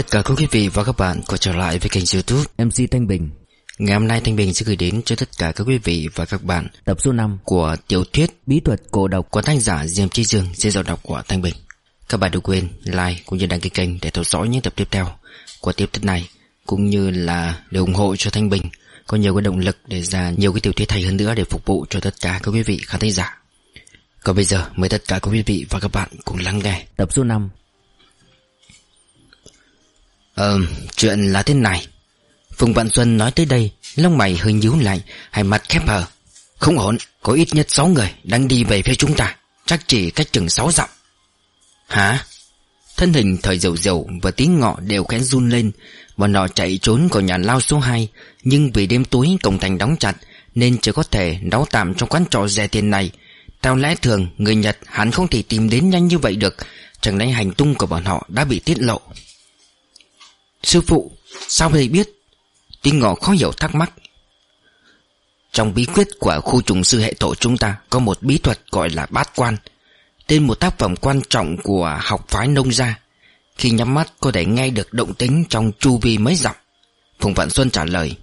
tất cả các quý vị và các bạn quay trở lại với kênh youtube MC Thanh Bình. Ngày hôm nay Thanh Bình sẽ gửi đến cho tất cả các quý vị và các bạn Tập số 5 của tiểu thuyết Bí thuật cổ độc của tác giả Diêm Chi Dương dưới giọng đọc của Thanh Bình. Các bạn đừng quên like cũng như đăng ký kênh để theo dõi những tập tiếp theo của tiếp thuyết này Cũng như là để ủng hộ cho Thanh Bình có nhiều cái động lực để ra nhiều cái tiểu thuyết hay hơn nữa để phục vụ cho tất cả các quý vị khán thính giả. Còn bây giờ mời tất cả các quý vị và các bạn cùng lắng nghe. Tập số 5 Ờ, chuyện là thế này. Phùng Vạn Xuân nói tới đây Lông mày hơi nhíu lại Hai mắt khép hờ. Không ổn, có ít nhất 6 người đang đi về phía chúng ta Chắc chỉ cách chừng 6 dặm. Hả? Thân hình thời dầu dầu và tiếng ngọ đều khẽ run lên. Bọn họ chạy trốn khỏi nhà lao số 2 Nhưng vì đêm tối cổng thành đóng chặt Nên chỉ có thể đáo tạm trong quán trọ rẻ tiền này. Theo lẽ thường Người Nhật hẳn không thể tìm đến nhanh như vậy được. Chẳng lẽ hành tung của bọn họ đã bị tiết lộ? Sư phụ, Sao thầy biết? Tinh ngọ khó hiểu thắc mắc. Trong bí quyết của khu trùng sư hệ tổ chúng ta Có một bí thuật gọi là bát quan. Tên một tác phẩm quan trọng của học phái nông gia. Khi nhắm mắt, có thể nghe được động tính Trong chu vi mấy dặm. Phùng Vạn Xuân trả lời.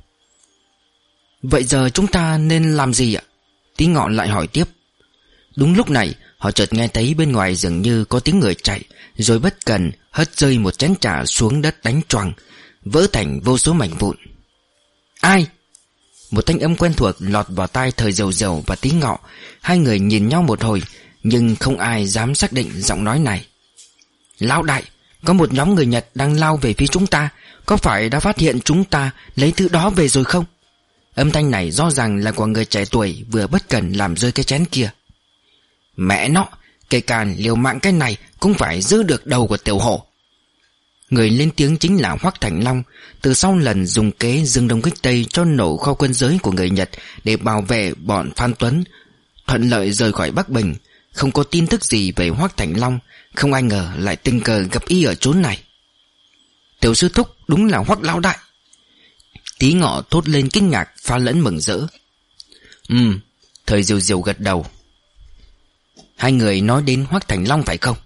Vậy giờ chúng ta nên làm gì ạ? Tí ngọ lại hỏi tiếp. Đúng lúc này Họ chợt nghe thấy bên ngoài dường như có tiếng người chạy, Rồi bất cần hất rơi một chén trà xuống đất đánh choàng, Vỡ thành vô số mảnh vụn Ai? Một thanh âm quen thuộc lọt vào tai thời dầu dầu và tí ngọ Hai người nhìn nhau một hồi, Nhưng không ai dám xác định giọng nói này Lão đại, Có một nhóm người Nhật đang lao về phía chúng ta, Có phải đã phát hiện chúng ta Lấy thứ đó về rồi không? Âm thanh này rõ ràng là của người trẻ tuổi Vừa bất cần làm rơi cái chén kia Mẹ nó, Kể càn liều mạng cái này Cũng phải giữ được đầu của tiểu hộ. Người lên tiếng chính là Hoắc Thành Long, Từ sau lần dùng kế dương đông kích tây Cho nổ kho quân giới của người Nhật Để bảo vệ bọn Phan Tuấn, Thuận lợi rời khỏi Bắc Bình. Không có tin tức gì về Hoắc Thành Long, Không ai ngờ lại tình cờ gặp y ở chốn này. Tiểu sư thúc đúng là Hoắc Lão Đại. Tí ngọ thốt lên kinh ngạc, Pha lẫn mừng rỡ. Ừm, Thời diều diều gật đầu. Hai người nói đến Hoắc Thành Long phải không?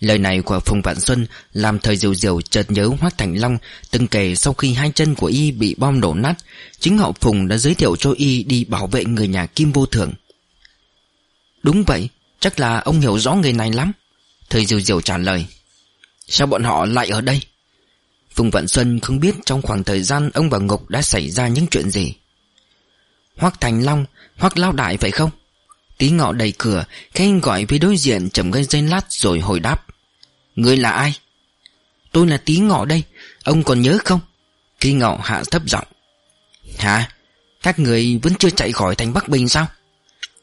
Lời này của Phùng Vạn Xuân Làm thời diều diều chợt nhớ Hoắc Thành Long Từng kể sau khi hai chân của y bị bom đổ nát, Chính họ Phùng đã giới thiệu cho y Đi bảo vệ người nhà Kim Vô Thường Đúng vậy, Chắc là ông hiểu rõ người này lắm, Thời diều diều trả lời. Sao bọn họ lại ở đây? Phùng Vạn Xuân không biết trong khoảng thời gian Ông và Ngục đã xảy ra những chuyện gì. Hoắc Thành Long Hoắc Lao Đại phải không? Tí ngọ đầy cửa Khen gọi với đối diện chậm gây dây lát rồi hồi đáp. Ngươi là ai? Tôi là tí ngọ đây, Ông còn nhớ không? Tí ngọ hạ thấp giọng. Hả? Các người vẫn chưa chạy khỏi thành Bắc Bình sao?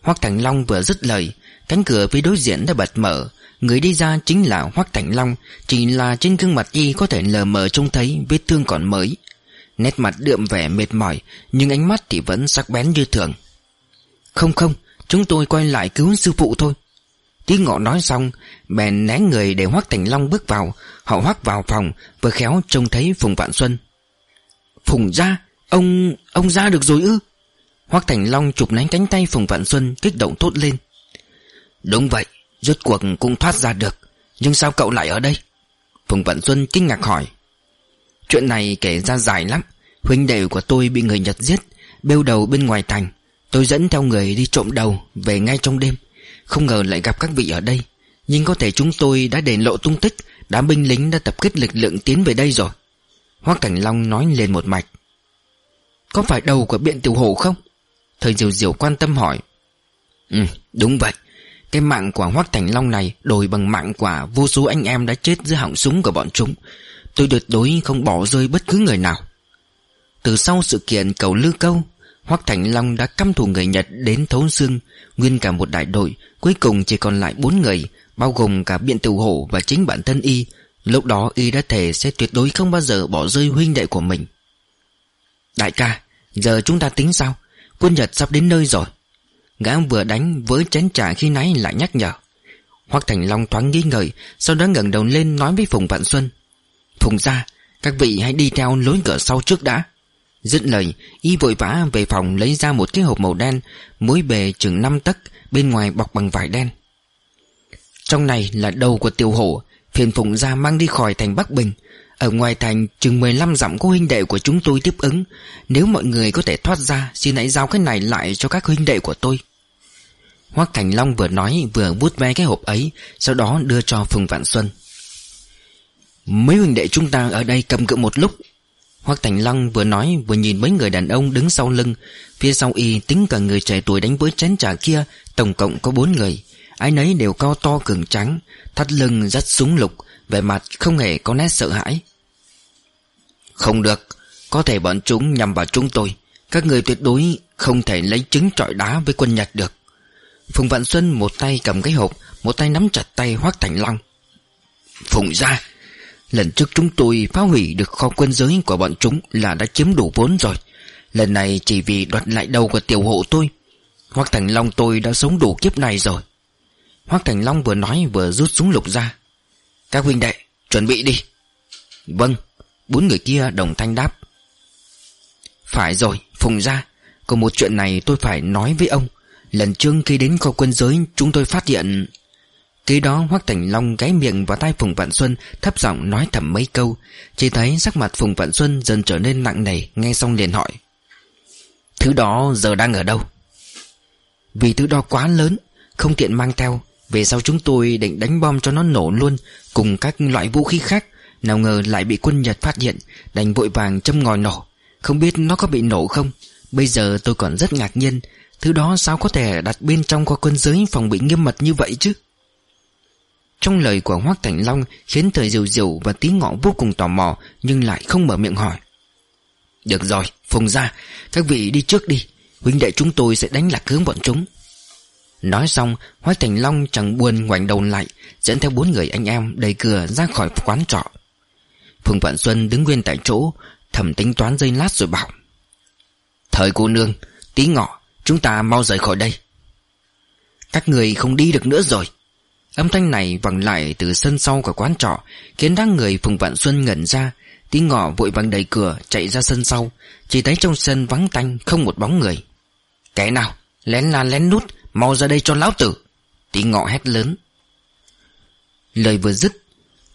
Hoắc Thành Long vừa dứt lời, Cánh cửa phía đối diện đã bật mở. Người đi ra chính là Hoắc Thành Long, Chỉ là trên gương mặt y có thể lờ mờ trông thấy Vết thương còn mới. Nét mặt đượm vẻ mệt mỏi, Nhưng ánh mắt thì vẫn sắc bén như thường. Không không Chúng tôi quay lại cứu sư phụ thôi. Tí ngọ nói xong, Bèn né người để Hoác Thành Long bước vào. Họ hoác vào phòng Vừa khéo trông thấy Phùng Vạn Xuân. Phùng ra Ông... ông ra được rồi ư? Hoác Thành Long chụp nánh cánh tay Phùng Vạn Xuân, Kích động thốt lên. Đúng vậy, Rốt cuộc cũng thoát ra được. Nhưng sao cậu lại ở đây? Phùng Vạn Xuân kinh ngạc hỏi. Chuyện này kể ra dài lắm. Huynh đệ của tôi bị người Nhật giết, Bêu đầu bên ngoài thành. Tôi dẫn theo người đi trộm đầu Về ngay trong đêm. Không ngờ lại gặp các vị ở đây. Nhưng có thể chúng tôi đã để lộ tung tích, Đám binh lính đã tập kết lực lượng tiến về đây rồi. Hoác Cảnh Long nói lên một mạch. Có phải đầu của biện tiểu hổ không? Thời diều diều quan tâm hỏi. Ừ đúng vậy. Cái mạng của Hoác Thành Long này Đổi bằng mạng quả vô số anh em đã chết dưới họng súng của bọn chúng. Tôi tuyệt đối không bỏ rơi bất cứ người nào. Từ sau sự kiện cầu lư câu Hoắc Thành Long đã căm thù người Nhật đến thấu xương, Nguyên cả một đại đội, Cuối cùng chỉ còn lại bốn người, Bao gồm cả biện tiểu hổ và chính bản thân y. Lúc đó y đã thề sẽ tuyệt đối không bao giờ bỏ rơi huynh đệ của mình. Đại ca, Giờ chúng ta tính sao? Quân Nhật sắp đến nơi rồi. Gã vừa đánh với chén trà khi nãy lại nhắc nhở. Hoắc Thành Long thoáng nghi ngờ, Sau đó ngẩng đầu lên nói với Phùng Vạn Xuân. Phùng ra Các vị hãy đi theo lối cửa sau trước đã. Dứt lời, Y vội vã về phòng lấy ra một cái hộp màu đen Mối bề chừng 5 tấc, Bên ngoài bọc bằng vải đen. Trong này là đầu của tiểu hổ, Phiền phụng ra mang đi khỏi thành Bắc Bình. Ở ngoài thành chừng 15 dặm có huynh đệ của chúng tôi tiếp ứng. Nếu mọi người có thể thoát ra, Xin hãy giao cái này lại cho các huynh đệ của tôi. Hoác Thành Long vừa nói, vừa bút ve cái hộp ấy, Sau đó đưa cho Phùng Vạn Xuân. Mấy huynh đệ chúng ta ở đây cầm cự một lúc Hoác Thành Long vừa nói vừa nhìn mấy người đàn ông đứng sau lưng. Phía sau y tính cả người trẻ tuổi đánh với chén trà kia, Tổng cộng có bốn người. Ai nấy đều cao to cường trắng Thắt lưng, dắt súng lục, Vẻ mặt không hề có nét sợ hãi. Không được, Có thể bọn chúng nhằm vào chúng tôi. Các người tuyệt đối không thể lấy trứng trọi đá với quân Nhật được. Phùng Vạn Xuân một tay cầm cái hộp, Một tay nắm chặt tay Hoác Thành Long Phùng ra! Lần trước chúng tôi phá hủy được kho quân giới của bọn chúng Là đã chiếm đủ vốn rồi. Lần này chỉ vì đoạt lại đầu của tiểu hộ tôi. Hoác Thành Long tôi đã sống đủ kiếp này rồi. Hoác Thành Long vừa nói vừa rút súng lục ra. Các huynh đệ, chuẩn bị đi. Vâng Bốn người kia đồng thanh đáp. Phải rồi, Phùng ra. Có một chuyện này tôi phải nói với ông. Lần trước khi đến kho quân giới, Chúng tôi phát hiện Kế đó Hoác Thành Long gáy miệng vào tai Phùng Vạn Xuân Thấp giọng nói thầm mấy câu. Chỉ thấy sắc mặt Phùng Vạn Xuân dần trở nên nặng nề, Nghe xong liền hỏi. Thứ đó giờ đang ở đâu? Vì thứ đó quá lớn, Không tiện mang theo. Về sau chúng tôi định đánh bom cho nó nổ luôn, Cùng các loại vũ khí khác. Nào ngờ lại bị quân Nhật phát hiện, Đành vội vàng châm ngòi nổ. Không biết nó có bị nổ không? Bây giờ tôi còn rất ngạc nhiên. Thứ đó sao có thể đặt bên trong qua quân giới phòng bị nghiêm mật như vậy chứ? Trong lời của Hoác Thành Long Khiến thời diều diều và tí ngọ vô cùng tò mò Nhưng lại không mở miệng hỏi. Được rồi, Phùng ra Các vị đi trước đi Huynh đệ chúng tôi sẽ đánh lạc hướng bọn chúng. Nói xong Hoác Thành Long chẳng buồn ngoảnh đầu lại Dẫn theo bốn người anh em đầy cửa ra khỏi quán trọ. Phùng Vạn Xuân đứng nguyên tại chỗ Thầm tính toán dây lát rồi bảo Thời cô nương Tí ngọ Chúng ta mau rời khỏi đây. Các người không đi được nữa rồi. Âm thanh này vẳng lại từ sân sau của quán trọ, Khiến đám người Phùng Vạn Xuân ngẩn ra. Tí ngọ vội vàng đẩy cửa, chạy ra sân sau. Chỉ thấy trong sân vắng tanh, không một bóng người. Kẻ nào? Lén la, lén nút Mau ra đây cho lão tử. Tí ngọ hét lớn. Lời vừa dứt,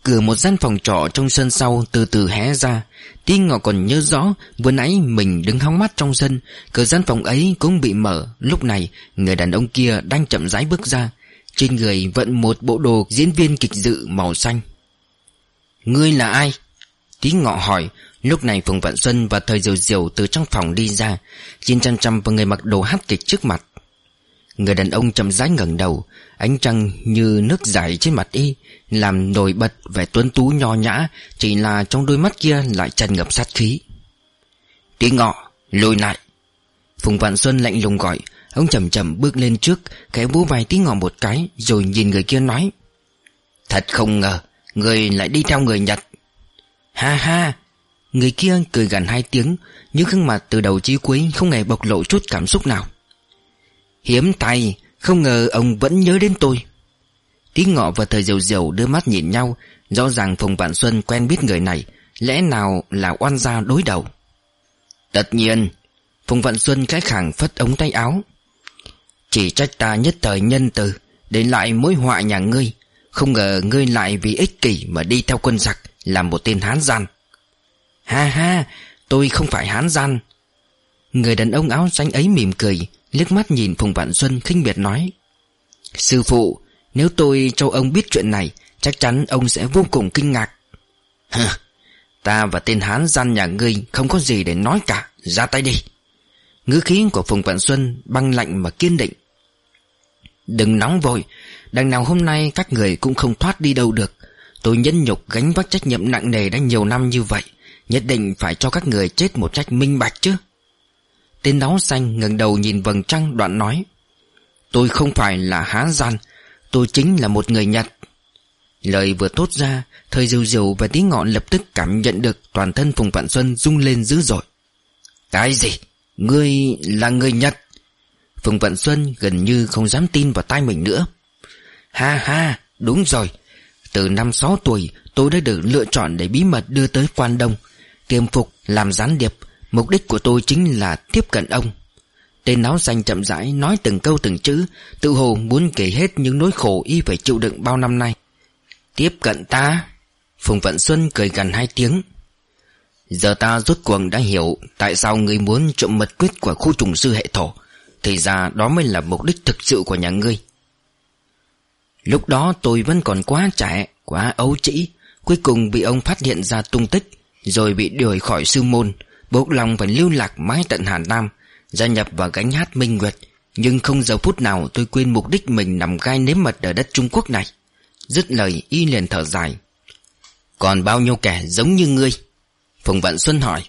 Cửa một gian phòng trọ trong sân sau từ từ hé ra. Tí ngọ còn nhớ rõ, Vừa nãy mình đứng hóng mắt trong sân, Cửa gian phòng ấy cũng bị mở. Lúc này, người đàn ông kia đang chậm rãi bước ra. Trên người vận một bộ đồ diễn viên kịch dự màu xanh. Ngươi là ai? Tí ngọ hỏi. Lúc này Phùng Vạn Xuân và Thời Diều Diều từ trong phòng đi ra Nhìn chăm chăm vào người mặc đồ hát kịch trước mặt. Người đàn ông chậm rãi ngẩng đầu Ánh trăng như nước chảy trên mặt y Làm nổi bật vẻ tuấn tú nho nhã Chỉ là trong đôi mắt kia lại tràn ngập sát khí. Tí ngọ, lùi lại. Phùng Vạn Xuân lạnh lùng gọi. Ông chậm chậm bước lên trước, Khẽ vú vai tí ngọ một cái, Rồi nhìn người kia nói, Thật không ngờ, Người lại đi theo người Nhật. Ha ha. Người kia cười gần hai tiếng, Nhưng gương mặt từ đầu chí cuối Không hề bộc lộ chút cảm xúc nào. Hiếm tay Không ngờ ông vẫn nhớ đến tôi. Tí ngọ và thời diều diều đưa mắt nhìn nhau, Rõ ràng Phùng Vạn Xuân quen biết người này, Lẽ nào là oan gia đối đầu. Tất nhiên. Phùng Vạn Xuân cái khẳng phất ống tay áo. Chỉ trách ta nhất thời nhân từ, Để lại mối họa nhà ngươi. Không ngờ ngươi lại vì ích kỷ Mà đi theo quân giặc, Làm một tên hán gian. Ha ha, Tôi không phải hán gian. Người đàn ông áo xanh ấy mỉm cười, liếc mắt nhìn Phùng Vạn Xuân khinh biệt nói, Sư phụ, Nếu tôi cho ông biết chuyện này, Chắc chắn ông sẽ vô cùng kinh ngạc. Hừ, Ta và tên Hán gian nhà ngươi Không có gì để nói cả, Ra tay đi. Ngữ khí của Phùng Vạn Xuân Băng lạnh mà kiên định. Đừng nóng vội, Đằng nào hôm nay các người cũng không thoát đi đâu được. Tôi nhân nhục gánh vác trách nhiệm nặng nề đã nhiều năm như vậy, Nhất định phải cho các người chết một trách minh bạch chứ. Tên áo xanh ngẩng đầu nhìn vầng trăng đoạn nói, Tôi không phải là há gian, Tôi chính là một người Nhật. Lời vừa tốt ra, Thời diều diều và tí ngọn lập tức cảm nhận được Toàn thân Phùng Vạn Xuân rung lên dữ dội. Cái gì? Ngươi là người Nhật. Phùng Vạn Xuân gần như không dám tin vào tai mình nữa. Ha ha, Đúng rồi. Từ năm 6 tuổi, tôi đã được lựa chọn để bí mật đưa tới quan đông. Tiêm phục, làm gián điệp. Mục đích của tôi chính là tiếp cận ông. Tên áo xanh chậm rãi nói từng câu từng chữ, Tự hồ muốn kể hết những nỗi khổ y phải chịu đựng bao năm nay. Tiếp cận ta. Phùng Vận Xuân cười gần hai tiếng. Giờ ta rốt cuộc đã hiểu Tại sao ngươi muốn trộm mật quyết của khu trùng sư hệ thổ. Thì ra đó mới là mục đích thực sự của nhà ngươi. Lúc đó tôi vẫn còn quá trẻ, Quá ấu trĩ. Cuối cùng bị ông phát hiện ra tung tích, Rồi bị đuổi khỏi sư môn. Bốc lòng phải lưu lạc mãi tận Hà Nam, Gia nhập vào gánh hát Minh Nguyệt. Nhưng không giờ phút nào tôi quên mục đích mình nằm gai nếm mật ở đất Trung Quốc này. Dứt lời y liền thở dài. Còn bao nhiêu kẻ giống như ngươi? Phùng Vận Xuân hỏi.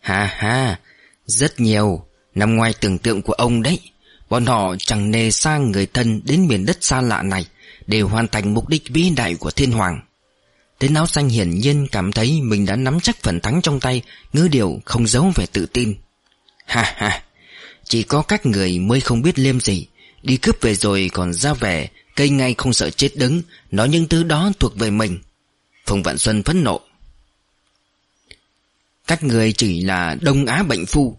Ha ha, Rất nhiều. Nằm ngoài tưởng tượng của ông đấy. Bọn họ chẳng nề sang người thân Đến miền đất xa lạ này Để hoàn thành mục đích vĩ đại của thiên hoàng. Tên áo xanh hiển nhiên cảm thấy Mình đã nắm chắc phần thắng trong tay Ngư điều không giấu vẻ tự tin. Ha ha, Chỉ có các người mới không biết liêm gì Đi cướp về rồi còn ra vẻ, Cây ngay không sợ chết đứng, Nói những thứ đó thuộc về mình. Phùng Vạn Xuân phẫn nộ. Các người chỉ là Đông Á bệnh phu.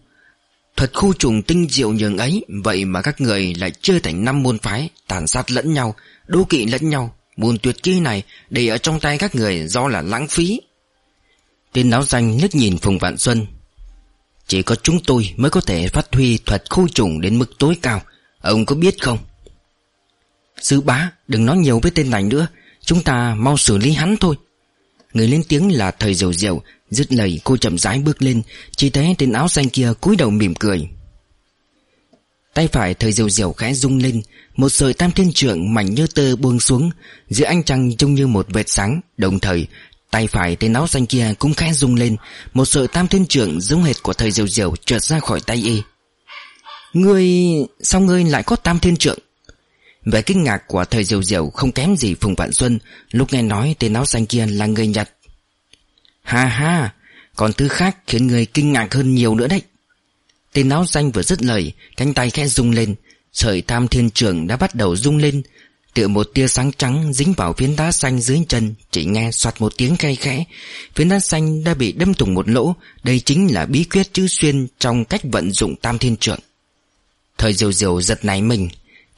Thuật khu trùng tinh diệu nhường ấy, Vậy mà các người lại chơi thành năm môn phái, Tàn sát lẫn nhau Đô kỵ lẫn nhau. Môn tuyệt kỹ này Để ở trong tay các người do là lãng phí. Tên áo danh liếc nhìn Phùng Vạn Xuân. Chỉ có chúng tôi mới có thể phát huy thuật khu trùng đến mức tối cao. Ông có biết không? Sư bá, đừng nói nhiều với tên này nữa. Chúng ta mau xử lý hắn thôi. Người lên tiếng là thầy diều diều Dứt lời cô chậm rãi bước lên, Chỉ thấy tên áo xanh kia cúi đầu mỉm cười. Tay phải thầy diều diều khẽ rung lên, Một sợi tam thiên trượng mảnh như tơ buông xuống, Giữa anh trăng trông như một vệt sáng. Đồng thời, Tay phải tên áo xanh kia cũng khẽ rung lên, Một sợi tam thiên trượng giống hệt của thầy diều diều trượt ra khỏi tay y. Ngươi... sao ngươi lại có tam thiên trượng Vẻ kinh ngạc của thời diều diều không kém gì Phùng Vạn Xuân, Lúc nghe nói tên áo xanh kia là người Nhật. Ha ha, Còn thứ khác khiến người kinh ngạc hơn nhiều nữa đấy. Tên áo xanh vừa dứt lời, Cánh tay khẽ rung lên, Sợi tam thiên trường đã bắt đầu rung lên, Tựa một tia sáng trắng dính vào phiến đá xanh dưới chân, Chỉ nghe soạt một tiếng khe khẽ. Phiến đá xanh đã bị đâm thủng một lỗ, Đây chính là bí quyết chữ xuyên Trong cách vận dụng tam thiên trượng Thời diều diều giật nảy mình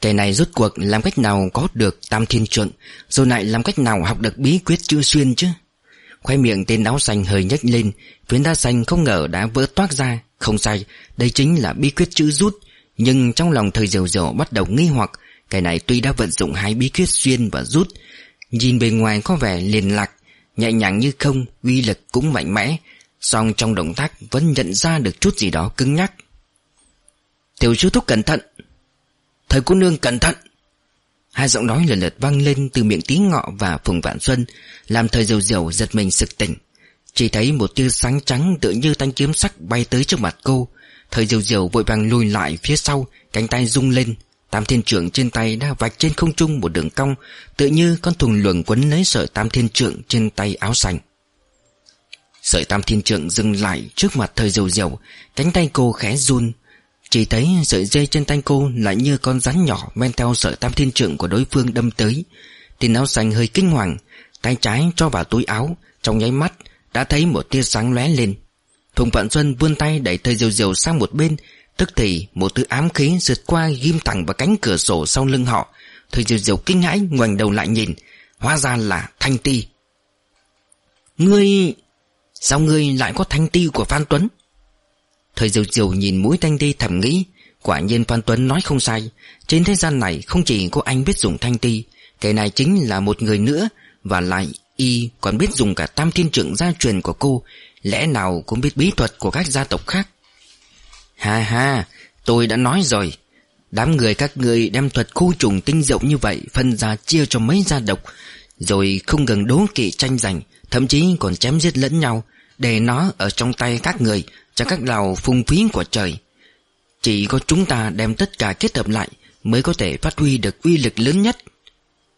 Kẻ này rốt cuộc làm cách nào có được tam thiên trượng, Rồi lại làm cách nào học được bí quyết chữ xuyên chứ? Khoe miệng tên áo xanh hơi nhếch lên, Phiến đá xanh không ngờ đã vỡ toát ra. Không sai, Đây chính là bí quyết chữ rút. Nhưng trong lòng thời diều diều bắt đầu nghi hoặc, Kẻ này tuy đã vận dụng hai bí quyết xuyên và rút, Nhìn bề ngoài có vẻ liền lạc, Nhẹ nhàng như không, uy lực cũng mạnh mẽ, song trong động tác vẫn nhận ra được chút gì đó cứng nhắc. Tiểu sư thúc cẩn thận Thời cô nương cẩn thận. Hai giọng nói lần lượt vang lên từ miệng tí ngọ và phùng vạn xuân, Làm thời diều diều giật mình sực tỉnh. Chỉ thấy một tia sáng trắng tự như thanh kiếm sắc bay tới trước mặt cô. Thời diều diều vội vàng lùi lại phía sau, Cánh tay rung lên. Tam thiên trưởng trên tay đã vạch trên không trung một đường cong Tự như con thùng luồng quấn lấy sợi tam thiên trượng trên tay áo xanh Sợi tam thiên trượng dừng lại trước mặt thời diều diều Cánh tay cô khẽ run chỉ thấy sợi dây trên tay cô lại như con rắn nhỏ men theo sợi tam thiên trượng của đối phương đâm tới. tiền áo xanh hơi kinh hoàng, tay trái cho vào túi áo, trong nháy mắt đã thấy một tia sáng lóe lên. Phùng Vạn Xuân vươn tay đẩy thầy diều diều sang một bên, tức thì một thứ ám khí rượt qua ghim thẳng vào cánh cửa sổ sau lưng họ. thầy diều diều kinh hãi ngoảnh đầu lại nhìn, hóa ra là Thanh Ti. Ngươi... Sao ngươi lại có Thanh Ti của Phan Tuấn? Thời diều diều nhìn mũi thanh ti thầm nghĩ, Quả nhiên Phan Tuấn nói không sai. Trên thế gian này không chỉ có anh biết dùng thanh ti cái này chính là một người nữa, Và lại y còn biết dùng cả tam thiên trượng gia truyền của cô, Lẽ nào cũng biết bí thuật của các gia tộc khác? Ha ha, Tôi đã nói rồi. Đám người các người đem thuật khu trùng tinh rộng như vậy Phân ra chia cho mấy gia độc Rồi không ngừng đố kỵ tranh giành, Thậm chí còn chém giết lẫn nhau, Để nó ở trong tay các người cho các lào phung phí của trời. Chỉ có chúng ta đem tất cả kết hợp lại Mới có thể phát huy được uy lực lớn nhất.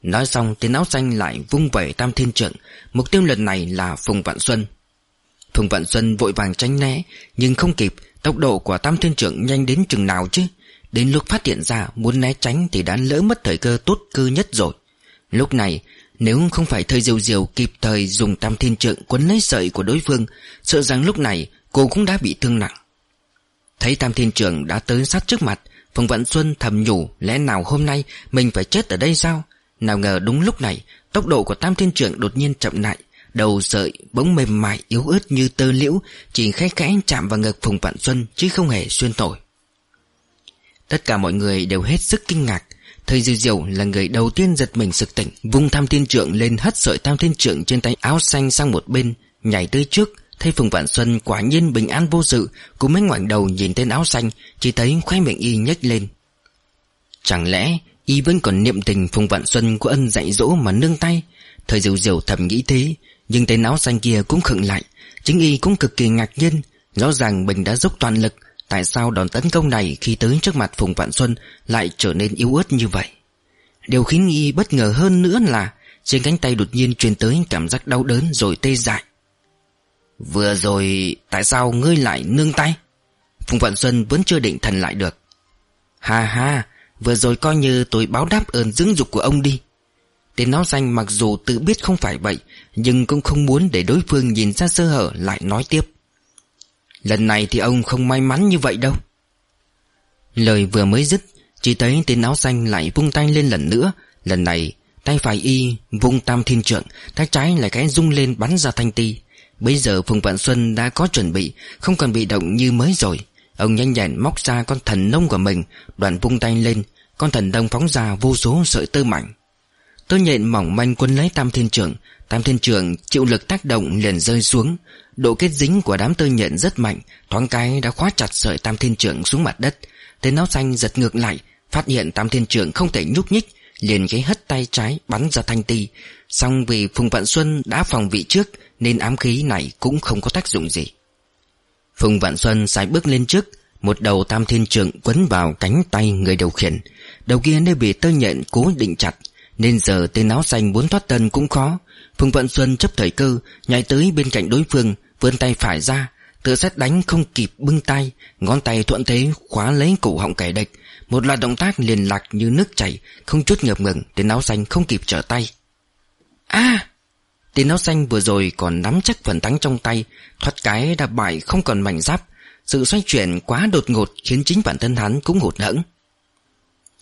Nói xong tên áo xanh lại vung vẩy tam thiên trượng. Mục tiêu lần này là Phùng Vạn Xuân. Phùng Vạn Xuân vội vàng tránh né, Nhưng không kịp. Tốc độ của tam thiên trượng nhanh đến chừng nào chứ? Đến lúc phát hiện ra muốn né tránh Thì đã lỡ mất thời cơ tốt cơ nhất rồi. Lúc này, nếu không phải thời diều diều kịp thời dùng tam thiên trượng quấn lấy sợi của đối phương, Sợ rằng lúc này Cô cũng đã bị thương nặng. Thấy Tam Thiên Trường đã tới sát trước mặt, Phùng Vận Xuân thầm nhủ, Lẽ nào hôm nay mình phải chết ở đây sao? Nào ngờ đúng lúc này, Tốc độ của Tam Thiên Trưởng đột nhiên chậm lại, Đầu sợi bỗng mềm mại, yếu ớt như tơ liễu, Chỉ khẽ khẽ chạm vào ngực Phùng Vạn Xuân Chứ không hề xuyên thổi Tất cả mọi người đều hết sức kinh ngạc. Thầy diều diều là người đầu tiên giật mình sực tỉnh, Vung tam thiên trượng lên hất sợi tam thiên trượng trên tay áo xanh sang một bên, Nhảy tới trước. Thấy Phùng Vạn Xuân quả nhiên bình an vô sự, Cô mới ngoảnh đầu nhìn tên áo xanh, Chỉ thấy khoe miệng y nhếch lên. Chẳng lẽ y vẫn còn niệm tình Phùng Vạn Xuân của ân dạy dỗ mà nương tay? Thời diều diều thầm nghĩ thế, Nhưng tên áo xanh kia cũng khựng lại, Chính y cũng cực kỳ ngạc nhiên, Rõ ràng mình đã dốc toàn lực, Tại sao đòn tấn công này khi tới trước mặt Phùng Vạn Xuân Lại trở nên yếu ớt như vậy? Điều khiến y bất ngờ hơn nữa là, Trên cánh tay đột nhiên truyền tới cảm giác đau đớn rồi tê dại. Vừa rồi tại sao ngươi lại nương tay? Phùng Vạn Xuân vẫn chưa định thần lại được. Ha ha, Vừa rồi coi như tôi báo đáp ơn dưỡng dục của ông đi. Tên áo xanh mặc dù tự biết không phải vậy, Nhưng cũng không muốn để đối phương nhìn ra sơ hở lại nói tiếp. Lần này thì ông không may mắn như vậy đâu. Lời vừa mới dứt, Chỉ thấy tên áo xanh lại vung tay lên lần nữa. Lần này, tay phải y vung tam thiên trượng, Tay trái lại cái rung lên bắn ra thanh ti. Bây giờ Phùng Vạn Xuân đã có chuẩn bị, Không còn bị động như mới rồi. Ông nhanh nhẹn móc ra con thần nông của mình, Đoạn vung tay lên, Con thần nông phóng ra vô số sợi tơ mảnh. Tơ nhện mỏng manh quân lấy tam thiên trưởng, Tam thiên trưởng chịu lực tác động liền rơi xuống. Độ kết dính của đám tơ nhện rất mạnh, Thoáng cái đã khóa chặt sợi tam thiên trưởng xuống mặt đất. Tên áo xanh giật ngược lại, Phát hiện tam thiên trưởng không thể nhúc nhích, Liền cái hất tay trái bắn ra thanh ti. Xong vì Phùng Vạn Xuân đã phòng vị trước nên ám khí này cũng không có tác dụng gì. Phùng Vạn Xuân sải bước lên trước, Một đầu tam thiên trượng quấn vào cánh tay người điều khiển. Đầu kia nơi bị tơ nhện cố định chặt, Nên giờ tên áo xanh muốn thoát thân cũng khó. Phùng Vạn Xuân chấp thời cơ, Nhảy tới bên cạnh đối phương, vươn tay phải ra Tự xét đánh không kịp bưng tay, Ngón tay thuận thế khóa lấy cổ họng kẻ địch. Một loạt động tác liền lạc như nước chảy, Không chút ngập ngừng, Tên áo xanh không kịp trở tay. A! Tên áo xanh vừa rồi còn nắm chắc phần thắng trong tay, Thoát cái đã bại không còn mảnh giáp. Sự xoay chuyển quá đột ngột Khiến chính bản thân hắn cũng hụt hẫng.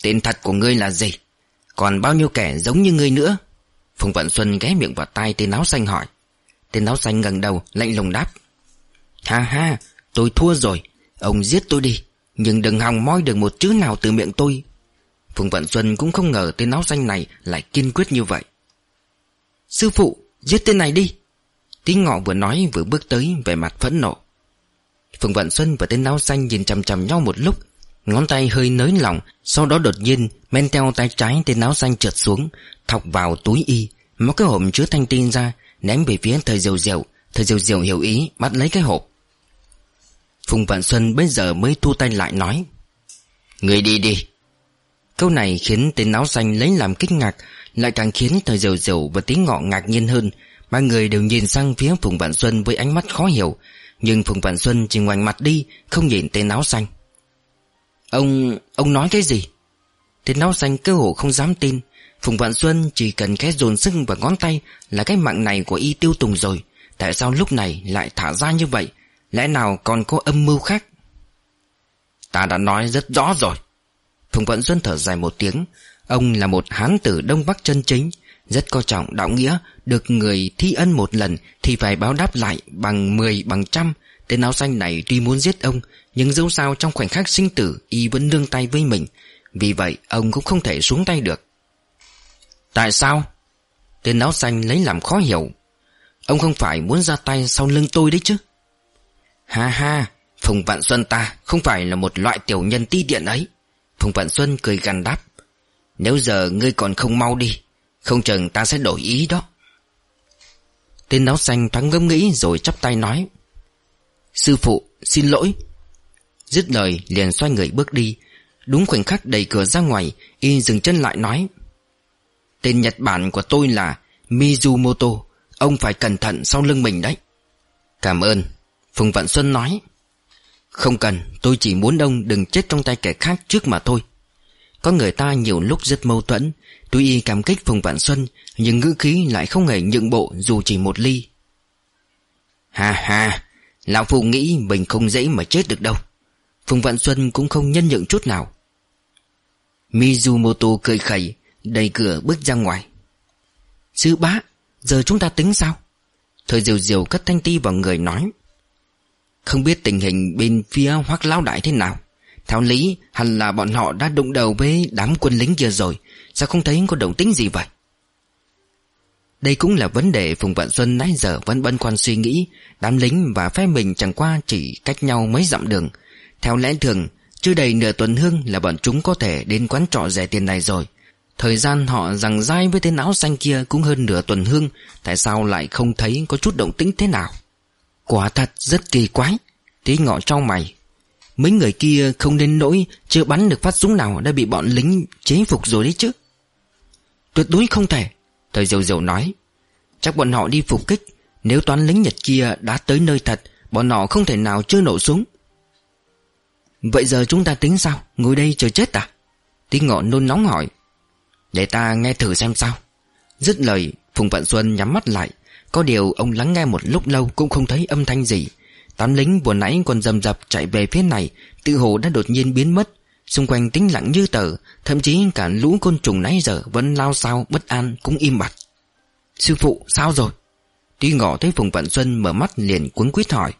Tên thật của ngươi là gì? Còn bao nhiêu kẻ giống như ngươi nữa? Phùng Vận Xuân ghé miệng vào tai tên áo xanh hỏi. Tên áo xanh ngẩng đầu, lạnh lùng đáp. Ha ha, tôi thua rồi. Ông giết tôi đi, Nhưng đừng hòng moi được một chữ nào từ miệng tôi. Phùng Vận Xuân cũng không ngờ tên áo xanh này lại kiên quyết như vậy. Sư phụ Giết tên này đi. Tí ngọ vừa nói vừa bước tới về mặt phẫn nộ. Phùng vạn Xuân và tên áo xanh nhìn chầm chầm nhau một lúc, Ngón tay hơi nới lỏng, Sau đó đột nhiên Men theo tay trái tên áo xanh trượt xuống, Thọc vào túi y Móc cái hộp chứa thanh tin ra, Ném về phía thời diều diều. Thời diều diều hiểu ý, bắt lấy cái hộp. Phùng Vạn Xuân bây giờ mới thu tay lại nói, Người đi đi Câu này khiến tên áo xanh lấy làm kinh ngạc, lại càng khiến thời dầu dầu và tiếng ngọ ngạc nhiên hơn. Ba người đều nhìn sang phía Phùng Vạn Xuân với ánh mắt khó hiểu, Nhưng Phùng Vạn Xuân chỉ ngoảnh mặt đi, Không nhìn tên áo xanh. Ông... ông nói cái gì? Tên áo xanh cơ hồ không dám tin. Phùng Vạn Xuân chỉ cần cái dồn sưng và ngón tay Là cái mạng này của y tiêu tùng rồi. Tại sao lúc này lại thả ra như vậy? Lẽ nào còn có âm mưu khác? Ta đã nói rất rõ rồi. Phùng Vạn Xuân thở dài một tiếng. Ông là một hán tử Đông Bắc chân chính, Rất coi trọng đạo nghĩa, Được người thi ân một lần Thì phải báo đáp lại bằng 10 bằng trăm. Tên áo xanh này tuy muốn giết ông, Nhưng dẫu sao trong khoảnh khắc sinh tử, Y vẫn nương tay với mình. Vì vậy, ông cũng không thể xuống tay được. Tại sao? Tên áo xanh lấy làm khó hiểu. Ông không phải muốn ra tay sau lưng tôi đấy chứ? Ha ha, Phùng Vạn Xuân ta không phải là một loại tiểu nhân ti tiện ấy. Phùng Vạn Xuân cười gằn đáp, nếu giờ ngươi còn không mau đi, Không chừng ta sẽ đổi ý đó. Tên áo xanh thoáng ngẫm nghĩ rồi chắp tay nói, Sư phụ, xin lỗi. Dứt lời liền xoay người bước đi. Đúng khoảnh khắc đẩy cửa ra ngoài, Y dừng chân lại nói, Tên Nhật Bản của tôi là Mizumoto, Ông phải cẩn thận sau lưng mình đấy. Cảm ơn Phùng Vạn Xuân nói. Không cần, tôi chỉ muốn ông đừng chết trong tay kẻ khác trước mà thôi. Có người ta nhiều lúc rất mâu thuẫn, Tuy y cảm kích Phùng Vạn Xuân, Nhưng ngữ khí lại không hề nhượng bộ Dù chỉ một ly. Ha ha, Lão Phu nghĩ mình không dễ mà chết được đâu. Phùng Vạn Xuân cũng không nhân nhượng chút nào. Mizumoto cười khẩy, Đẩy cửa bước ra ngoài. Sư bá, Giờ chúng ta tính sao? Thời diều diều cất thanh ti vào người nói. Không biết tình hình bên phía hoắc lão đại thế nào. Theo lý, hẳn là bọn họ đã đụng đầu với đám quân lính kia rồi. Sao không thấy có động tính gì vậy? Đây cũng là vấn đề Phùng Vạn Xuân nãy giờ vẫn băn khoăn suy nghĩ. Đám lính và phe mình chẳng qua chỉ cách nhau mấy dặm đường. Theo lẽ thường, Chưa đầy nửa tuần hương là bọn chúng có thể đến quán trọ rẻ tiền này rồi. Thời gian họ rằng dai với tên áo xanh kia cũng hơn nửa tuần hương. Tại sao lại không thấy có chút động tĩnh thế nào? Quả thật rất kỳ quái. Tí ngọ trong mày. Mấy người kia không đến nỗi Chưa bắn được phát súng nào đã bị bọn lính chế phục rồi đấy chứ. Tuyệt đối không thể Thời diệu diệu nói. Chắc bọn họ đi phục kích. Nếu toán lính Nhật kia đã tới nơi thật, Bọn họ không thể nào chưa nổ súng. Vậy giờ chúng ta tính sao? Ngồi đây chờ chết à? Tí ngọ nôn nóng hỏi. Để ta nghe thử xem sao. Dứt lời, Phùng vạn Xuân nhắm mắt lại. Có điều ông lắng nghe một lúc lâu Cũng không thấy âm thanh gì. Tám lính vừa nãy còn dầm dập chạy về phía này, Tự hồ đã đột nhiên biến mất. Xung quanh tĩnh lặng như tờ, Thậm chí cả lũ côn trùng nãy giờ Vẫn lao sao bất an cũng im bặt. Sư phụ, sao rồi? Tuy ngỏ thấy Phùng Vận Xuân mở mắt liền cuốn quýt hỏi.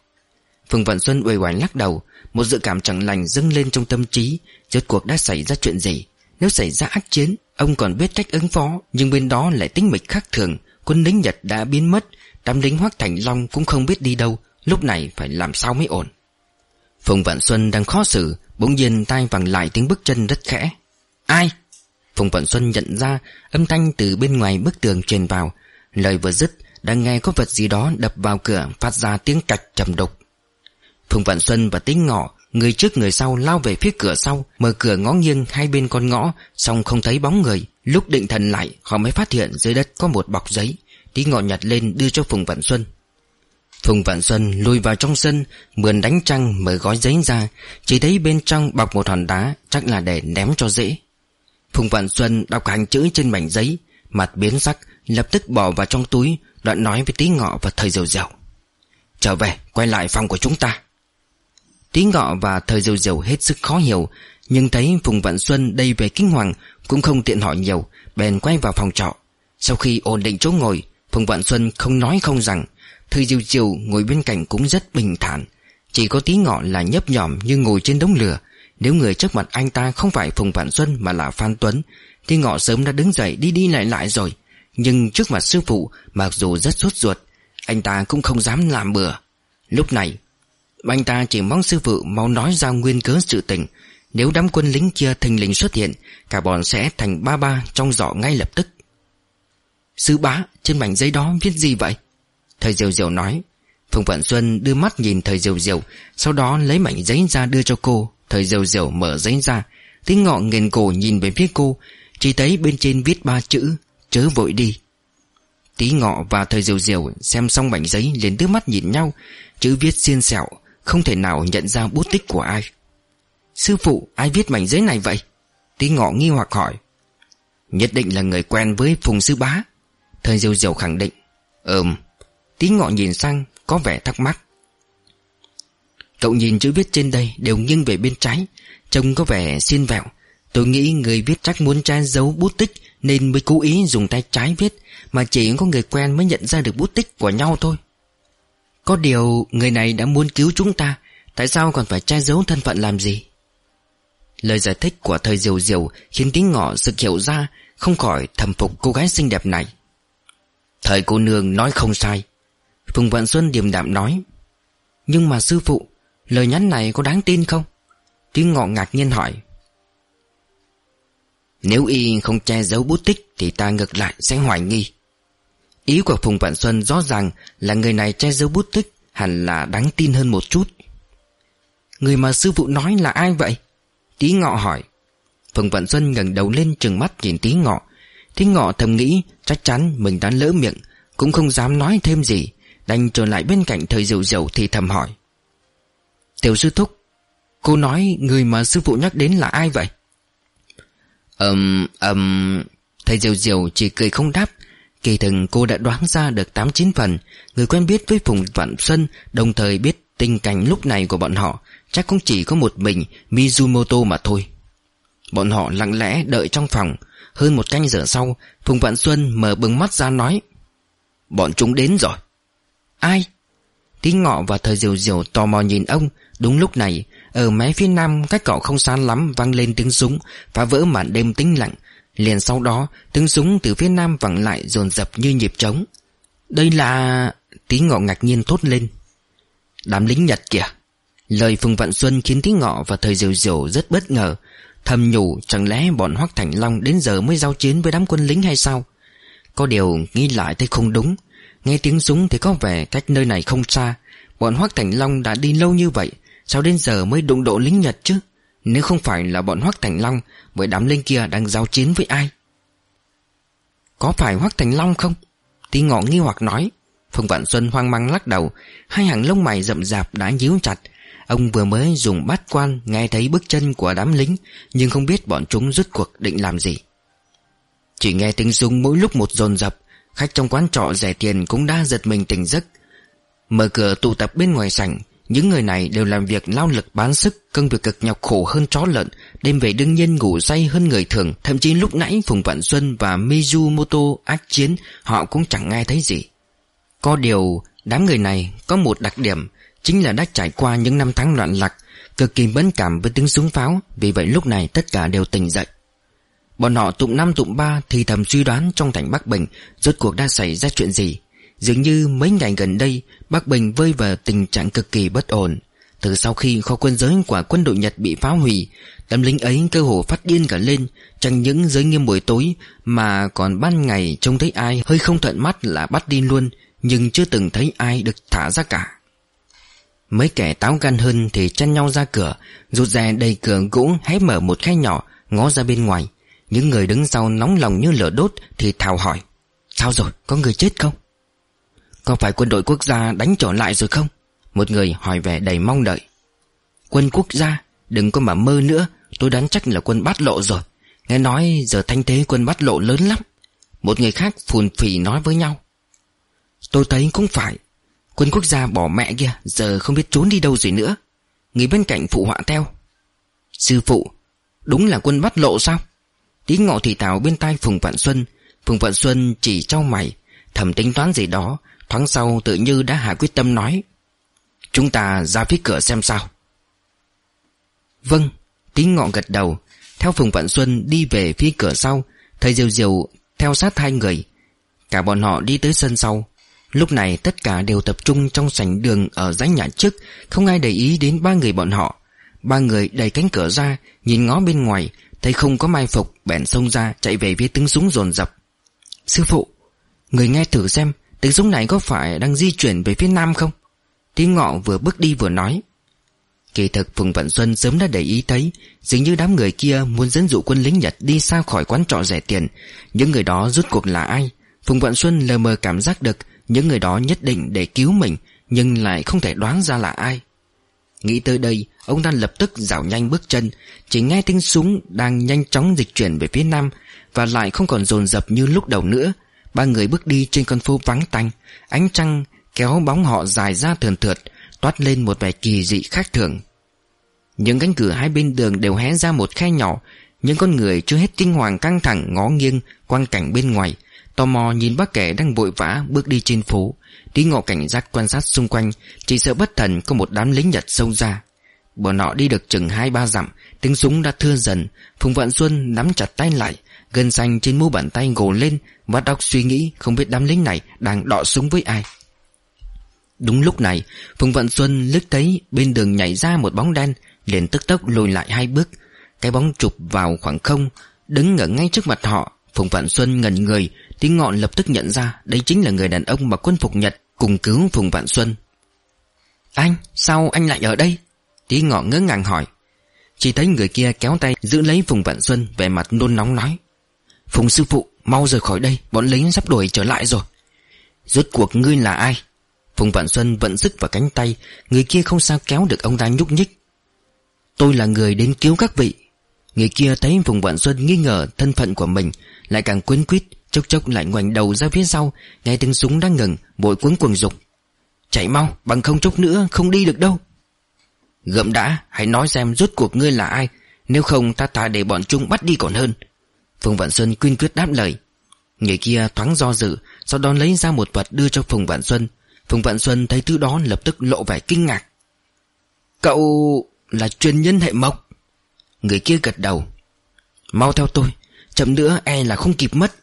Phùng Vận Xuân uể oải lắc đầu, Một dự cảm chẳng lành dâng lên trong tâm trí, Rốt cuộc đã xảy ra chuyện gì? Nếu xảy ra ác chiến, Ông còn biết cách ứng phó, Nhưng bên đó lại tính mịch khác thường. Quân lính Nhật đã biến mất, Đám lính Hoác Thành Long cũng không biết đi đâu, Lúc này phải làm sao mới ổn. Phùng Vạn Xuân đang khó xử, Bỗng nhiên tai vẳng lại tiếng bước chân rất khẽ. Ai? Phùng Vạn Xuân nhận ra, Âm thanh từ bên ngoài bức tường truyền vào. Lời vừa dứt, Đang nghe có vật gì đó đập vào cửa, Phát ra tiếng cạch trầm đục. Phùng Vạn Xuân và tính ngọ Người trước người sau lao về phía cửa sau, Mở cửa ngó nghiêng hai bên con ngõ, Xong không thấy bóng người. Lúc định thần lại, họ mới phát hiện dưới đất có một bọc giấy. Tí ngọ nhặt lên đưa cho Phùng Vạn Xuân. Phùng Vạn Xuân lùi vào trong sân, Mượn đánh trăng mở gói giấy ra. Chỉ thấy bên trong bọc một hòn đá, Chắc là để ném cho dễ. Phùng Vạn Xuân đọc hàng chữ trên mảnh giấy, Mặt biến sắc, Lập tức bỏ vào trong túi, Đoạn nói với tí ngọ và thầy dầu diều Trở về, quay lại phòng của chúng ta. Tí ngọ và thời diều diều hết sức khó hiểu, Nhưng thấy Phùng Vạn Xuân đây về kinh hoàng, Cũng không tiện hỏi nhiều, Bèn quay vào phòng trọ. Sau khi ổn định chỗ ngồi, Phùng Vạn Xuân không nói không rằng Thời diều diều ngồi bên cạnh cũng rất bình thản. Chỉ có tí ngọ là nhấp nhòm như ngồi trên đống lửa. Nếu người trước mặt anh ta không phải Phùng Vạn Xuân mà là Phan Tuấn Tí ngọ sớm đã đứng dậy đi đi lại lại rồi. Nhưng trước mặt sư phụ, Mặc dù rất sốt ruột, Anh ta cũng không dám làm bừa. Lúc này anh ta chỉ mong sư phụ mau nói ra nguyên cớ sự tình. Nếu đám quân lính kia thình lình xuất hiện, Cả bọn sẽ thành ba ba trong giỏ ngay lập tức. Sư bá, Trên mảnh giấy đó viết gì vậy? Thời diều diều nói. Phùng Vận Xuân đưa mắt nhìn thời diều diều, Sau đó lấy mảnh giấy ra đưa cho cô. Thời diều diều mở giấy ra, Tiếng ngọ nghiền cổ nhìn về phía cô. Chỉ thấy bên trên viết ba chữ, Chớ vội đi. Tí ngọ và thời diều diều xem xong mảnh giấy liền đưa mắt nhìn nhau. Chữ viết xiên xẹo không thể nào nhận ra bút tích của ai. Sư phụ, ai viết mảnh giấy này vậy? Tí ngọ nghi hoặc hỏi. Nhất định là người quen với Phùng Sư Bá. Thời diều diều khẳng định. Ừm, Tí ngọ nhìn sang, có vẻ thắc mắc. Cậu nhìn chữ viết trên đây Đều nghiêng về bên trái, Trông có vẻ xiên vẹo. Tôi nghĩ người viết chắc muốn che giấu bút tích Nên mới cố ý dùng tay trái viết, Mà chỉ có người quen mới nhận ra được bút tích của nhau thôi có điều người này đã muốn cứu chúng ta, Tại sao còn phải che giấu thân phận làm gì? Lời giải thích của thời diều diều Khiến tiếng ngọ sự hiểu ra, Không khỏi thầm phục cô gái xinh đẹp này. Thời cô nương nói không sai. Phùng Vận Xuân điềm đạm nói, Nhưng mà sư phụ, Lời nhắn này có đáng tin không? Tiếng ngọ ngạc nhiên hỏi, Nếu y không che giấu bút tích Thì ta ngược lại sẽ hoài nghi. Ý của Phùng Vạn Xuân rõ ràng là người này che giấu bút tích hẳn là đáng tin hơn một chút. Người mà sư phụ nói là ai vậy? Tí ngọ hỏi. Phùng Vạn Xuân ngẩng đầu lên trừng mắt nhìn tí ngọ. Tí ngọ thầm nghĩ chắc chắn mình đã lỡ miệng, cũng không dám nói thêm gì, đành trở lại bên cạnh thời diệu diệu thì thầm hỏi. Tiểu sư thúc, cô nói người mà sư phụ nhắc đến là ai vậy? Ừm, um, ừm, um, thầy Diều Diều chỉ cười không đáp, Kỳ thần cô đã đoán ra được 8-9 phần. Người quen biết với Phùng Vạn Xuân, Đồng thời biết tình cảnh lúc này của bọn họ. Chắc cũng chỉ có một mình Mizumoto mà thôi. Bọn họ lặng lẽ đợi trong phòng. Hơn một canh giờ sau, Phùng Vạn Xuân mở bừng mắt ra nói, Bọn chúng đến rồi. Ai? Tí ngọ và thời diều diều tò mò nhìn ông. Đúng lúc này, Ở mé phía nam, cách cỏ không xa lắm vang lên tiếng súng, Phá vỡ màn đêm tĩnh lặng. Liền sau đó tiếng súng từ phía nam vẳng lại dồn dập như nhịp trống. Đây là... Tí ngọ ngạc nhiên thốt lên. Đám lính Nhật kìa. Lời Phùng Vạn Xuân khiến Tí ngọ và thời diều diều rất bất ngờ. Thầm nhủ chẳng lẽ bọn Hoắc Thành Long đến giờ mới giao chiến với đám quân lính hay sao? Có điều nghĩ lại thấy không đúng. Nghe tiếng súng thì có vẻ cách nơi này không xa. Bọn Hoắc Thành Long đã đi lâu như vậy, Sao đến giờ mới đụng độ lính Nhật chứ? Nếu không phải là bọn Hoắc Thành Long Bởi đám lính kia đang giao chiến với ai? Có phải Hoắc Thành Long không? Tí ngọ nghi hoặc nói. Phùng Vạn Xuân hoang mang lắc đầu. Hai hàng lông mày rậm rạp đã nhíu chặt. Ông vừa mới dùng bát quan Nghe thấy bước chân của đám lính, Nhưng không biết bọn chúng rút cuộc định làm gì. Chỉ nghe tiếng súng mỗi lúc một dồn dập. Khách trong quán trọ rẻ tiền cũng đã giật mình tỉnh giấc. Mở cửa tụ tập bên ngoài sảnh những người này đều làm việc lao lực bán sức, Công việc cực nhọc khổ hơn chó lợn, Đêm về đương nhiên ngủ say hơn người thường. Thậm chí lúc nãy Phùng Vạn Xuân và Mizumoto ác chiến, Họ cũng chẳng nghe thấy gì. Có điều, đám người này có một đặc điểm, Chính là đã trải qua những năm tháng loạn lạc, Cực kỳ mẫn cảm với tiếng súng pháo. Vì vậy lúc này tất cả đều tỉnh dậy. Bọn họ tụng năm tụng ba thì thầm suy đoán trong thành Bắc Bình Rốt cuộc đã xảy ra chuyện gì. Dường như mấy ngày gần đây, Bắc Bình vơi vào tình trạng cực kỳ bất ổn. Từ sau khi kho quân giới của quân đội Nhật bị phá hủy đám lính ấy cơ hồ phát điên cả lên, Chẳng những giới nghiêm buổi tối Mà còn ban ngày trông thấy ai hơi không thuận mắt là bắt đi luôn, Nhưng chưa từng thấy ai được thả ra cả. Mấy kẻ táo gan hơn thì chăn nhau ra cửa, Rụt rè đầy cửa gỗ hé mở một khe nhỏ, Ngó ra bên ngoài. Những người đứng sau nóng lòng như lửa đốt Thì thào hỏi, Sao rồi? Có người chết không? Có phải quân đội quốc gia đánh trở lại rồi không? Một người hỏi vẻ đầy mong đợi. Quân quốc gia, Đừng có mà mơ nữa. Tôi đoán chắc là quân bát lộ rồi. Nghe nói giờ thanh thế quân bát lộ lớn lắm. Một người khác phùn phì nói với nhau. Tôi thấy cũng phải. Quân quốc gia bỏ mẹ kia Giờ không biết trốn đi đâu rồi nữa. Người bên cạnh phụ họa theo. Sư phụ, Đúng là quân bắt lộ sao? Tí ngọ thì tào bên tai Phùng Vạn Xuân. Phùng Vạn Xuân chỉ trao mày, Thầm tính toán gì đó Thoáng sau tự như đã hạ quyết tâm nói, Chúng ta ra phía cửa xem sao. Vâng. Tí ngọn gật đầu. Theo Phùng Vạn Xuân đi về phía cửa sau Thầy Diều Diều theo sát hai người. Cả bọn họ đi tới sân sau. Lúc này tất cả đều tập trung trong sảnh đường ở dãy nhà trước, Không ai để ý đến ba người bọn họ. Ba người đẩy cánh cửa ra, Nhìn ngó bên ngoài, Thấy không có mai phục, Bèn xông ra chạy về phía tiếng súng dồn dập. Sư phụ, Người nghe thử xem Tiếng súng này có phải đang di chuyển về phía nam không? Tí ngọ vừa bước đi vừa nói. Kỳ thực Phùng Vận Xuân sớm đã để ý thấy, Dường như đám người kia muốn dẫn dụ quân lính Nhật đi xa khỏi quán trọ rẻ tiền. Những người đó rút cuộc là ai? Phùng Vận Xuân lờ mờ cảm giác được những người đó nhất định để cứu mình, Nhưng lại không thể đoán ra là ai. Nghĩ tới đây, Ông ta lập tức dạo nhanh bước chân, Chỉ nghe tiếng súng đang nhanh chóng dịch chuyển về phía nam Và lại không còn dồn dập như lúc đầu nữa. Ba người bước đi trên con phố vắng tanh, Ánh trăng kéo bóng họ dài ra thườn thượt, Toát lên một vẻ kỳ dị khác thường. Những cánh cửa hai bên đường đều hé ra một khe nhỏ, Những con người chưa hết kinh hoàng căng thẳng, ngó nghiêng Quang cảnh bên ngoài, Tò mò nhìn bác kẻ đang vội vã bước đi trên phố. Tí ngọ cảnh giác quan sát xung quanh, Chỉ sợ bất thần có một đám lính Nhật sâu ra. Bọn họ đi được chừng hai ba dặm, Tiếng súng đã thưa dần, Phùng Vạn Xuân nắm chặt tay lại. Gân xanh trên mu bàn tay gồ lên Và đọc suy nghĩ không biết đám lính này Đang đọ súng với ai. Đúng lúc này Phùng Vạn Xuân lướt thấy bên đường nhảy ra một bóng đen Liền tức tốc lùi lại hai bước. Cái bóng chụp vào khoảng không Đứng ở ngay trước mặt họ Phùng Vạn Xuân ngẩn người Tiếng ngọn lập tức nhận ra Đây chính là người đàn ông mà quân phục Nhật Cùng cứu Phùng Vạn Xuân. Anh, sao anh lại ở đây? Tí ngọn ngớ ngàng hỏi. Chỉ thấy người kia kéo tay giữ lấy Phùng Vạn Xuân Về mặt nôn nóng nói. Phùng sư phụ, mau rời khỏi đây Bọn lính sắp đuổi trở lại rồi. Rốt cuộc ngươi là ai? Phùng Vạn Xuân vận sức vào cánh tay Người kia không sao kéo được ông ta nhúc nhích. Tôi là người đến cứu các vị. Người kia thấy Phùng Vạn Xuân nghi ngờ thân phận của mình Lại càng quyến quýt Chốc chốc lại ngoảnh đầu ra phía sau Nghe tiếng súng đang ngừng Bội cuống quần dục. Chạy mau bằng không chốc nữa không đi được đâu. Gậm đã Hãy nói xem rốt cuộc ngươi là ai Nếu không ta thà để bọn chúng bắt đi còn hơn. Phùng Vạn Xuân quyên quyết đáp lời. Người kia thoáng do dự, Sau đó lấy ra một vật đưa cho Phùng Vạn Xuân. Phùng Vạn Xuân thấy thứ đó lập tức lộ vẻ kinh ngạc. Cậu là truyền nhân hệ mộc. Người kia gật đầu. Mau theo tôi, Chậm nữa e là không kịp mất.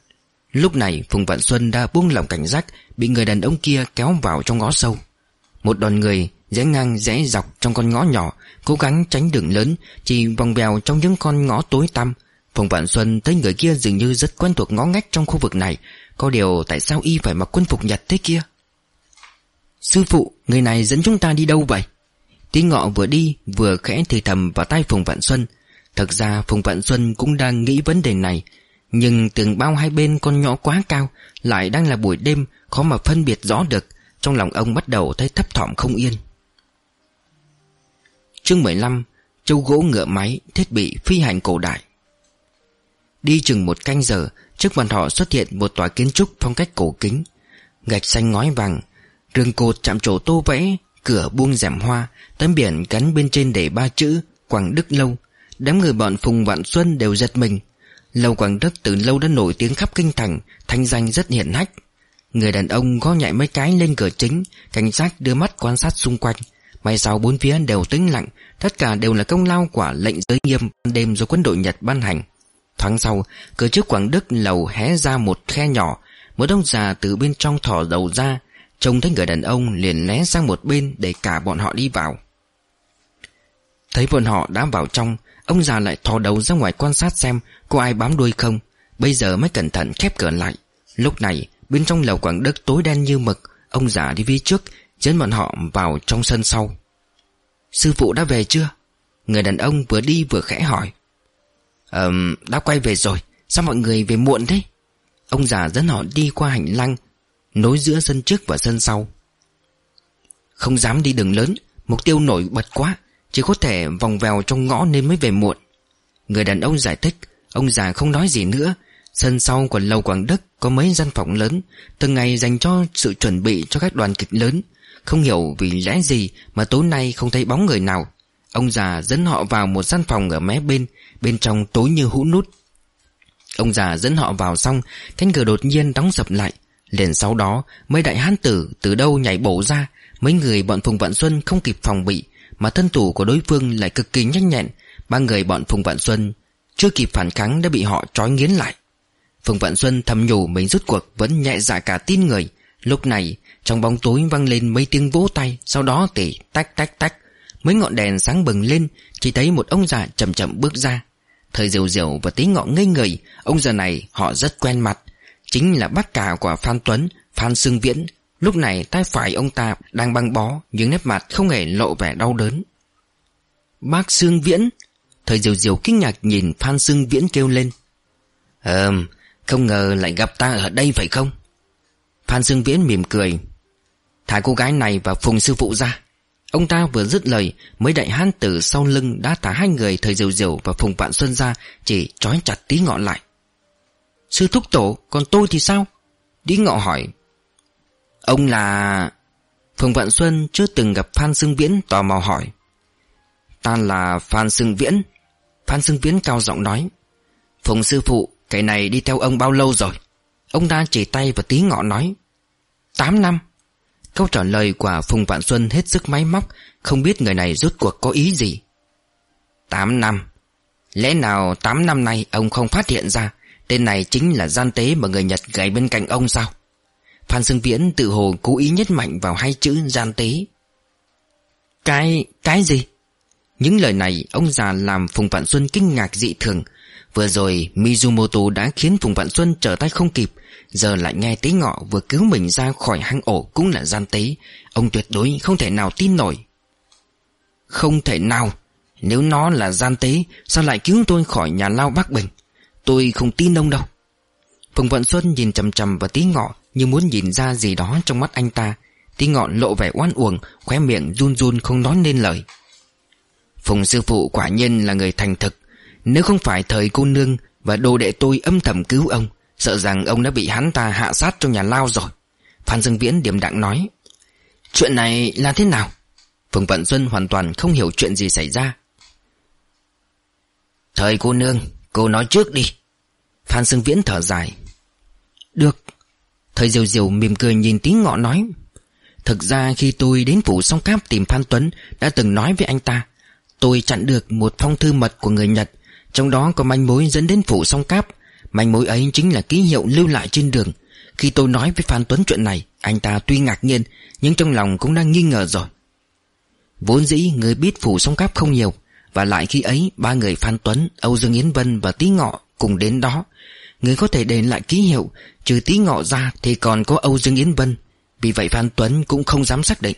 Lúc này, Phùng Vạn Xuân đã buông lỏng cảnh giác, Bị người đàn ông kia kéo vào trong ngõ sâu. Một đoàn người rẽ ngang rẽ dọc trong con ngõ nhỏ, Cố gắng tránh đường lớn, Chỉ vòng vèo trong những con ngõ tối tăm. Phùng Vạn Xuân thấy người kia dường như rất quen thuộc ngõ ngách trong khu vực này, Có điều tại sao y phải mặc quân phục Nhật thế kia? Sư phụ, Người này dẫn chúng ta đi đâu vậy? Tí ngọ vừa đi, vừa khẽ thì thầm vào tay Phùng Vạn Xuân. Thật ra Phùng Vạn Xuân cũng đang nghĩ vấn đề này, Nhưng tường bao hai bên con nhỏ quá cao, Lại đang là buổi đêm, Khó mà phân biệt rõ được. Trong lòng ông bắt đầu thấy thấp thỏm không yên. Chương 15 Châu gỗ ngựa máy, Thiết bị phi hành cổ đại. Đi chừng một canh giờ, Trước mặt họ xuất hiện một tòa kiến trúc phong cách cổ kính. Gạch xanh ngói vàng, Rừng cột chạm trổ tô vẽ, Cửa buông rèm hoa, Tấm biển gắn bên trên để ba chữ Quảng Đức Lâu. Đám người bọn Phùng Vạn Xuân đều giật mình. Lâu Quảng Đức từ lâu đã nổi tiếng khắp kinh thành, Thanh danh rất hiển hách. Người đàn ông gõ nhạy mấy cái lên cửa chính, Cảnh sát đưa mắt quan sát xung quanh. May sao bốn phía đều tĩnh lặng, Tất cả đều là công lao quả lệnh giới nghiêm Đêm do quân đội Nhật ban hành. Thoáng sau, Cửa trước Quảng Đức lầu hé ra một khe nhỏ. Một ông già từ bên trong thỏ đầu ra, Trông thấy người đàn ông liền né sang một bên Để cả bọn họ đi vào. Thấy bọn họ đã vào trong, Ông già lại thò đầu ra ngoài quan sát xem Có ai bám đuôi không. Bây giờ mới cẩn thận khép cửa lại. Lúc này, bên trong lầu quảng đất tối đen như mực, Ông già đi phía trước, Dẫn bọn họ vào trong sân sau. Sư phụ đã về chưa? Người đàn ông vừa đi vừa khẽ hỏi um, đã quay về rồi. Sao mọi người về muộn thế? Ông già dẫn họ đi qua hành lang Nối giữa sân trước và sân sau. Không dám đi đường lớn Mục tiêu nổi bật quá Chỉ có thể vòng vèo trong ngõ nên mới về muộn. Người đàn ông giải thích Ông già không nói gì nữa. Sân sau của lầu Quảng Đức có mấy gian phòng lớn Từng ngày dành cho sự chuẩn bị cho các đoàn kịch lớn. Không hiểu vì lẽ gì mà tối nay không thấy bóng người nào. Ông già dẫn họ vào một gian phòng ở mé bên Bên trong tối như hũ nút. Ông già dẫn họ vào xong, Cánh cửa đột nhiên đóng sập lại. Liền sau đó, mấy đại hán tử từ đâu nhảy bổ ra, Mấy người bọn Phùng Vạn Xuân không kịp phòng bị, Mà thân thủ của đối phương lại cực kỳ nhanh nhẹn. Ba người bọn Phùng Vạn Xuân Chưa kịp phản kháng đã bị họ trói nghiến lại. Phùng Vạn Xuân thầm nhủ mình rút cuộc Vẫn nhẹ dạ cả tin người. Lúc này, trong bóng tối vang lên mấy tiếng vỗ tay, Sau đó tỉ tách tách tách. Mấy ngọn đèn sáng bừng lên, Chỉ thấy một ông già chậm chậm bước ra. Thời diều diều và tí ngọ ngây người Ông già này họ rất quen mặt. Chính là bác cả của Phan Tuấn, Phan Sương Viễn. Lúc này tay phải ông ta đang băng bó Nhưng nét mặt không hề lộ vẻ đau đớn. Bác Sương Viễn! Thời diều diều kinh ngạc nhìn Phan Sương Viễn kêu lên. Ờm, Không ngờ lại gặp ta ở đây phải không? Phan Sương Viễn mỉm cười. Thả cô gái này và Phùng Sư Phụ ra. Ông ta vừa dứt lời, Mấy đại hán tử sau lưng đã thả hai người Thời diều diều và Phùng Vạn Xuân ra, Chỉ trói chặt tí ngọn lại. Sư thúc tổ, còn tôi thì sao? Tí ngọ hỏi. Ông là Phùng Vạn Xuân chưa từng gặp Phan Sương Viễn, tò mò hỏi. Ta là Phan Sương Viễn. Phan Sương Viễn cao giọng nói. Phùng sư phụ, Cái này đi theo ông bao lâu rồi? Ông ta chỉ tay và tí ngọ nói. Tám năm. Câu trả lời của Phùng Vạn Xuân hết sức máy móc, Không biết người này rốt cuộc có ý gì. Tám năm. Lẽ nào tám năm nay ông không phát hiện ra Tên này chính là gian tế mà người Nhật gầy bên cạnh ông sao? Phan Sương Viễn tự hồ cố ý nhấn mạnh vào hai chữ gian tế. Cái... cái gì? Những lời này, ông già làm Phùng Vạn Xuân kinh ngạc dị thường Vừa rồi Mizumoto đã khiến Phùng Vạn Xuân trở tay không kịp, Giờ lại nghe tế ngọ vừa cứu mình ra khỏi hang ổ cũng là gian tế. Ông tuyệt đối không thể nào tin nổi. Không thể nào! Nếu nó là gian tế, Sao lại cứu tôi khỏi nhà lao Bắc Bình? Tôi không tin ông đâu. Phùng Vận Xuân nhìn chầm chầm vào tí ngọ Như muốn nhìn ra gì đó trong mắt anh ta. Tí ngọ lộ vẻ oan uổng, Khóe miệng run run không nói nên lời. Phùng sư phụ quả nhiên là người thành thực. Nếu không phải thời cô nương Và đồ đệ tôi âm thầm cứu ông, Sợ rằng ông đã bị hắn ta hạ sát trong nhà lao rồi. Phan Dương Viễn điềm đạm nói. Chuyện này là thế nào? Phùng Vận Xuân hoàn toàn không hiểu chuyện gì xảy ra. Thời cô nương, Cô nói trước đi. Phan dương Viễn thở dài. Được. Thời diều diều mỉm cười nhìn tí ngọ nói. Thực ra khi tôi đến phủ song cáp tìm Phan Tuấn, Đã từng nói với anh ta, Tôi chặn được một phong thư mật của người Nhật trong đó có manh mối dẫn đến phủ song cáp. Manh mối ấy chính là ký hiệu lưu lại trên đường. Khi tôi nói với Phan Tuấn chuyện này Anh ta tuy ngạc nhiên Nhưng trong lòng cũng đang nghi ngờ rồi. Vốn dĩ người biết phủ song cáp không nhiều Và lại khi ấy Ba người Phan Tuấn, Âu Dương Yến Vân và Tý Ngọ cùng đến đó. Người có thể để lại ký hiệu Trừ Tý Ngọ ra thì còn có Âu Dương Yến Vân. Vì vậy Phan Tuấn cũng không dám xác định.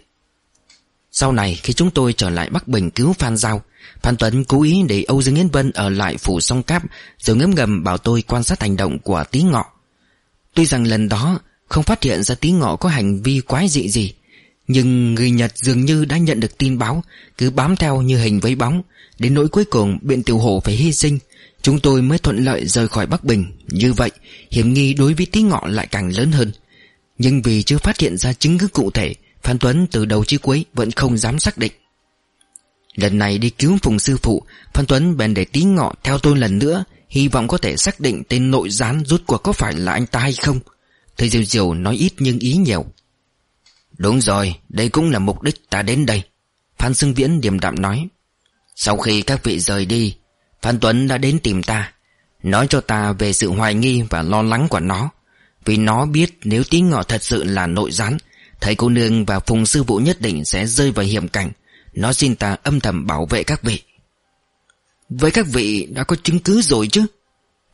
Sau này, khi chúng tôi trở lại Bắc Bình cứu Phan Giao, Phan Tuấn cố ý để Âu Dương Yến Vân ở lại phủ song cáp, Rồi ngấm ngầm bảo tôi quan sát hành động của Tý Ngọ. Tuy rằng lần đó không phát hiện ra Tý Ngọ có hành vi quái dị gì, Nhưng người Nhật dường như đã nhận được tin báo, Cứ bám theo như hình với bóng, Đến nỗi cuối cùng biện tiểu hổ phải hy sinh. Chúng tôi mới thuận lợi rời khỏi Bắc Bình. Như vậy, hiểm nghi đối với Tý Ngọ lại càng lớn hơn. Nhưng vì chưa phát hiện ra chứng cứ cụ thể Phan Tuấn từ đầu chí cuối vẫn không dám xác định. Lần này đi cứu Phùng Sư Phụ Phan Tuấn bèn để tí ngọ theo tôi lần nữa Hy vọng có thể xác định tên nội gián rút cuộc có phải là anh ta hay không. Thầy Diều Diều nói ít nhưng ý nhiều. Đúng rồi, đây cũng là mục đích ta đến đây. Phan Sương Viễn điềm đạm nói. Sau khi các vị rời đi Phan Tuấn đã đến tìm ta. Nói cho ta về sự hoài nghi và lo lắng của nó. Vì nó biết nếu tí ngọ thật sự là nội gián Thầy cô nương và Phùng Sư Phụ nhất định sẽ rơi vào hiểm cảnh, nó xin ta âm thầm bảo vệ các vị. Với các vị đã có chứng cứ rồi chứ?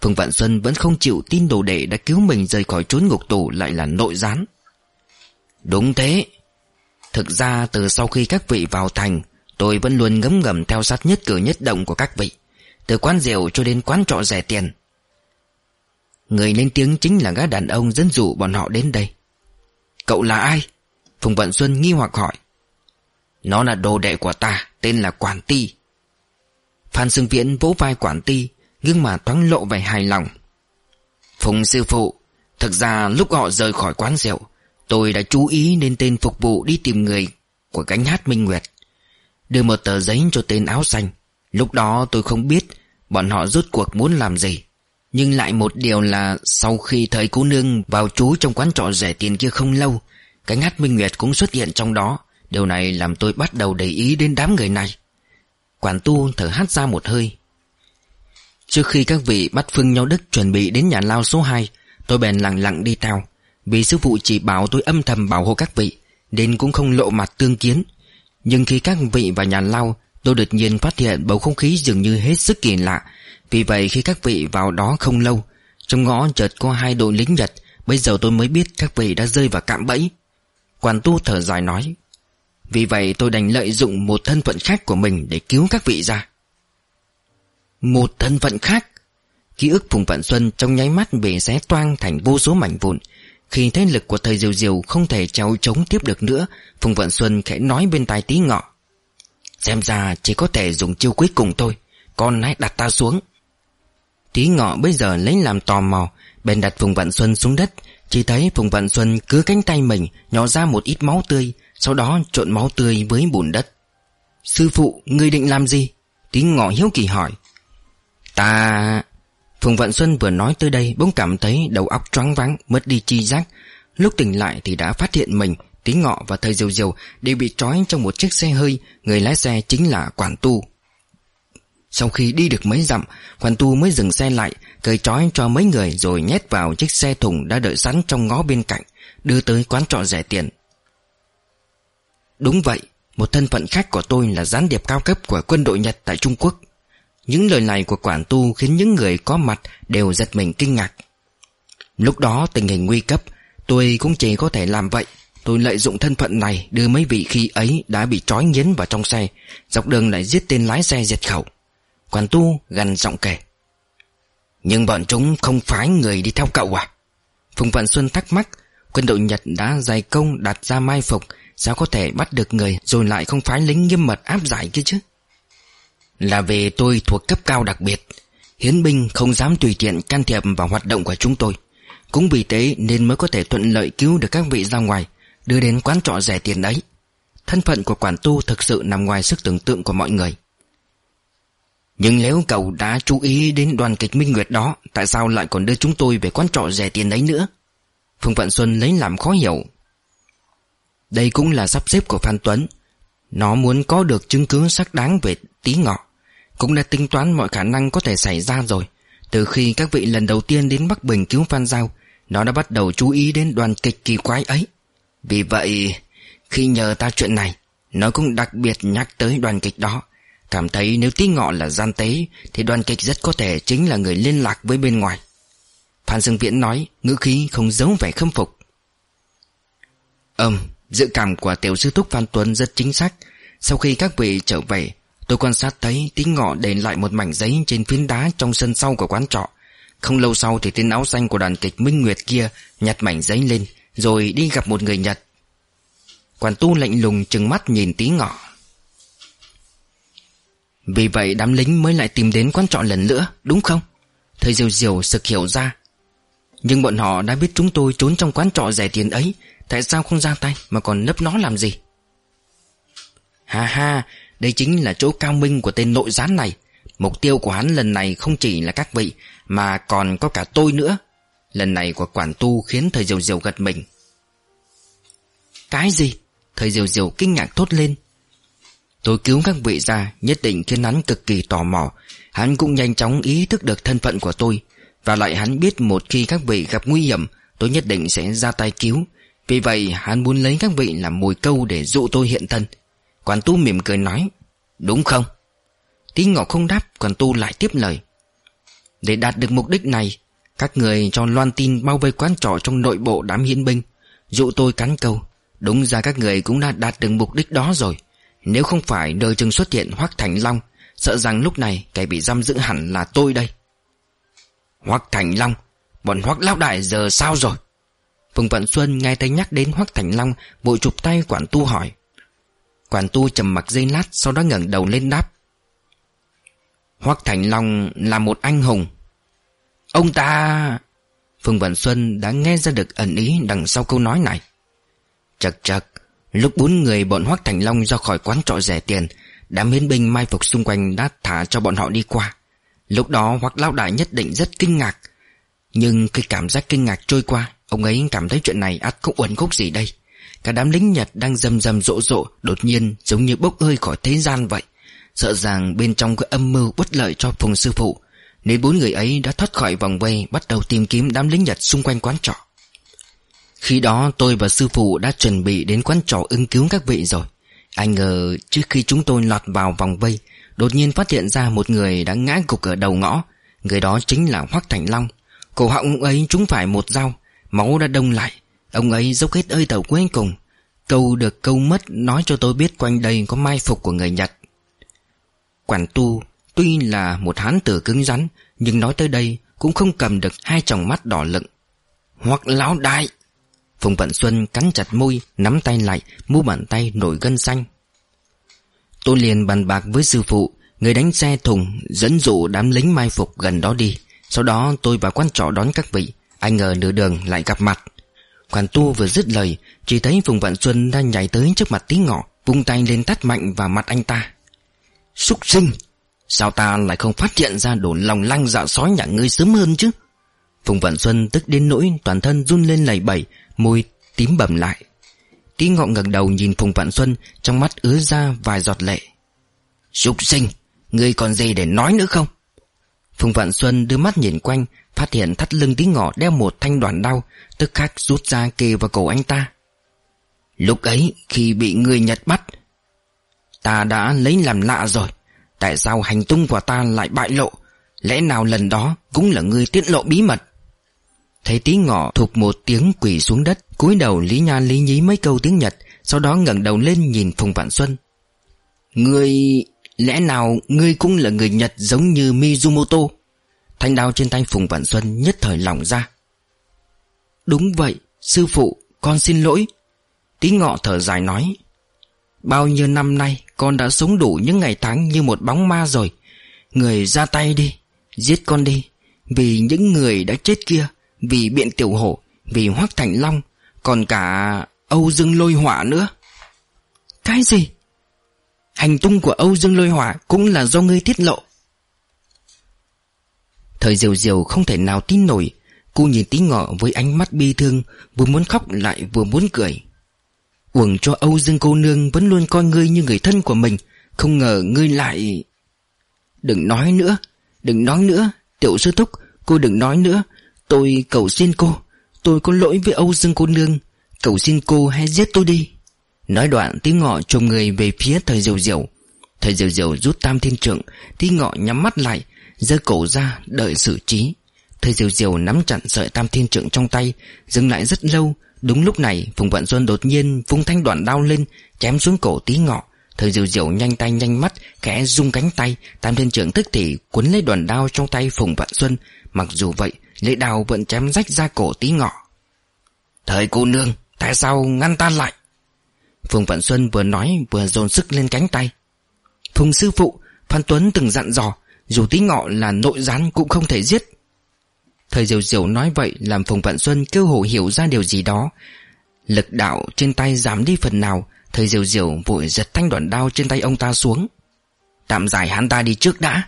Phương Vạn Xuân vẫn không chịu tin đồ đệ đã cứu mình rời khỏi trốn ngục tù lại là nội gián. Đúng thế. Thực ra từ sau khi các vị vào thành, Tôi vẫn luôn ngấm ngầm theo sát nhất cử nhất động của các vị, Từ quán rượu cho đến quán trọ rẻ tiền. Người lên tiếng chính là gã đàn ông dẫn dụ bọn họ đến đây. Cậu là ai? Phùng Vận Xuân nghi hoặc hỏi. Nó là đồ đệ của ta, Tên là Quản Ti. Phan Sương Viễn vỗ vai Quản Ti Gương mà thoáng lộ vẻ hài lòng. Phùng sư phụ, Thực ra lúc họ rời khỏi quán rượu, Tôi đã chú ý đến tên phục vụ đi tìm người Của cánh hát Minh Nguyệt. Đưa một tờ giấy cho tên áo xanh. Lúc đó tôi không biết Bọn họ rốt cuộc muốn làm gì. Nhưng lại một điều là Sau khi thấy cú nương vào trú trong quán trọ rẻ tiền kia không lâu Cánh hát Minh Nguyệt cũng xuất hiện trong đó. Điều này làm tôi bắt đầu để ý đến đám người này. Quản tu thở hát ra một hơi. Trước khi các vị bắt Phương Nhau Đức chuẩn bị đến nhà lao số 2 Tôi bèn lặng lặng đi theo. Vì sư phụ chỉ bảo tôi âm thầm bảo hộ các vị, Nên cũng không lộ mặt tương kiến. Nhưng khi các vị vào nhà lao, Tôi đột nhiên phát hiện bầu không khí dường như hết sức kỳ lạ. Vì vậy khi các vị vào đó không lâu, Trong ngõ chợt có hai đội lính Nhật. Bây giờ tôi mới biết các vị đã rơi vào cạm bẫy. Quản tu thở dài nói, vì vậy tôi đành lợi dụng một thân phận khác của mình để cứu các vị ra Một thân phận khác? Ký ức Phùng Vạn Xuân trong nháy mắt bị xé toang thành vô số mảnh vụn. Khi thế lực của thầy Diều Diều không thể trèo chống tiếp được nữa, Phùng Vạn Xuân khẽ nói bên tai tí ngọ, Xem ra chỉ có thể dùng chiêu cuối cùng thôi, Con hãy đặt ta xuống. Tí ngọ bây giờ lấy làm tò mò, Bèn đặt Phùng Vạn Xuân xuống đất chỉ thấy Phùng Vạn Xuân cứ cánh tay mình Nhỏ ra một ít máu tươi, sau đó trộn máu tươi với bùn đất. Sư phụ, ngươi định làm gì? Tiếng ngọ hiếu kỳ hỏi. Ta Phùng Vạn Xuân vừa nói tới đây Bỗng cảm thấy đầu óc choáng váng, Mất đi chi giác. Lúc tỉnh lại thì đã phát hiện mình, Tí ngọ và thầy Diều Diều Đều bị trói trong một chiếc xe hơi, Người lái xe chính là Quản Tu. Sau khi đi được mấy dặm Quản Tu mới dừng xe lại, Cởi trói cho mấy người Rồi nhét vào chiếc xe thùng đã đợi sẵn trong ngõ bên cạnh, Đưa tới quán trọ rẻ tiền. Đúng vậy, Một thân phận khác của tôi là gián điệp cao cấp của quân đội Nhật tại Trung Quốc. Những lời này của quản tu khiến những người có mặt đều giật mình kinh ngạc. Lúc đó tình hình nguy cấp, Tôi cũng chỉ có thể làm vậy. Tôi lợi dụng thân phận này đưa mấy vị khi ấy đã bị trói nghiến vào trong xe, Dọc đường lại giết tên lái xe diệt khẩu. Quản tu gần giọng kể. Nhưng bọn chúng không phái người đi theo cậu à? Phùng Vạn Xuân thắc mắc, Quân đội Nhật đã dày công đặt ra mai phục, Sao có thể bắt được người Rồi lại không phái lính nghiêm mật áp giải kia chứ? Là vì tôi thuộc cấp cao đặc biệt, Hiến binh không dám tùy tiện can thiệp vào hoạt động của chúng tôi. Cũng vì thế nên mới có thể thuận lợi cứu được các vị ra ngoài, Đưa đến quán trọ rẻ tiền đấy. Thân phận của quản tu thực sự nằm ngoài sức tưởng tượng của mọi người. Nhưng nếu cậu đã chú ý đến đoàn kịch Minh Nguyệt đó, Tại sao lại còn đưa chúng tôi về quán trọ rẻ tiền đấy nữa? Phương Vận Xuân lấy làm khó hiểu. Đây cũng là sắp xếp của Phan Tuấn. Nó muốn có được chứng cứ xác đáng về tí ngọ. Cũng đã tính toán mọi khả năng có thể xảy ra rồi. Từ khi các vị lần đầu tiên đến Bắc Bình cứu Phan Giao, Nó đã bắt đầu chú ý đến đoàn kịch kỳ quái ấy. Vì vậy, khi nhờ ta chuyện này, Nó cũng đặc biệt nhắc tới đoàn kịch đó. Cảm thấy nếu tí ngọ là gian tế, Thì đoàn kịch rất có thể chính là người liên lạc với bên ngoài. Phan Dương Viễn nói, Ngữ khí không giấu vẻ khâm phục. Ừm, Dự cảm của tiểu sư thúc Phan Tuấn rất chính xác. Sau khi các vị trở về, Tôi quan sát thấy tí ngọ để lại một mảnh giấy Trên phiến đá trong sân sau của quán trọ. Không lâu sau thì tên áo xanh của đoàn kịch Minh Nguyệt kia Nhặt mảnh giấy lên, Rồi đi gặp một người Nhật. Quản tu lạnh lùng chừng mắt nhìn tí ngọ. Vì vậy đám lính mới lại tìm đến quán trọ lần nữa, Đúng không? Thầy Diều Diều sực hiểu ra. Nhưng bọn họ đã biết chúng tôi trốn trong quán trọ rẻ tiền ấy, Tại sao không ra tay Mà còn nấp nó làm gì? Ha ha, Đây chính là chỗ cao minh của tên nội gián này. Mục tiêu của hắn lần này không chỉ là các vị, Mà còn có cả tôi nữa. Lần này của quản tu khiến thầy Diều Diều gật mình. Cái gì? Thầy Diều Diều kinh ngạc thốt lên. Tôi cứu các vị ra Nhất định khiến hắn cực kỳ tò mò. Hắn cũng nhanh chóng ý thức được thân phận của tôi. Và lại hắn biết một khi các vị gặp nguy hiểm, Tôi nhất định sẽ ra tay cứu. Vì vậy, hắn muốn lấy các vị làm mồi câu Để dụ tôi hiện thân. Quản tu mỉm cười nói, Đúng không? Tí ngọ không đáp, Quản tu lại tiếp lời. Để đạt được mục đích này, Các người cho loan tin bao vây quán trọ Trong nội bộ đám hiến binh, Dụ tôi cắn câu. Đúng ra các người cũng đã đạt được mục đích đó rồi. Nếu không phải đời chừng xuất hiện Hoác Thành Long, Sợ rằng lúc này kẻ bị giam giữ hẳn là tôi đây. Hoác Thành Long, Bọn Hoác Lão Đại giờ sao rồi? Phùng Vận Xuân nghe thấy nhắc đến Hoác Thành Long, Vội chụp tay quản tu hỏi. Quản tu trầm mặc giây lát, Sau đó ngẩng đầu lên đáp. Hoác Thành Long là một anh hùng. Ông ta Phùng Vận Xuân đã nghe ra được ẩn ý đằng sau câu nói này. Chật chật Lúc bốn người bọn Hoác Thành Long ra khỏi quán trọ rẻ tiền, Đám hiến binh mai phục xung quanh đã thả cho bọn họ đi qua. Lúc đó Hoác Lão Đại nhất định rất kinh ngạc. Nhưng khi cảm giác kinh ngạc trôi qua, Ông ấy cảm thấy chuyện này ắt cũng uẩn khúc gì đây? Cả đám lính Nhật đang rầm rầm rộ rộ Đột nhiên giống như bốc hơi khỏi thế gian vậy. Sợ rằng bên trong có âm mưu bất lợi cho Phùng Sư Phụ, Nên bốn người ấy đã thoát khỏi vòng vây, Bắt đầu tìm kiếm đám lính Nhật xung quanh quán trọ. Khi đó tôi và sư phụ đã chuẩn bị đến quán trò ứng cứu các vị rồi. Anh ngờ trước khi chúng tôi lọt vào vòng vây, Đột nhiên phát hiện ra một người đã ngã gục ở đầu ngõ. Người đó chính là Hoắc Thành Long. Cổ họng ông ấy trúng phải một dao, Máu đã đông lại. Ông ấy dốc hết ơi tàu cuối cùng. Câu được câu mất nói cho tôi biết quanh đây có mai phục của người Nhật. Quản tu, tuy là một hán tử cứng rắn, Nhưng nói tới đây cũng không cầm được hai tròng mắt đỏ lựng. Hoặc lão đại! Phùng Vận Xuân cắn chặt môi, Nắm tay lại, Mu bàn tay nổi gân xanh. Tôi liền bàn bạc với sư phụ, Người đánh xe thùng Dẫn dụ đám lính mai phục gần đó đi. Sau đó tôi vào quán trọ đón các vị Anh ngờ nửa đường lại gặp mặt. Quản tu vừa dứt lời, Chỉ thấy Phùng Vận Xuân đang nhảy tới trước mặt tí ngọ, Vung tay lên tát mạnh vào mặt anh ta. Xúc sinh, Sao ta lại không phát hiện ra đồn lòng lăng dạ sói nhà ngươi sớm hơn chứ? Phùng Vận Xuân tức đến nỗi toàn thân run lên lầy bẩy Môi tím bầm lại. Tí ngọ ngẩng đầu nhìn Phùng vạn Xuân Trong mắt ứa ra vài giọt lệ. Súc sinh Ngươi còn gì để nói nữa không? Phùng Vạn Xuân đưa mắt nhìn quanh Phát hiện thắt lưng tí ngọ đeo một thanh đoàn đao, Tức khắc rút ra kề vào cổ anh ta. Lúc ấy khi bị người Nhật bắt Ta đã lấy làm lạ rồi. Tại sao hành tung của ta lại bại lộ? Lẽ nào lần đó cũng là người tiết lộ bí mật? Thấy tí ngọ thục một tiếng quỳ xuống đất, cúi đầu lý nha lý nhí mấy câu tiếng Nhật, Sau đó ngẩng đầu lên nhìn Phùng Vạn Xuân. Ngươi... Lẽ nào ngươi cũng là người Nhật giống như Mizumoto? Thanh đao trên tay Phùng Vạn Xuân nhất thời lỏng ra. Đúng vậy, Sư phụ, con xin lỗi. Tí ngọ thở dài nói. Bao nhiêu năm nay, Con đã sống đủ những ngày tháng như một bóng ma rồi. Người ra tay đi, Giết con đi, Vì những người đã chết kia vì biện tiểu hổ, Vì hoắc thành long, Còn cả Âu Dương lôi hỏa nữa. Cái gì? Hành tung của Âu Dương lôi hỏa Cũng là do ngươi tiết lộ. Thời diều diều không thể nào tin nổi, Cô nhìn tí ngọ với ánh mắt bi thương, Vừa muốn khóc lại vừa muốn cười. Uổng cho Âu Dương cô nương Vẫn luôn coi ngươi như người thân của mình, Không ngờ ngươi lại Đừng nói nữa, Đừng nói nữa, Tiểu sư thúc, Cô đừng nói nữa Tôi cầu xin cô. Tôi có lỗi với Âu Dương cô nương. Cầu xin cô hãy giết tôi đi. Nói đoạn, tí ngọ trồm người về phía thời diều diều Thời diều diều rút tam thiên trượng, Tí ngọ nhắm mắt lại, giơ cổ ra, đợi xử trí. Thời diều diều nắm chặt sợi tam thiên trượng trong tay, Dừng lại rất lâu. Đúng lúc này, Phùng Vận Xuân đột nhiên vung thanh đoạn đao lên, Chém xuống cổ tí ngọ. Thời diều diều nhanh tay nhanh mắt, Khẽ rung cánh tay, Tam thiên trượng tức thì cuốn lấy đoạn đao trong tay Phùng Vận Xuân. Mặc dù vậy Lễ đào vẫn chém rách ra cổ tí ngọ. Thời cô nương, Tại sao ngăn ta lại? Phùng Vận Xuân vừa nói vừa dồn sức lên cánh tay. Phùng sư phụ, Phan Tuấn từng dặn dò, Dù tí ngọ là nội gián cũng không thể giết. Thời diều diều nói vậy Làm Phùng Vận Xuân kêu hổ hiểu ra điều gì đó. Lực đạo trên tay giảm đi phần nào, Thời diều diều vội giật thanh đoạn đao trên tay ông ta xuống. Tạm giải hắn ta đi trước đã.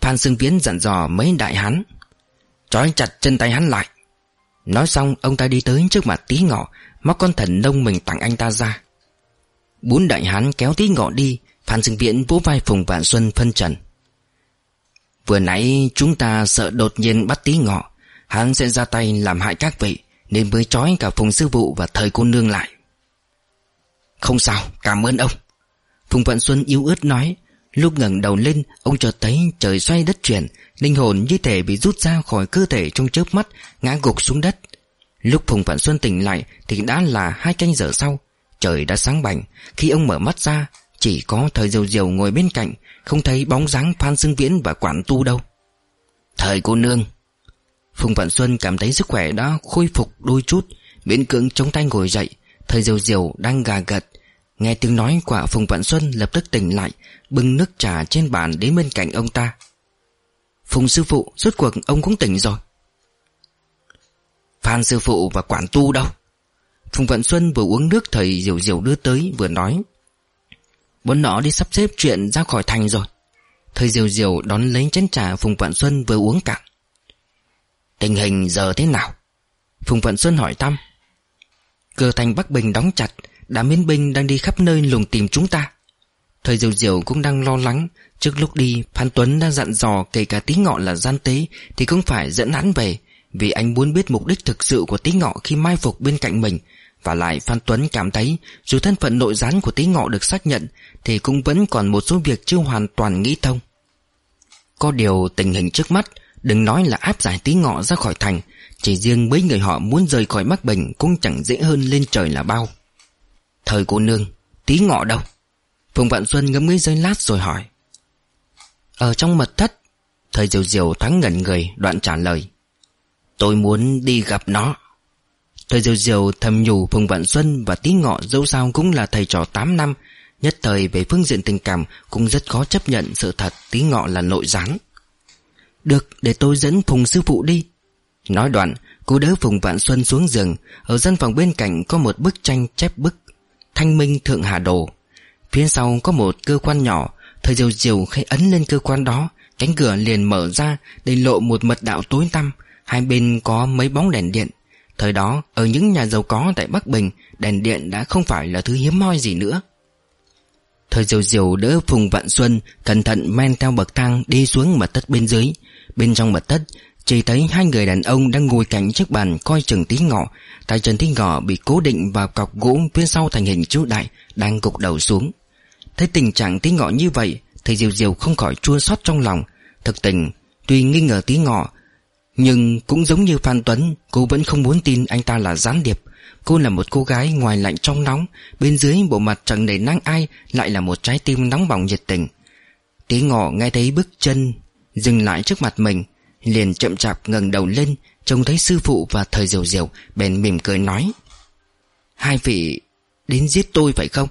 Phan Sương Viễn dặn dò mấy đại hắn Trói chặt chân tay hắn lại. Nói xong ông ta đi tới trước mặt tí ngọ Móc con thần nông mình tặng anh ta ra. Bốn đại hán kéo tí ngọ đi Phan sinh Viễn vỗ vai Phùng Vạn Xuân phân trần. Vừa nãy chúng ta sợ đột nhiên bắt tí ngọ Hắn sẽ ra tay làm hại các vị Nên mới trói cả Phùng Sư Vụ và thời cô nương lại. Không sao, cảm ơn ông. Phùng Vạn Xuân yếu ớt nói Lúc ngẩng đầu lên, Ông chợt thấy trời xoay đất chuyển, Linh hồn như thể bị rút ra khỏi cơ thể trong chớp mắt, Ngã gục xuống đất. Lúc Phùng Vạn Xuân tỉnh lại Thì đã là hai canh giờ sau, Trời đã sáng bảnh Khi ông mở mắt ra, Chỉ có thời diều diều ngồi bên cạnh, Không thấy bóng dáng Phan dương Viễn và Quản Tu đâu. Thời cô nương! Phùng Vạn Xuân cảm thấy sức khỏe đã khôi phục đôi chút, Miễn cưỡng chống tay ngồi dậy. Thời diều diều đang gà gật Nghe tiếng nói của Phùng Vạn Xuân lập tức tỉnh lại, Bưng nước trà trên bàn đến bên cạnh ông ta. Phùng sư phụ, Rốt cuộc ông cũng tỉnh rồi. Phan sư phụ và quản tu đâu? Phùng Vạn Xuân vừa uống nước thầy diều diều đưa tới, vừa nói. Bọn nó đi sắp xếp chuyện ra khỏi thành rồi. Thầy diều diều đón lấy chén trà Phùng Vạn Xuân vừa uống cạn Tình hình giờ thế nào? Phùng Vạn Xuân hỏi thăm. Cửa thành Bắc Bình đóng chặt Đám miến binh đang đi khắp nơi lùng tìm chúng ta. Thời Diệu Diệu cũng đang lo lắng. Trước lúc đi, Phan Tuấn đã dặn dò kể cả tí ngọ là gian tế Thì cũng phải dẫn hắn về, Vì anh muốn biết mục đích thực sự của tí ngọ khi mai phục bên cạnh mình. Và lại Phan Tuấn cảm thấy Dù thân phận nội gián của tí ngọ được xác nhận Thì cũng vẫn còn một số việc chưa hoàn toàn nghĩ thông. Có điều tình hình trước mắt, Đừng nói là áp giải tí ngọ ra khỏi thành, Chỉ riêng mấy người họ muốn rời khỏi Bắc Bình Cũng chẳng dễ hơn lên trời là bao. Thời cô nương, Tí ngọ đâu? Phùng Vạn Xuân ngấm nghĩ giây lát rồi hỏi. Ở trong mật thất Thời diều diều thoáng ngẩn người, Đoạn trả lời. Tôi muốn đi gặp nó. Thời diều diều thầm nhủ Phùng Vạn Xuân Và Tí Ngọ dẫu sao cũng là thầy trò 8 năm, Nhất thời về phương diện tình cảm Cũng rất khó chấp nhận sự thật Tí Ngọ là nội gián. Được, để tôi dẫn Phùng sư phụ đi. Nói đoạn, Cô đỡ Phùng Vạn Xuân xuống giường. Ở gian phòng bên cạnh có một bức tranh chép bức Thanh minh thượng hà đồ. Phía sau có một cơ quan nhỏ, Thời diều diều khi ấn lên cơ quan đó, Cánh cửa liền mở ra Để lộ một mật đạo tối tăm, Hai bên có mấy bóng đèn điện. Thời đó, ở những nhà giàu có tại Bắc Bình, Đèn điện đã không phải là thứ hiếm hoi gì nữa. Thời diều diều đỡ Phùng Vạn Xuân Cẩn thận men theo bậc thang Đi xuống mật thất bên dưới. Bên trong mật thất chỉ thấy hai người đàn ông đang ngồi cạnh chiếc bàn Coi chừng tí ngọ Tay chân tí ngọ bị cố định vào cọc gỗ Phía sau thành hình chú đại Đang gục đầu xuống. Thấy tình trạng tí ngọ như vậy Thầy Diều Diều không khỏi chua xót trong lòng. Thực tình, Tuy nghi ngờ tí ngọ, Nhưng cũng giống như Phan Tuấn, Cô vẫn không muốn tin anh ta là gián điệp. Cô là một cô gái ngoài lạnh trong nóng, Bên dưới bộ mặt chẳng đầy nắng ai, Lại là một trái tim nóng bỏng nhiệt tình. Tí ngọ nghe thấy bước chân Dừng lại trước mặt mình Liền chậm chạp ngẩng đầu lên, Trông thấy sư phụ và thời diều diều Bèn mỉm cười nói, Hai vị đến giết tôi phải không?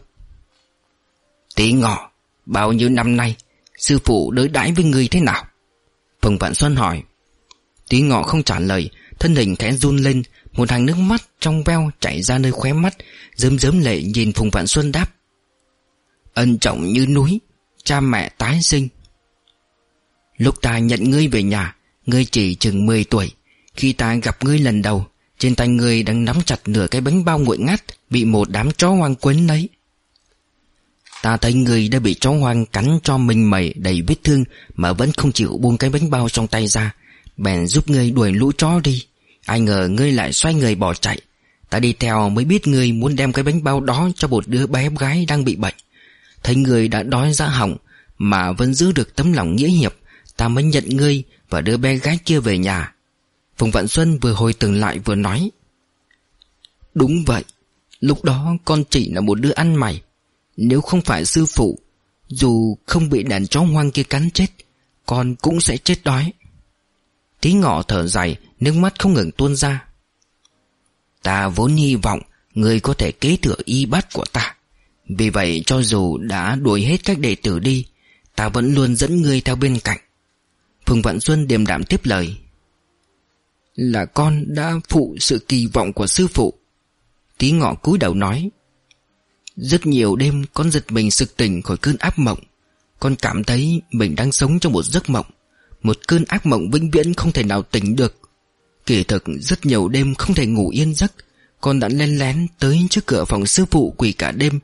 Tí ngọ, Bao nhiêu năm nay, Sư phụ đối đãi với người thế nào? Phùng Vạn Xuân hỏi. Tí ngọ không trả lời, Thân hình khẽ run lên, Một hàng nước mắt trong veo chảy ra nơi khóe mắt Dớm dớm lệ nhìn Phùng Vạn Xuân đáp, Ân trọng như núi, Cha mẹ tái sinh. Lúc ta nhận ngươi về nhà Ngươi chỉ chừng 10 tuổi. Khi ta gặp ngươi lần đầu, Trên tay ngươi đang nắm chặt nửa cái bánh bao nguội ngắt Bị một đám chó hoang quấn lấy. Ta thấy ngươi đã bị chó hoang cắn cho mình mẩy đầy vết thương Mà vẫn không chịu buông cái bánh bao trong tay ra. Bèn giúp ngươi đuổi lũ chó đi. Ai ngờ ngươi lại xoay người bỏ chạy. Ta đi theo mới biết ngươi muốn đem cái bánh bao đó cho một đứa bé gái đang bị bệnh. Thấy ngươi đã đói ra hỏng Mà vẫn giữ được tấm lòng nghĩa hiệp, Ta mới nhận ngươi và đưa bé gái kia về nhà. Phùng Vạn Xuân vừa hồi tưởng lại vừa nói, Đúng vậy, Lúc đó con chỉ là một đứa ăn mày. Nếu không phải sư phụ, Dù không bị đàn chó hoang kia cắn chết, Con cũng sẽ chết đói. Tí ngọ thở dài, Nước mắt không ngừng tuôn ra. Ta vốn hy vọng Người có thể kế thừa y bát của ta. Vì vậy cho dù đã đuổi hết các đệ tử đi, Ta vẫn luôn dẫn ngươi theo bên cạnh. Phùng Vạn Xuân điềm đạm tiếp lời. Là con đã phụ sự kỳ vọng của sư phụ. Tí ngọ cúi đầu nói, Rất nhiều đêm con giật mình sực tỉnh khỏi cơn ác mộng. Con cảm thấy mình đang sống trong một giấc mộng. Một cơn ác mộng vĩnh viễn không thể nào tỉnh được. Kể thực, rất nhiều đêm không thể ngủ yên giấc. Con đã len lén tới trước cửa phòng sư phụ quỳ cả đêm.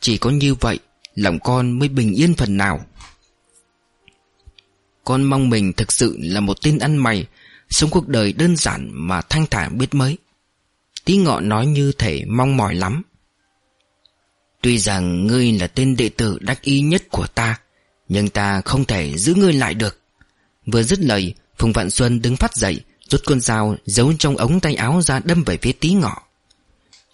Chỉ có như vậy, Lòng con mới bình yên phần nào. Con mong mình thực sự là một tên ăn mày, Sống cuộc đời đơn giản mà thanh thản biết mấy. Tí ngọ nói như thể mong mỏi lắm. Tuy rằng ngươi là tên đệ tử đắc ý nhất của ta, Nhưng ta không thể giữ ngươi lại được. Vừa dứt lời, Phùng Vạn Xuân đứng phát dậy, Rút con dao giấu trong ống tay áo ra đâm về phía tí ngọ.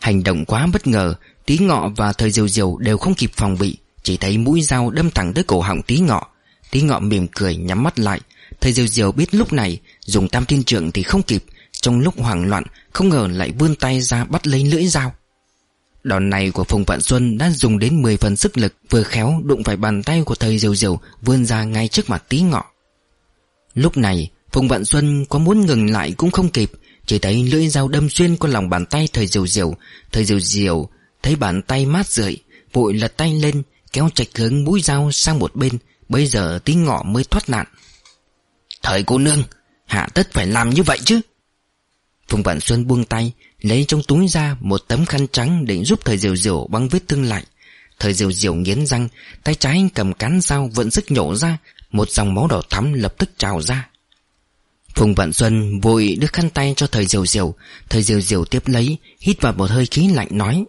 Hành động quá bất ngờ, Tí ngọ và thời diều diều đều không kịp phòng bị, Chỉ thấy mũi dao đâm thẳng tới cổ họng tí ngọ. Tí ngọ mỉm cười nhắm mắt lại. Thầy diều diều biết lúc này Dùng tam thiên trượng thì không kịp. Trong lúc hoảng loạn, Không ngờ lại vươn tay ra bắt lấy lưỡi dao. Đòn này của Phùng Vạn Xuân đã dùng đến 10 phần sức lực, Vừa khéo đụng phải bàn tay của thầy diều diều Vươn ra ngay trước mặt tí ngọ. Lúc này, Phùng Vạn Xuân có muốn ngừng lại cũng không kịp. Chỉ thấy lưỡi dao đâm xuyên qua lòng bàn tay thời diều diều Thời diều diều Thấy bàn tay mát rượi, Vội lật tay lên, Kéo chạch hướng mũi dao sang một bên. Bây giờ tí ngọ mới thoát nạn. Thời cô nương, Hạ tất phải làm như vậy chứ? Phùng Vạn Xuân buông tay, Lấy trong túi ra một tấm khăn trắng Để giúp thời diều diều băng vết thương lại. Thời diều diều nghiến răng, Tay trái cầm cán dao vẫn sức nhổ ra, Một dòng máu đỏ thắm lập tức trào ra. Phùng Vạn Xuân vội đưa khăn tay cho thời diều diều. Thời diều diều tiếp lấy, Hít vào một hơi khí lạnh nói,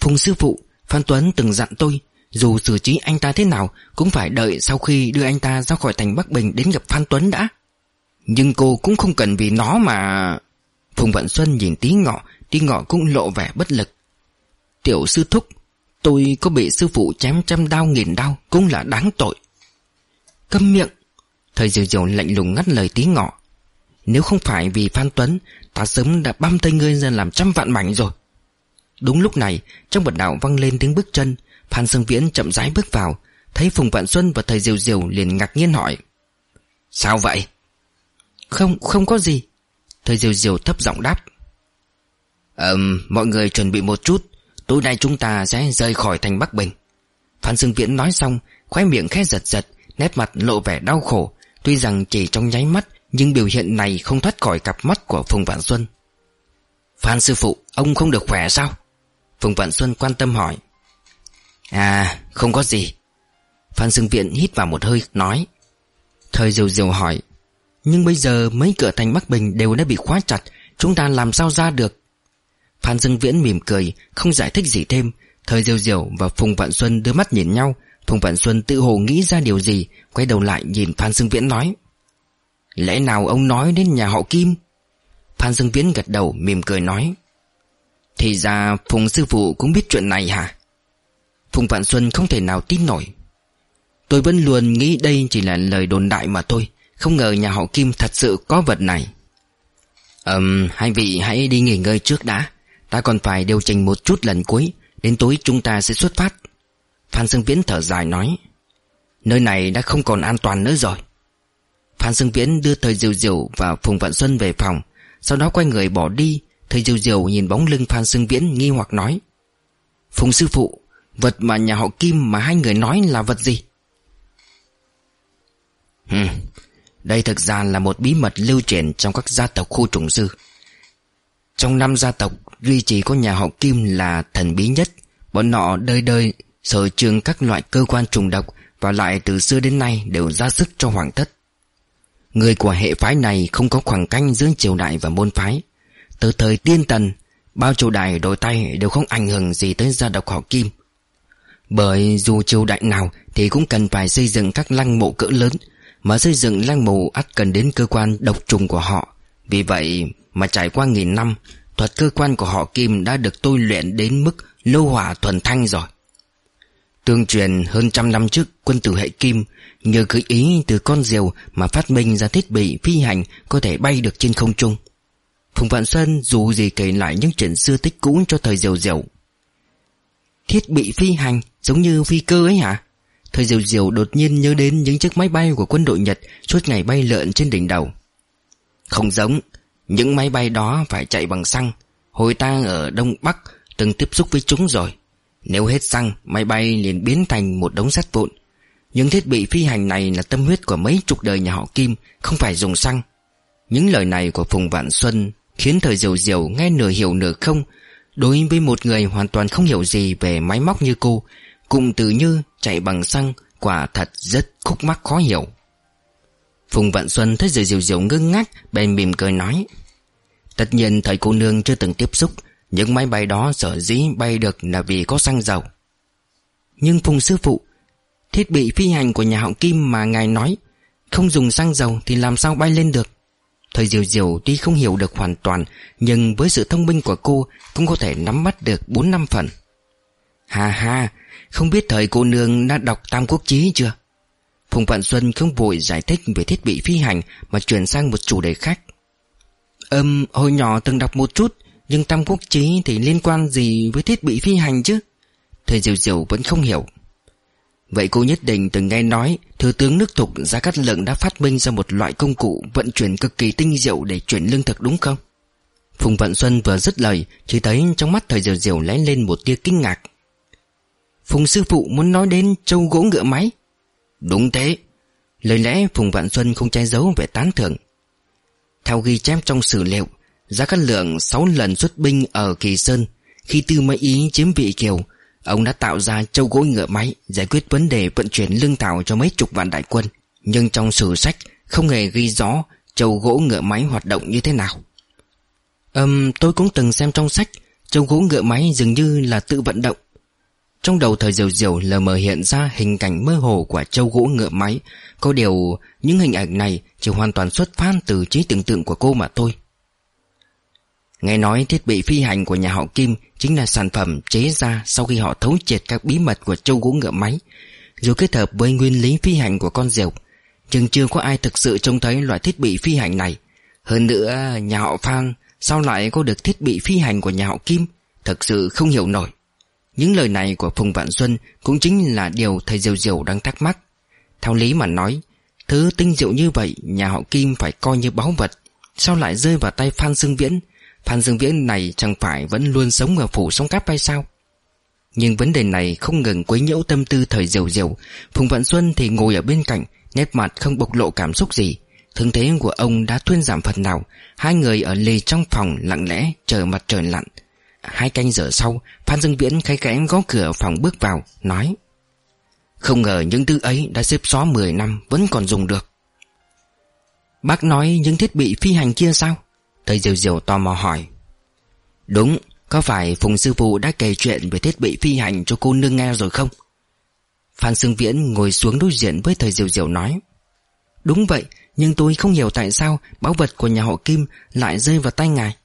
Phùng sư phụ, Phan Tuấn từng dặn tôi dù xử trí anh ta thế nào, Cũng phải đợi sau khi đưa anh ta ra khỏi thành Bắc Bình Đến gặp Phan Tuấn đã. Nhưng cô cũng không cần vì nó mà Phùng Vạn Xuân nhìn tí ngọ Tí ngọ cũng lộ vẻ bất lực. Tiểu sư thúc, Tôi có bị sư phụ chém trăm đau nghìn đau Cũng là đáng tội. Câm miệng, Thời diều diều lạnh lùng ngắt lời tí ngọ. Nếu không phải vì Phan Tuấn, Ta sớm đã băm tay ngươi ra làm trăm vạn mảnh rồi. Đúng lúc này, Trong bật đạo vang lên tiếng bước chân Phan Sương Viễn chậm rãi bước vào, Thấy Phùng Vạn Xuân và thầy diều diều liền ngạc nhiên hỏi. Sao vậy? Không không có gì. Thầy diều diều thấp giọng đáp. Ờm mọi người chuẩn bị một chút, Tối nay chúng ta sẽ rời khỏi thành Bắc Bình. Phan Sương Viễn nói xong, Khóe miệng khẽ giật giật, Nét mặt lộ vẻ đau khổ, Tuy rằng chỉ trong nháy mắt, Nhưng biểu hiện này không thoát khỏi cặp mắt của Phùng Vạn Xuân. Phan sư phụ, Ông không được khỏe sao? Phùng Vạn Xuân quan tâm hỏi. À không có gì. Phan dương Viện hít vào một hơi, nói. Thời diều diều hỏi, Nhưng bây giờ mấy cửa thành Bắc Bình đều đã bị khóa chặt, Chúng ta làm sao ra được? Phan Dương Viễn mỉm cười, Không giải thích gì thêm. Thời diều diều và Phùng Vạn Xuân đưa mắt nhìn nhau. Phùng Vạn Xuân tự hồ nghĩ ra điều gì, Quay đầu lại nhìn Phan Dương Viễn nói, Lẽ nào ông nói đến nhà họ Kim? Phan Dương Viễn gật đầu mỉm cười nói, Thì ra Phùng Sư Phụ cũng biết chuyện này hả? Phùng Vạn Xuân không thể nào tin nổi. Tôi vẫn luôn nghĩ đây chỉ là lời đồn đại mà thôi Không ngờ nhà họ Kim thật sự có vật này. Ừm, um, hai vị hãy đi nghỉ ngơi trước đã Ta còn phải điều chỉnh một chút lần cuối Đến tối chúng ta sẽ xuất phát. Phan Dương Viễn thở dài nói Nơi này đã không còn an toàn nữa rồi. Phan Dương Viễn đưa Thời Diều Diều và Phùng Vạn Xuân về phòng Sau đó quay người bỏ đi. Thời Diều Diều nhìn bóng lưng Phan Dương Viễn nghi hoặc nói Phùng sư phụ Vật mà nhà họ Kim mà hai người nói là vật gì? Hừm, Đây thực ra là một bí mật lưu truyền trong các gia tộc khu trùng sư Trong năm gia tộc duy chỉ có nhà họ Kim là thần bí nhất. Bọn họ đời đời sở trường các loại cơ quan trùng độc Và lại từ xưa đến nay đều ra sức cho hoàng thất. Người của hệ phái này không có khoảng canh giữa triều đại và môn phái. Từ thời tiên tần Bao triều đại đổi tay đều không ảnh hưởng gì tới gia tộc họ Kim. Bởi dù triều đại nào thì cũng cần phải xây dựng các lăng mộ cỡ lớn. Mà xây dựng lăng mộ ắt cần đến cơ quan độc trùng của họ. Vì vậy mà trải qua nghìn năm, Thuật cơ quan của họ Kim đã được tôi luyện đến mức lâu hỏa thuần thanh rồi. Tương truyền hơn trăm năm trước, quân tử hệ Kim Nhờ gợi ý từ con diều mà phát minh ra thiết bị phi hành có thể bay được trên không trung. Phùng Vạn Xuân dù gì kể lại những chuyện xưa tích cũ cho thời diều diều Thiết bị phi hành giống như phi cơ ấy hả? Thời diều diều đột nhiên nhớ đến những chiếc máy bay của quân đội Nhật suốt ngày bay lượn trên đỉnh đầu. Không giống, những máy bay đó phải chạy bằng xăng. Hồi ta ở Đông Bắc từng tiếp xúc với chúng rồi. Nếu hết xăng, máy bay liền biến thành một đống sắt vụn. Những thiết bị phi hành này là tâm huyết của mấy chục đời nhà họ Kim Không phải dùng xăng. Những lời này của Phùng Vạn Xuân Khiến thời diều diều nghe nửa hiểu nửa không Đối với một người hoàn toàn không hiểu gì Về máy móc như cô, Cụm từ như chạy bằng xăng Quả thật rất khúc mắc khó hiểu. Phùng Vạn Xuân thấy thời diều diều ngưng ngác, Bèn mỉm cười nói, Tất nhiên thầy cô nương chưa từng tiếp xúc, Những máy bay đó sở dĩ bay được là vì có xăng dầu. Nhưng Phùng Sư Phụ, Thiết bị phi hành của nhà họ Kim mà ngài nói, Không dùng xăng dầu thì làm sao bay lên được? Thời Diều Diều tuy không hiểu được hoàn toàn, Nhưng với sự thông minh của cô Cũng có thể nắm bắt được 4 năm phần. Hà hà Không biết thời cô nương đã đọc Tam Quốc Chí chưa? Phùng Vạn Xuân không vội giải thích về thiết bị phi hành Mà chuyển sang một chủ đề khác. Ừm, hồi nhỏ từng đọc một chút, Nhưng Tam Quốc Chí thì liên quan gì với thiết bị phi hành chứ? Thời Diều Diều vẫn không hiểu. Vậy cô nhất định từng nghe nói, thứ tướng nước thục Gia Cát Lượng đã phát minh ra một loại công cụ Vận chuyển cực kỳ tinh diệu để chuyển lương thực đúng không? Phùng Vận Xuân vừa dứt lời, Chỉ thấy trong mắt thời diều diều lóe lên một tia kinh ngạc. Phùng sư phụ muốn nói đến châu gỗ ngựa máy Đúng thế. Lời lẽ Phùng Vạn Xuân không che giấu về tán thưởng. Theo ghi chép trong sử liệu, Gia Cát Lượng 6 lần xuất binh ở Kỳ Sơn, Khi Tư Mã Ý chiếm vị Kiều Ông đã tạo ra châu gỗ ngựa máy, Giải quyết vấn đề vận chuyển lương thảo cho mấy chục vạn đại quân. Nhưng trong sử sách, Không hề ghi rõ Châu gỗ ngựa máy hoạt động như thế nào. Ừm, tôi cũng từng xem trong sách, Châu gỗ ngựa máy dường như là tự vận động. Trong đầu thời diều diều lờ mờ hiện ra hình cảnh mơ hồ của châu gỗ ngựa máy. Có điều, những hình ảnh này chỉ hoàn toàn xuất phát từ trí tưởng tượng của cô mà thôi. Nghe nói thiết bị phi hành của nhà họ Kim chính là sản phẩm chế ra sau khi họ thấu triệt các bí mật của châu gỗ ngựa máy, rồi kết hợp với nguyên lý phi hành của con diều. Nhưng chưa có ai thực sự trông thấy loại thiết bị phi hành này. Hơn nữa, nhà họ Phan sao lại có được thiết bị phi hành của nhà họ Kim? thực sự không hiểu nổi. Những lời này của Phùng Vạn Xuân cũng chính là điều thầy Diều Diều đang thắc mắc. Theo lý mà nói, thứ tinh diệu như vậy nhà họ Kim phải coi như báu vật. Sao lại rơi vào tay Phan Xương Viễn Phan Dương Viễn này chẳng phải vẫn luôn sống ở phủ sông cáp hay sao? Nhưng vấn đề này không ngừng quấy nhiễu tâm tư thời diều diều. Phùng Vạn Xuân thì ngồi ở bên cạnh, Nét mặt không bộc lộ cảm xúc gì. Thương thế của ông đã thuyên giảm phần nào. Hai người ở lì trong phòng lặng lẽ chờ mặt trời lặn. Hai canh giờ sau, Phan Dương Viễn khai khẽ gõ cửa phòng bước vào, Nói, Không ngờ những thứ ấy đã xếp xóa 10 năm Vẫn còn dùng được. Bác nói những thiết bị phi hành kia sao? Thầy Diều Diều tò mò hỏi. Đúng, Có phải Phùng Sư Phụ đã kể chuyện Về thiết bị phi hành cho cô nương nghe rồi không? Phan Sương Viễn ngồi xuống đối diện với thầy Diều Diều nói. Đúng vậy, Nhưng tôi không hiểu tại sao Báu vật của nhà họ Kim lại rơi vào tay ngài.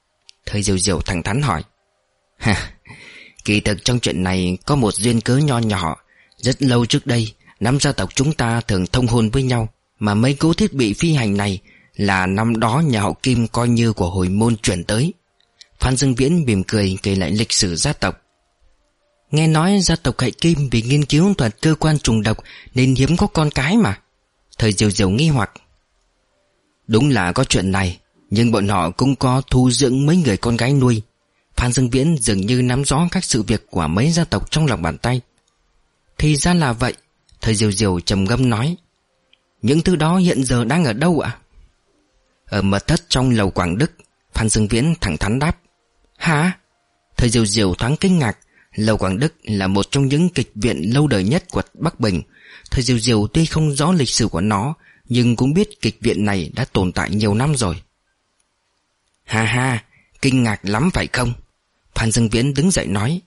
Thầy Diều Diều thẳng thắn hỏi. Ha, Kỳ thực trong chuyện này Có một duyên cớ nho nhỏ. Rất lâu trước đây, Năm gia tộc chúng ta thường thông hôn với nhau, Mà mấy cố thiết bị phi hành này là năm đó nhà họ Kim coi như của hồi môn chuyển tới. Phan Dương Viễn mỉm cười kể lại lịch sử gia tộc. Nghe nói gia tộc Hạnh Kim vì nghiên cứu thuật cơ quan trùng độc nên hiếm có con cái mà. Thời Diều Diều nghi hoặc. Đúng là có chuyện này, nhưng bọn họ cũng có thu dưỡng mấy người con gái nuôi. Phan Dương Viễn dường như nắm rõ các sự việc của mấy gia tộc trong lòng bàn tay. Thì ra là vậy, thời Diều Diều trầm ngâm nói. Những thứ đó hiện giờ đang ở đâu ạ Ờ, Ở mật thất trong lầu Quảng Đức, Phan Dương Viễn thẳng thắn đáp. Hả? Thời diều diều thoáng kinh ngạc. Lầu Quảng Đức là một trong những kịch viện lâu đời nhất của Bắc Bình. Thời diều diều tuy không rõ lịch sử của nó, Nhưng cũng biết kịch viện này đã tồn tại nhiều năm rồi. Ha ha, Kinh ngạc lắm phải không? Phan Dương Viễn đứng dậy nói.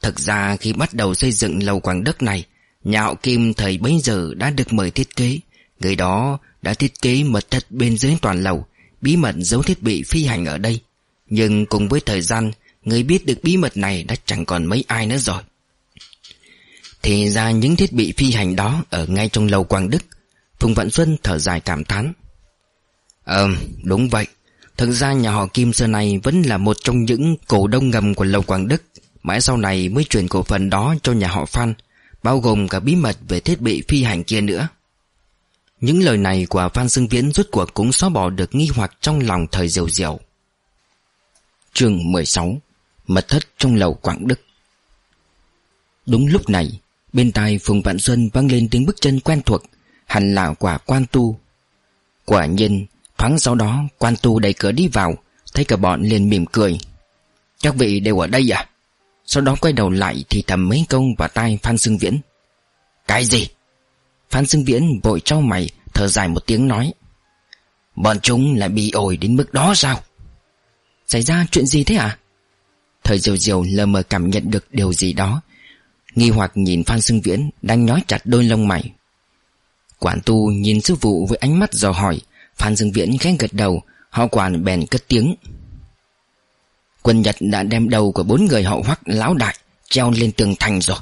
Thực ra khi bắt đầu xây dựng lầu Quảng Đức này Nhà họ Kim thời bấy giờ đã được mời thiết kế. Người đó đã thiết kế mật thất bên dưới toàn lầu, Bí mật giấu thiết bị phi hành ở đây. Nhưng cùng với thời gian, Người biết được bí mật này đã chẳng còn mấy ai nữa rồi. Thì ra những thiết bị phi hành đó Ở ngay trong lầu Quang Đức, Phùng Vạn Xuân thở dài cảm thán. Ờ đúng vậy. Thực ra nhà họ Kim xưa này Vẫn là một trong những cổ đông ngầm của lầu Quang Đức. Mãi sau này mới chuyển cổ phần đó cho nhà họ Phan, Bao gồm cả bí mật về thiết bị phi hành kia nữa. Những lời này của Phan dương Viễn rút cuộc cũng xóa bỏ được nghi hoặc trong lòng thời diều diều. Chương 16 Mật thất trong lầu Quảng Đức. Đúng lúc này, Bên tai Phùng Vạn Xuân vang lên tiếng bước chân quen thuộc, Hẳn là quả quan tu. Quả nhiên, Thoáng sau đó, quan tu đẩy cửa đi vào, Thấy cả bọn liền mỉm cười. Các vị đều ở đây à? Sau đó quay đầu lại thì thầm mấy câu vào tai Phan dương Viễn. Cái gì? Phan Dương Viễn vội trao mày, Thở dài một tiếng nói, Bọn chúng lại bị ổi đến mức đó sao? Xảy ra chuyện gì thế à Thời diều diều lờ mờ cảm nhận được điều gì đó, Nghi hoặc nhìn Phan Xưng Viễn Đang nhói chặt đôi lông mày. Quản tu nhìn sư phụ với ánh mắt dò hỏi, Phan Dương Viễn khẽ gật đầu, Họ quản bèn cất tiếng. Quân Nhật đã đem đầu của bốn người họ hoắc lão đại Treo lên tường thành rồi.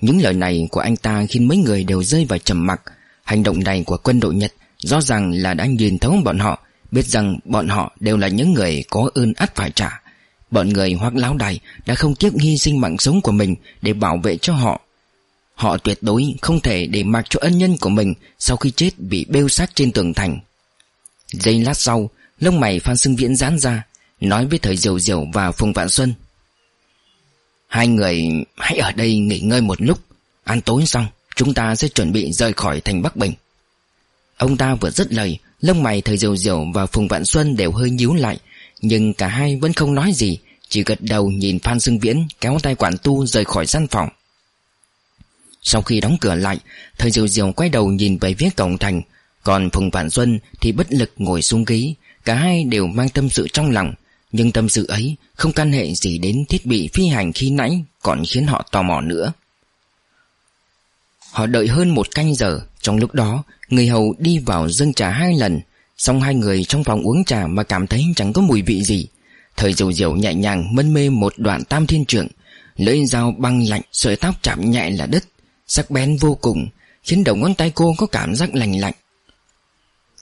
Những lời này của anh ta khiến mấy người đều rơi vào trầm mặc. Hành động này của quân đội Nhật Rõ ràng là đã nhìn thấu bọn họ, Biết rằng bọn họ đều là những người có ơn ắt phải trả. Bọn người hoắc lão đài đã không tiếc hy sinh mạng sống của mình Để bảo vệ cho họ. Họ tuyệt đối không thể để mặc cho ân nhân của mình Sau khi chết bị bêu sát trên tường thành. Giây lát sau, Lông mày Phan Xưng Viễn giãn ra, Nói với thời Diều Diều và Phùng Vạn Xuân. Hai người hãy ở đây nghỉ ngơi một lúc. Ăn tối xong, Chúng ta sẽ chuẩn bị rời khỏi thành Bắc Bình. Ông ta vừa dứt lời, Lông mày thời Diều Diều và Phùng Vạn Xuân đều hơi nhíu lại, Nhưng cả hai vẫn không nói gì, Chỉ gật đầu nhìn Phan Dương Viễn Kéo tay quản tu rời khỏi gian phòng. Sau khi đóng cửa lại, Thời diều diều quay đầu nhìn về phía cổng thành, Còn Phùng Vạn Xuân thì bất lực ngồi xuống ghế, Cả hai đều mang tâm sự trong lòng nhưng tâm sự ấy không can hệ gì đến thiết bị phi hành khi nãy Còn khiến họ tò mò nữa. Họ đợi hơn một canh giờ, Trong lúc đó, Người hầu đi vào dâng trà hai lần, Xong hai người trong phòng uống trà mà cảm thấy chẳng có mùi vị gì. Thời diều diều nhẹ nhàng, mân mê một đoạn tam thiên trượng, Lưỡi dao băng lạnh, Sợi tóc chạm nhẹ là đứt, Sắc bén vô cùng, Khiến đầu ngón tay cô có cảm giác lành lạnh.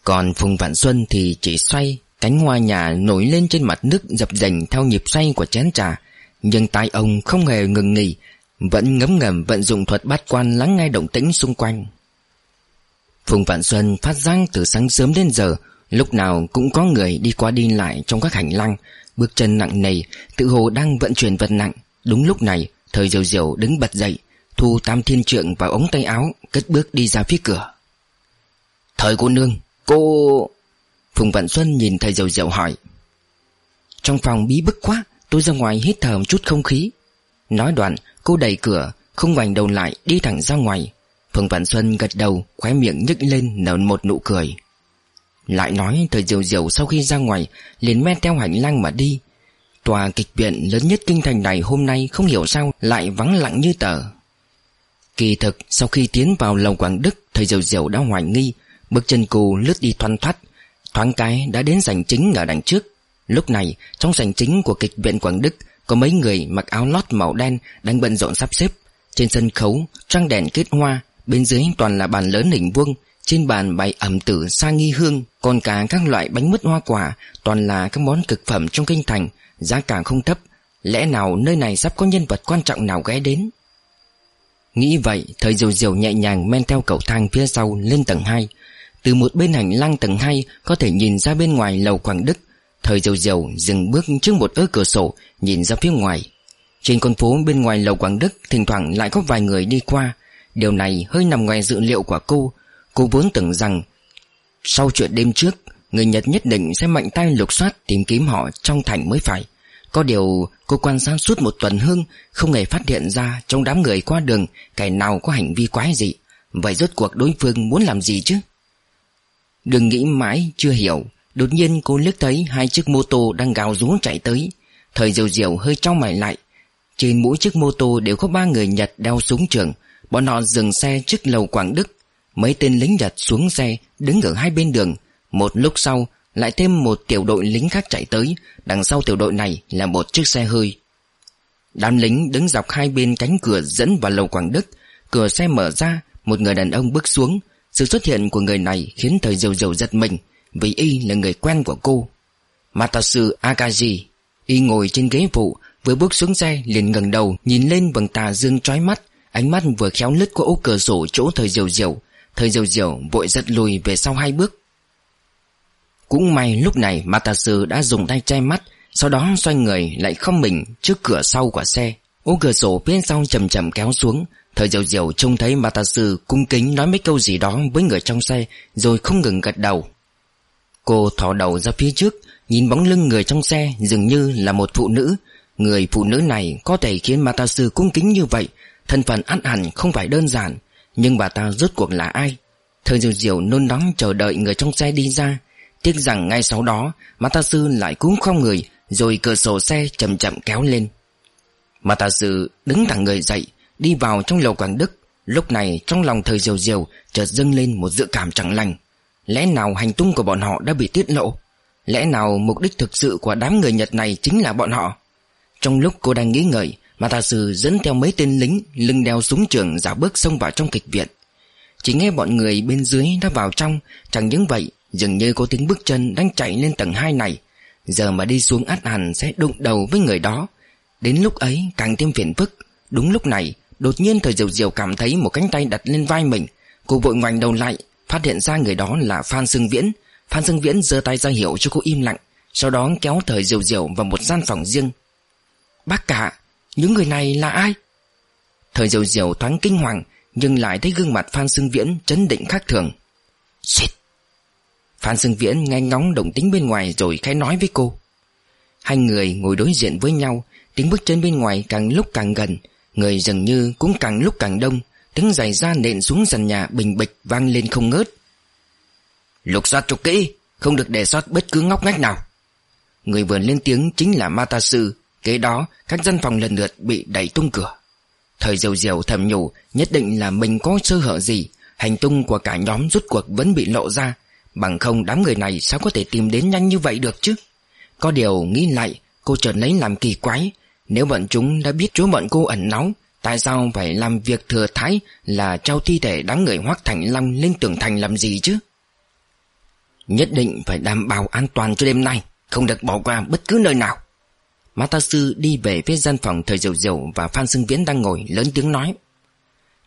Còn Phùng Vạn Xuân thì chỉ xoay Cánh hoa nhà nổi lên trên mặt nước dập dành theo nhịp xoay của chén trà. Nhưng tai ông không hề ngừng nghỉ, Vẫn ngấm ngầm vận dụng thuật bát quan lắng nghe động tĩnh xung quanh. Phùng Vạn Xuân phát giác từ sáng sớm đến giờ, Lúc nào cũng có người đi qua đi lại trong các hành lang. Bước chân nặng nề, Tự hồ đang vận chuyển vật nặng. Đúng lúc này Thời diều diều đứng bật dậy, Thu tam thiên trượng vào ống tay áo, Cất bước đi ra phía cửa. Thời cô nương, Cô... Phùng Vạn Xuân nhìn thầy dầu dầu hỏi. Trong phòng bí bức quá, Tôi ra ngoài hít thở một chút không khí. Nói đoạn, cô đẩy cửa, Không ngoảnh đầu lại, đi thẳng ra ngoài. Phùng Vạn Xuân gật đầu, Khóe miệng nhếch lên, nở một nụ cười. Lại nói thời diều diều sau khi ra ngoài, liền men theo hành lang mà đi. Tòa kịch viện lớn nhất kinh thành này hôm nay không hiểu sao lại vắng lặng như tờ. Kỳ thực, sau khi tiến vào lầu Quảng Đức, Thầy diều diều đã hoài nghi, Bước chân cô lướt đi thoăn thoát Thoáng cái đã đến sảnh chính ở đằng trước. Lúc này, trong sảnh chính của kịch viện Quảng Đức, Có mấy người mặc áo lót màu đen Đang bận rộn sắp xếp. Trên sân khấu trăng đèn kết hoa, Bên dưới toàn là bàn lớn hình vuông. Trên bàn bày ẩm tử sa nghi hương, Còn cả các loại bánh mứt hoa quả, Toàn là các món cực phẩm trong kinh thành, Giá cả không thấp. Lẽ nào nơi này sắp có nhân vật quan trọng nào ghé đến? Nghĩ vậy Thời diều diều nhẹ nhàng men theo cầu thang phía sau lên tầng 2 từ một bên hành lang tầng 2 Có thể nhìn ra bên ngoài lầu Quảng Đức. Thời dầu dầu dừng bước trước một ớ cửa sổ, Nhìn ra phía ngoài. Trên con phố bên ngoài lầu Quảng Đức, Thỉnh thoảng lại có vài người đi qua. Điều này hơi nằm ngoài dự liệu của cô. Cô vốn tưởng rằng, Sau chuyện đêm trước, Người Nhật nhất định sẽ mạnh tay lục soát Tìm kiếm họ trong thành mới phải. Có điều, cô quan sát suốt một tuần hương, Không hề phát hiện ra Trong đám người qua đường, Kẻ nào có hành vi quái gì Vậy rốt cuộc đối phương muốn làm gì chứ? Đừng nghĩ mãi, chưa hiểu. Đột nhiên cô liếc thấy Hai chiếc mô tô đang gào rú chạy tới. Thời diều diều hơi trao mày lại. Trên mỗi chiếc mô tô đều có ba người Nhật đeo súng trường. Bọn họ dừng xe trước lầu Quảng Đức. Mấy tên lính Nhật xuống xe, Đứng ở hai bên đường. Một lúc sau, lại thêm một tiểu đội lính khác chạy tới. Đằng sau tiểu đội này là một chiếc xe hơi. Đám lính đứng dọc hai bên cánh cửa dẫn vào lầu Quảng Đức. Cửa xe mở ra, Một người đàn ông bước xuống. Sự xuất hiện của người này khiến thời diều diều giật mình, Vì y là người quen của cô. Matasu Akaji Y ngồi trên ghế phụ, Vừa bước xuống xe liền ngẩng đầu Nhìn lên vầng tà dương trói mắt, Ánh mắt vừa khéo lướt qua ô cửa sổ chỗ thời diều diều Thời diều diều vội giật lùi về sau hai bước. Cũng may lúc này Matasu đã dùng tay che mắt, Sau đó xoay người lại không mình trước cửa sau của xe. Ô cửa sổ bên sau chậm chậm kéo xuống Thời diều diều trông thấy Matasu cung kính nói mấy câu gì đó với người trong xe, Rồi không ngừng gật đầu. Cô thò đầu ra phía trước, Nhìn bóng lưng người trong xe dường như là một phụ nữ. Người phụ nữ này có thể khiến Matasu cung kính như vậy, Thân phận ăn hẳn không phải đơn giản. Nhưng bà ta rốt cuộc là ai? Thời diều diều nôn nóng chờ đợi người trong xe đi ra. Tiếc rằng ngay sau đó Matasu lại cúm không người, Rồi cửa sổ xe chậm chậm kéo lên. Matasu đứng thẳng người dậy Đi vào trong lầu Quảng Đức. Lúc này trong lòng thời diều diều Chợt dâng lên một dự cảm chẳng lành. Lẽ nào hành tung của bọn họ đã bị tiết lộ? Lẽ nào mục đích thực sự của đám người Nhật này chính là bọn họ? Trong lúc cô đang nghĩ ngợi Matasu dẫn theo mấy tên lính Lưng đeo súng trường giả bước xông vào trong kịch viện. Chỉ nghe bọn người bên dưới đã vào trong, Chẳng những vậy, Dường như có tiếng bước chân đang chạy lên tầng 2 này. Giờ mà đi xuống át hẳn sẽ đụng đầu với người đó. Đến lúc ấy, càng thêm phiền phức. Đúng lúc này Đột nhiên thời diều diều cảm thấy một cánh tay đặt lên vai mình. Cô vội ngoảnh đầu lại, Phát hiện ra người đó là Phan Sương Viễn. Phan Sương Viễn giơ tay ra hiệu cho cô im lặng, Sau đó kéo thời diều diều vào một gian phòng riêng. Bác cả, những người này là ai? Thời diều diều thoáng kinh hoàng, Nhưng lại thấy gương mặt Phan Sương Viễn chấn định khác thường. Xịt! Phan Sương Viễn nghe ngóng động tính bên ngoài Rồi khai nói với cô. Hai người ngồi đối diện với nhau, Tiếng bước chân bên ngoài càng lúc càng gần Người dường như cũng càng lúc càng đông, Tiếng giày ra nện xuống sàn nhà bình bịch vang lên không ngớt. Lục soát cho kỹ, Không được để sót bất cứ ngóc ngách nào. Người vừa lên tiếng chính là Matasu, Kế đó các dân phòng lần lượt bị đẩy tung cửa. Thời diều diều thầm nhủ, Nhất định là mình có sơ hở gì, Hành tung của cả nhóm rút cuộc vẫn bị lộ ra, Bằng không đám người này sao có thể tìm đến nhanh như vậy được chứ? Có điều nghĩ lại, Cô chợt lấy làm kỳ quái nếu bọn chúng đã biết chỗ bọn cô ẩn náu, Tại sao phải làm việc thừa thái Là trao thi thể đám người hoác thành long Lên tường thành làm gì chứ? Nhất định phải đảm bảo an toàn cho đêm nay, Không được bỏ qua bất cứ nơi nào. Mata Sư đi về phía gian phòng Thời Diệu Diệu và Phan Sưng Viễn đang ngồi, lớn tiếng nói.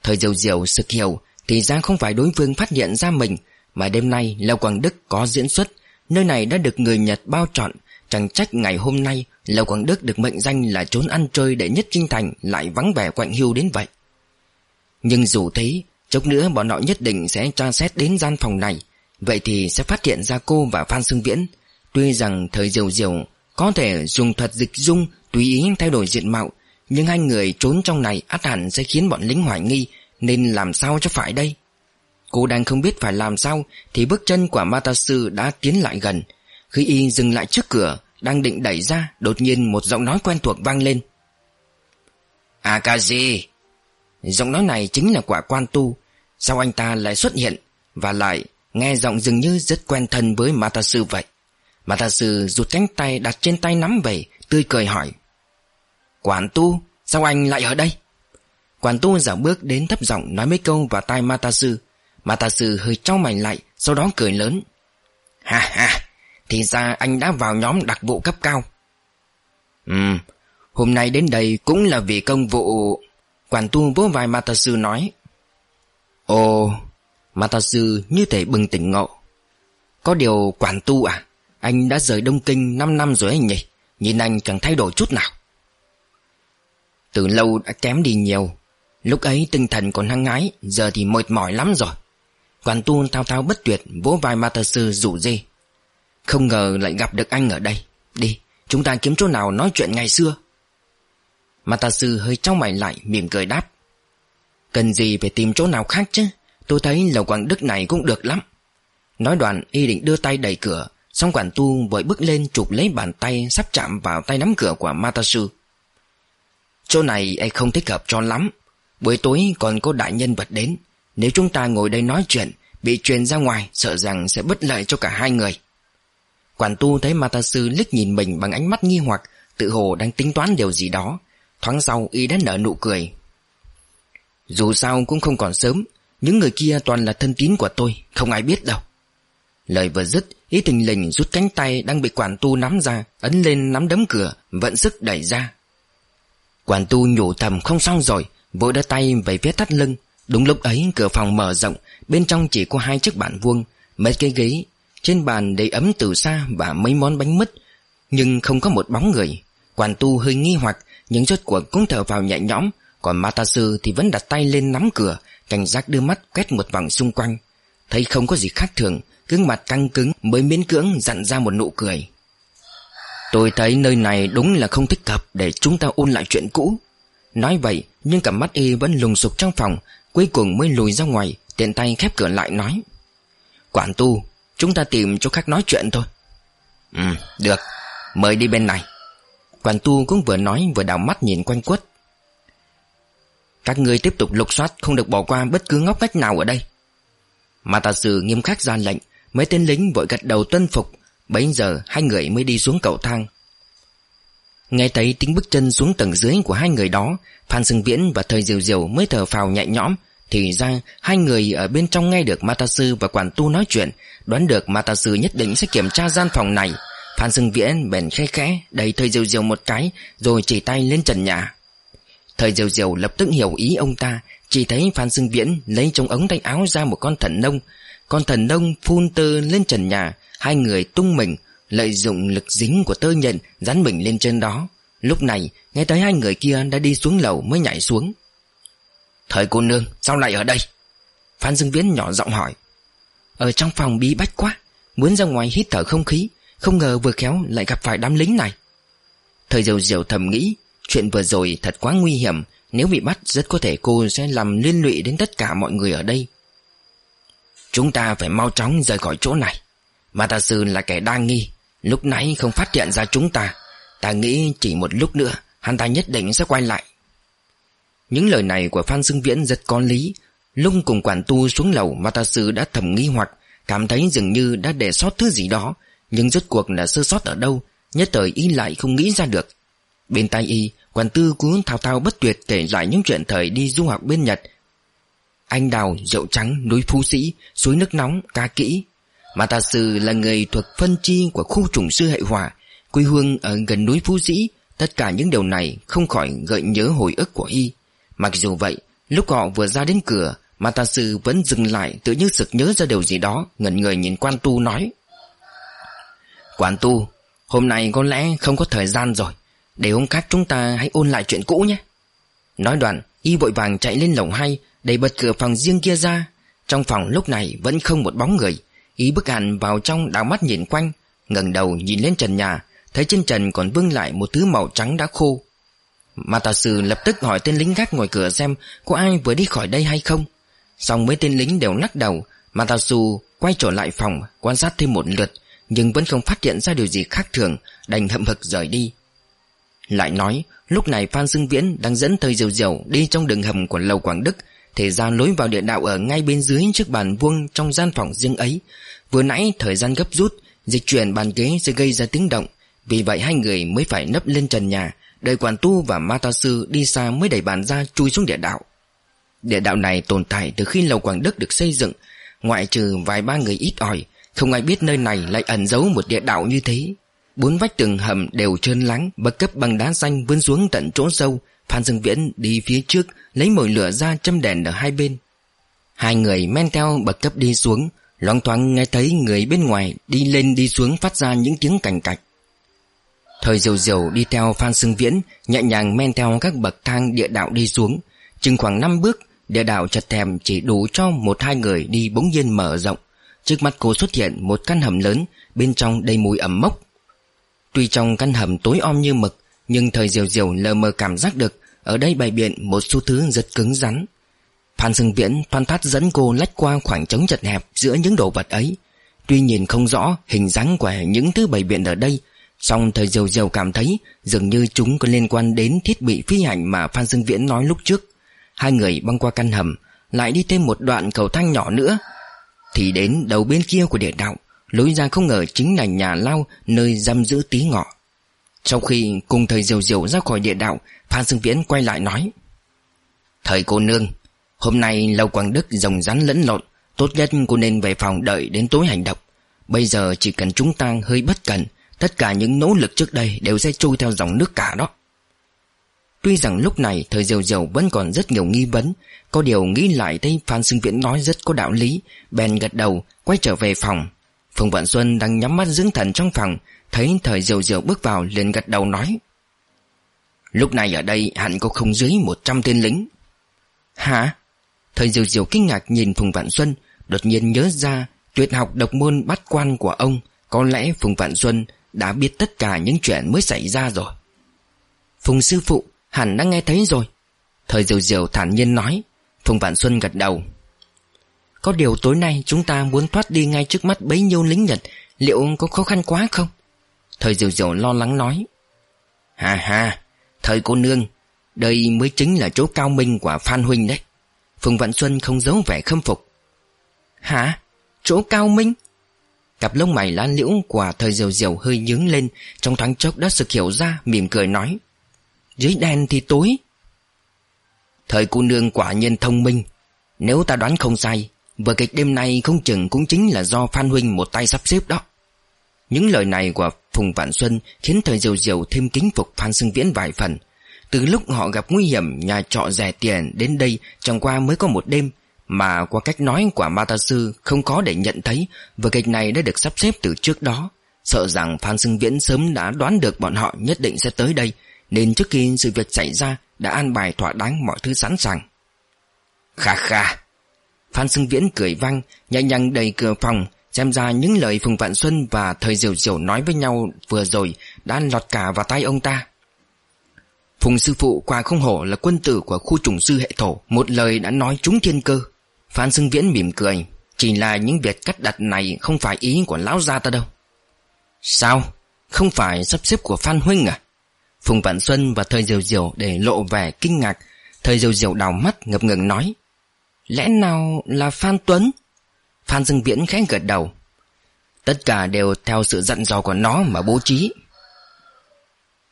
Thời Diệu Diệu sực hiểu, Thì ra không phải đối phương phát hiện ra mình, Mà đêm nay Lầu Quảng Đức có diễn xuất, Nơi này đã được người Nhật bao trọn Chẳng trách ngày hôm nay, Lầu Quảng Đức được mệnh danh là trốn ăn chơi đệ nhất kinh thành Lại vắng vẻ quạnh hưu đến vậy. Nhưng dù thế, Chốc nữa bọn họ nhất định sẽ tra xét đến gian phòng này. Vậy thì sẽ phát hiện ra cô và Phan Sưng Viễn. Tuy rằng thời diều diều, có thể dùng thuật dịch dung Tùy ý thay đổi diện mạo, Nhưng hai người trốn trong này át hẳn sẽ khiến bọn lính hoài nghi Nên làm sao cho phải đây? Cô đang không biết phải làm sao Thì bước chân của Matasu đã tiến lại gần. Khi y dừng lại trước cửa, Đang định đẩy ra, Đột nhiên một giọng nói quen thuộc vang lên. Akazi Giọng nói này chính là quả quan tu, Sao anh ta lại xuất hiện Và lại nghe giọng dường như rất quen thân với Matasu vậy? Matasu sư rụt cánh tay đặt trên tay nắm về, Tươi cười hỏi. Quản tu, Sao anh lại ở đây? Quản tu giả bước đến thấp giọng Nói mấy câu vào tai Matasu. Matasu hơi trao mảnh lại, Sau đó cười lớn. Ha ha thì ra anh đã vào nhóm đặc vụ cấp cao. Ừm, Hôm nay đến đây cũng là vì công vụ Quản tu vỗ vai Matasu nói. Ồ Matasu như thể bừng tỉnh ngộ. Có điều quản tu à anh đã rời Đông Kinh 5 năm rồi anh nhỉ? Nhìn anh chẳng thay đổi chút nào. Từ lâu đã kém đi nhiều. Lúc ấy tinh thần còn hăng ngái Giờ thì mệt mỏi lắm rồi. Quản tu thao thao bất tuyệt, Vỗ vai Matasu rủ dê. Không ngờ lại gặp được anh ở đây. Đi, chúng ta kiếm chỗ nào nói chuyện ngày xưa. Matasu hơi trong mày lại, mỉm cười đáp. Cần gì phải tìm chỗ nào khác chứ? Tôi thấy lầu quảng đức này cũng được lắm. Nói đoạn, y định đưa tay đẩy cửa Xong quản tu vội bước lên chụp lấy bàn tay Sắp chạm vào tay nắm cửa của Matasu. Chỗ này ai không thích hợp cho lắm. Buổi tối còn có đại nhân vật đến. Nếu chúng ta ngồi đây nói chuyện, Bị truyền ra ngoài, Sợ rằng sẽ bất lợi cho cả hai người. Quản tu thấy Matasu liếc nhìn mình Bằng ánh mắt nghi hoặc, Tự hồ đang tính toán điều gì đó. Thoáng sau, y đã nở nụ cười. Dù sao cũng không còn sớm, Những người kia toàn là thân tín của tôi, Không ai biết đâu. Lời vừa dứt, Ý tình lình rút cánh tay đang bị quản tu nắm ra, Ấn lên nắm đấm cửa, Vận sức đẩy ra. Quản tu nhủ thầm không xong rồi, Vội đưa tay về phía thắt lưng. Đúng lúc ấy, cửa phòng mở rộng, Bên trong chỉ có hai chiếc bàn vuông, Mấy cái ghế trên bàn đầy ấm từ xa Và mấy món bánh mứt, Nhưng không có một bóng người. Quản tu hơi nghi hoặc Nhưng rốt cuộc cũng thở vào nhẹ nhõm, Còn Matasu thì vẫn đặt tay lên nắm cửa, Cảnh giác đưa mắt quét một vòng xung quanh. Thấy không có gì khác thường, Gương mặt căng cứng mới miễn cưỡng dặn ra một nụ cười. Tôi thấy nơi này đúng là không thích hợp Để chúng ta ôn lại chuyện cũ. Nói vậy, nhưng cả mắt y vẫn lùng sục trong phòng, Cuối cùng mới lùi ra ngoài, Tiện tay khép cửa lại nói. Quản tu Chúng ta tìm chỗ khác nói chuyện thôi. Ừ được. Mời đi bên này. Quản tu cũng vừa nói vừa đảo mắt nhìn quanh quất. Các người tiếp tục lục soát, Không được bỏ qua bất cứ ngóc ngách nào ở đây. Mà tà sử nghiêm khắc ra lệnh, Mấy tên lính vội gật đầu tuân phục. Bấy giờ, hai người mới đi xuống cầu thang. Nghe thấy tiếng bước chân xuống tầng dưới của hai người đó, Phan Sưng Viễn và Thời Diều Diều mới thở phào nhẹ nhõm thì ra, hai người ở bên trong nghe được Matasu và Quản Tu nói chuyện, Đoán được Matasu nhất định sẽ kiểm tra gian phòng này. Phan Sưng Viễn bèn khẽ khẽ đẩy Thời Diều Diều một cái, Rồi chỉ tay lên trần nhà. Thời Diều Diều lập tức hiểu ý ông ta, Chỉ thấy Phan Sưng Viễn lấy trong ống tay áo ra một con thần nông. Con thần nông phun tơ lên trần nhà, Hai người tung mình, Lợi dụng lực dính của tơ nhận Dán mình lên trên đó. Lúc này, nghe thấy hai người kia đã đi xuống lầu mới nhảy xuống. Thời cô nương, sao lại ở đây? Phan Dương Viễn nhỏ giọng hỏi. Ở trong phòng bí bách quá, Muốn ra ngoài hít thở không khí, Không ngờ vừa khéo lại gặp phải đám lính này. Thời diều diều thầm nghĩ, Chuyện vừa rồi thật quá nguy hiểm, Nếu bị bắt, rất có thể cô sẽ làm liên lụy đến tất cả mọi người ở đây. Chúng ta phải mau chóng rời khỏi chỗ này. Mà ta sư là kẻ đa nghi, Lúc nãy không phát hiện ra chúng ta. Ta nghĩ chỉ một lúc nữa, Hắn ta nhất định sẽ quay lại. Những lời này của Phan Dương Viễn rất có lý. Lung cùng quản tu xuống lầu Mà ta sư đã thầm nghi hoặc Cảm thấy dường như đã để sót thứ gì đó. Nhưng rốt cuộc là sơ sót ở đâu Nhất thời y lại không nghĩ ra được. Bên tai y Quản tư cũng thao thao bất tuyệt kể lại những chuyện thời đi du học bên Nhật. Anh đào, rượu trắng, núi phú sĩ, suối nước nóng, ca kỹ. Mà tà sư là người thuộc phân chi của khu trùng sư hệ hòa Quê hương ở gần núi Phú Sĩ Tất cả những điều này không khỏi gợi nhớ hồi ức của y. Mặc dù vậy, Lúc họ vừa ra đến cửa, Mà tà sư vẫn dừng lại tự như sực nhớ ra điều gì đó, Ngẩn người nhìn quan tu nói. Quan tu, Hôm nay có lẽ không có thời gian rồi. Để hôm khác chúng ta hãy ôn lại chuyện cũ nhé. Nói đoạn, Y vội vàng chạy lên lồng hay đẩy bật cửa phòng riêng kia ra. Trong phòng lúc này vẫn không một bóng người. Y bước hẳn vào trong đảo mắt nhìn quanh, ngẩng đầu nhìn lên trần nhà, Thấy trên trần còn vương lại một thứ màu trắng đã khô. Matasu lập tức hỏi tên lính gác ngoài cửa xem Có ai vừa đi khỏi đây hay không. Xong mấy tên lính đều lắc đầu Matasu quay trở lại phòng, Quan sát thêm một lượt, Nhưng vẫn không phát hiện ra điều gì khác thường, Đành hậm hực rời đi. Lại nói, Lúc này Phan Xưng Viễn đang dẫn thời diều diều Đi trong đường hầm của lầu Quảng Đức Thể ra lối vào địa đạo ở ngay bên dưới Chiếc bàn vuông trong gian phòng riêng ấy. Vừa nãy thời gian gấp rút, Dịch chuyển bàn ghế sẽ gây ra tiếng động, vì vậy hai người mới phải nấp lên trần nhà Đợi quản tu và ma ta sư đi xa mới đẩy bàn ra chui xuống địa đạo. Địa đạo này tồn tại từ khi lầu Quảng Đức được xây dựng, Ngoại trừ vài ba người ít ỏi, Không ai biết nơi này lại ẩn giấu một địa đạo như thế. Bốn vách tường hầm đều trơn lắng Bậc cấp bằng đá xanh vươn xuống tận chỗ sâu, Phan Dương Viễn đi phía trước, Lấy mồi lửa ra châm đèn ở hai bên. Hai người men theo bậc cấp đi xuống Loang thoáng nghe thấy người bên ngoài Đi lên đi xuống phát ra những tiếng cảnh cạch. Thời diều diều đi theo Phan Sưng Viễn, Nhẹ nhàng men theo các bậc thang địa đạo đi xuống. Chừng khoảng 5 bước, Địa đạo chật hẹp chỉ đủ cho một hai người đi bỗng nhiên mở rộng. Trước mắt cô xuất hiện một căn hầm lớn, Bên trong đầy mùi ẩm mốc. Tuy trong căn hầm tối om như mực, Nhưng thời diều diều lờ mờ cảm giác được Ở đây bày biện một số thứ rất cứng rắn. Phan Sưng Viễn thoăn thoát dẫn cô lách qua khoảng trống chật hẹp giữa những đồ vật ấy. Tuy nhìn không rõ hình dáng của những thứ bày biện ở đây song thời diều diều cảm thấy dường như chúng có liên quan đến thiết bị phi hành mà Phan dương Viễn nói lúc trước. Hai người băng qua căn hầm, Lại đi thêm một đoạn cầu thang nhỏ nữa. Thì đến đầu bên kia của địa đạo, Lối ra không ngờ chính là nhà lao Nơi giam giữ tí ngọ. Sau khi cùng thời diều diều ra khỏi địa đạo, Phan dương Viễn quay lại nói Thời cô nương, Hôm nay Lâu Quang Đức rồng rắn lẫn lộn, Tốt nhất cô nên về phòng đợi đến tối hành động. Bây giờ chỉ cần chúng ta hơi bất cẩn Tất cả những nỗ lực trước đây Đều sẽ trôi theo dòng nước cả đó. Tuy rằng lúc này thời diều diều vẫn còn rất nhiều nghi vấn, Có điều nghĩ lại thấy Phan Sinh Viễn nói rất có đạo lý, Bèn gật đầu, quay trở về phòng. Phùng Vạn Xuân đang nhắm mắt dưỡng thần trong phòng, Thấy thời diều diều bước vào liền gật đầu nói, Lúc này ở đây hẳn có không dưới 100 tên lính. Hả? Thời diều diều kinh ngạc nhìn Phùng Vạn Xuân, Đột nhiên nhớ ra, Tuyệt học độc môn bắt quan của ông, Có lẽ Phùng Vạn Xuân đã biết tất cả những chuyện mới xảy ra rồi. Phùng sư phụ Hẳn đã nghe thấy rồi. Thời diều diều thản nhiên nói. Phùng Vạn Xuân gật đầu. Có điều tối nay chúng ta muốn thoát đi ngay trước mắt bấy nhiêu lính Nhật, Liệu có khó khăn quá không? Thời diều diều lo lắng nói. Hà hà Thời cô nương, Đây mới chính là chỗ cao minh của Phan Huynh đấy. Phùng Vạn Xuân không giấu vẻ khâm phục. Hả? Chỗ cao minh? Cặp lông mày lan liễu của thời diều diều hơi nhướng lên, Trong thoáng chốc đã sực hiểu ra, mỉm cười nói, dưới đèn thì tối. Thời cô nương quả nhiên thông minh. Nếu ta đoán không sai, Vở kịch đêm nay không chừng cũng chính là do Phan Huynh một tay sắp xếp đó. Những lời này của Phùng Vạn Xuân Khiến thời diều diều thêm kính phục Phan Sương Viễn vài phần. Từ lúc họ gặp nguy hiểm, Nhà trọ rẻ tiền đến đây, Chẳng qua mới có một đêm mà qua cách nói của Mata Sư, Không có để nhận thấy Vở kịch này đã được sắp xếp từ trước đó. Sợ rằng Phan sưng Viễn sớm đã đoán được bọn họ nhất định sẽ tới đây, nên trước khi sự việc xảy ra, Đã an bài thỏa đáng mọi thứ sẵn sàng. Kha kha. Phan sưng Viễn cười vang, Nhẹ nhàng đầy cửa phòng, Xem ra những lời Phùng Vạn Xuân và Thời Diều Diều nói với nhau vừa rồi Đã lọt cả vào tay ông ta. Phùng sư phụ quả không hổ là quân tử của khu trùng sư hệ thổ, Một lời đã nói trúng thiên cơ. Phan Xưng Viễn mỉm cười. Chỉ là những việc cắt đặt này không phải ý của lão gia ta đâu. Sao? Không phải sắp xếp của Phan Huynh à? Phùng Vạn Xuân và Thời Diều Diều để lộ vẻ kinh ngạc. Thời Diều Diều đào mắt, ngập ngừng nói, Lẽ nào là Phan Tuấn? Phan Dương Viễn khẽ gật đầu. Tất cả đều theo sự dặn dò của nó mà bố trí.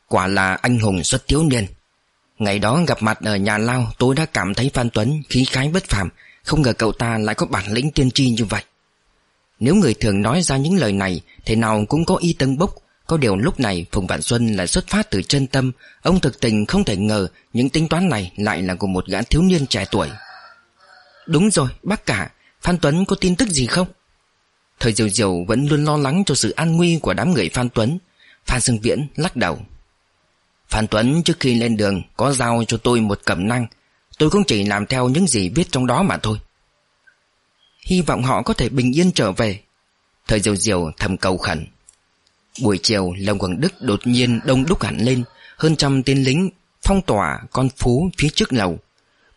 Quả là anh hùng xuất thiếu niên. Ngày đó gặp mặt ở nhà lao, Tôi đã cảm thấy Phan Tuấn khí khái bất phàm. Không ngờ cậu ta lại có bản lĩnh tiên tri như vậy. Nếu người thường nói ra những lời này, Thế nào cũng có y tân bốc. Có điều lúc này, Phùng Vạn Xuân lại xuất phát từ chân tâm. Ông thực tình không thể ngờ Những tính toán này lại là của một gã thiếu niên trẻ tuổi. Đúng rồi, bác cả, Phan Tuấn có tin tức gì không? Thời Diều Diều vẫn luôn lo lắng cho sự an nguy của đám người Phan Tuấn. Phan Sương Viễn lắc đầu. Phan Tuấn trước khi lên đường Có giao cho tôi một cẩm năng Tôi cũng chỉ làm theo những gì viết trong đó mà thôi. Hy vọng họ có thể bình yên trở về. Thời Diều Diều thầm cầu khẩn. Buổi chiều Lòng Quảng Đức đột nhiên đông đúc hẳn lên, Hơn trăm tên lính phong tỏa con phố phía trước lầu.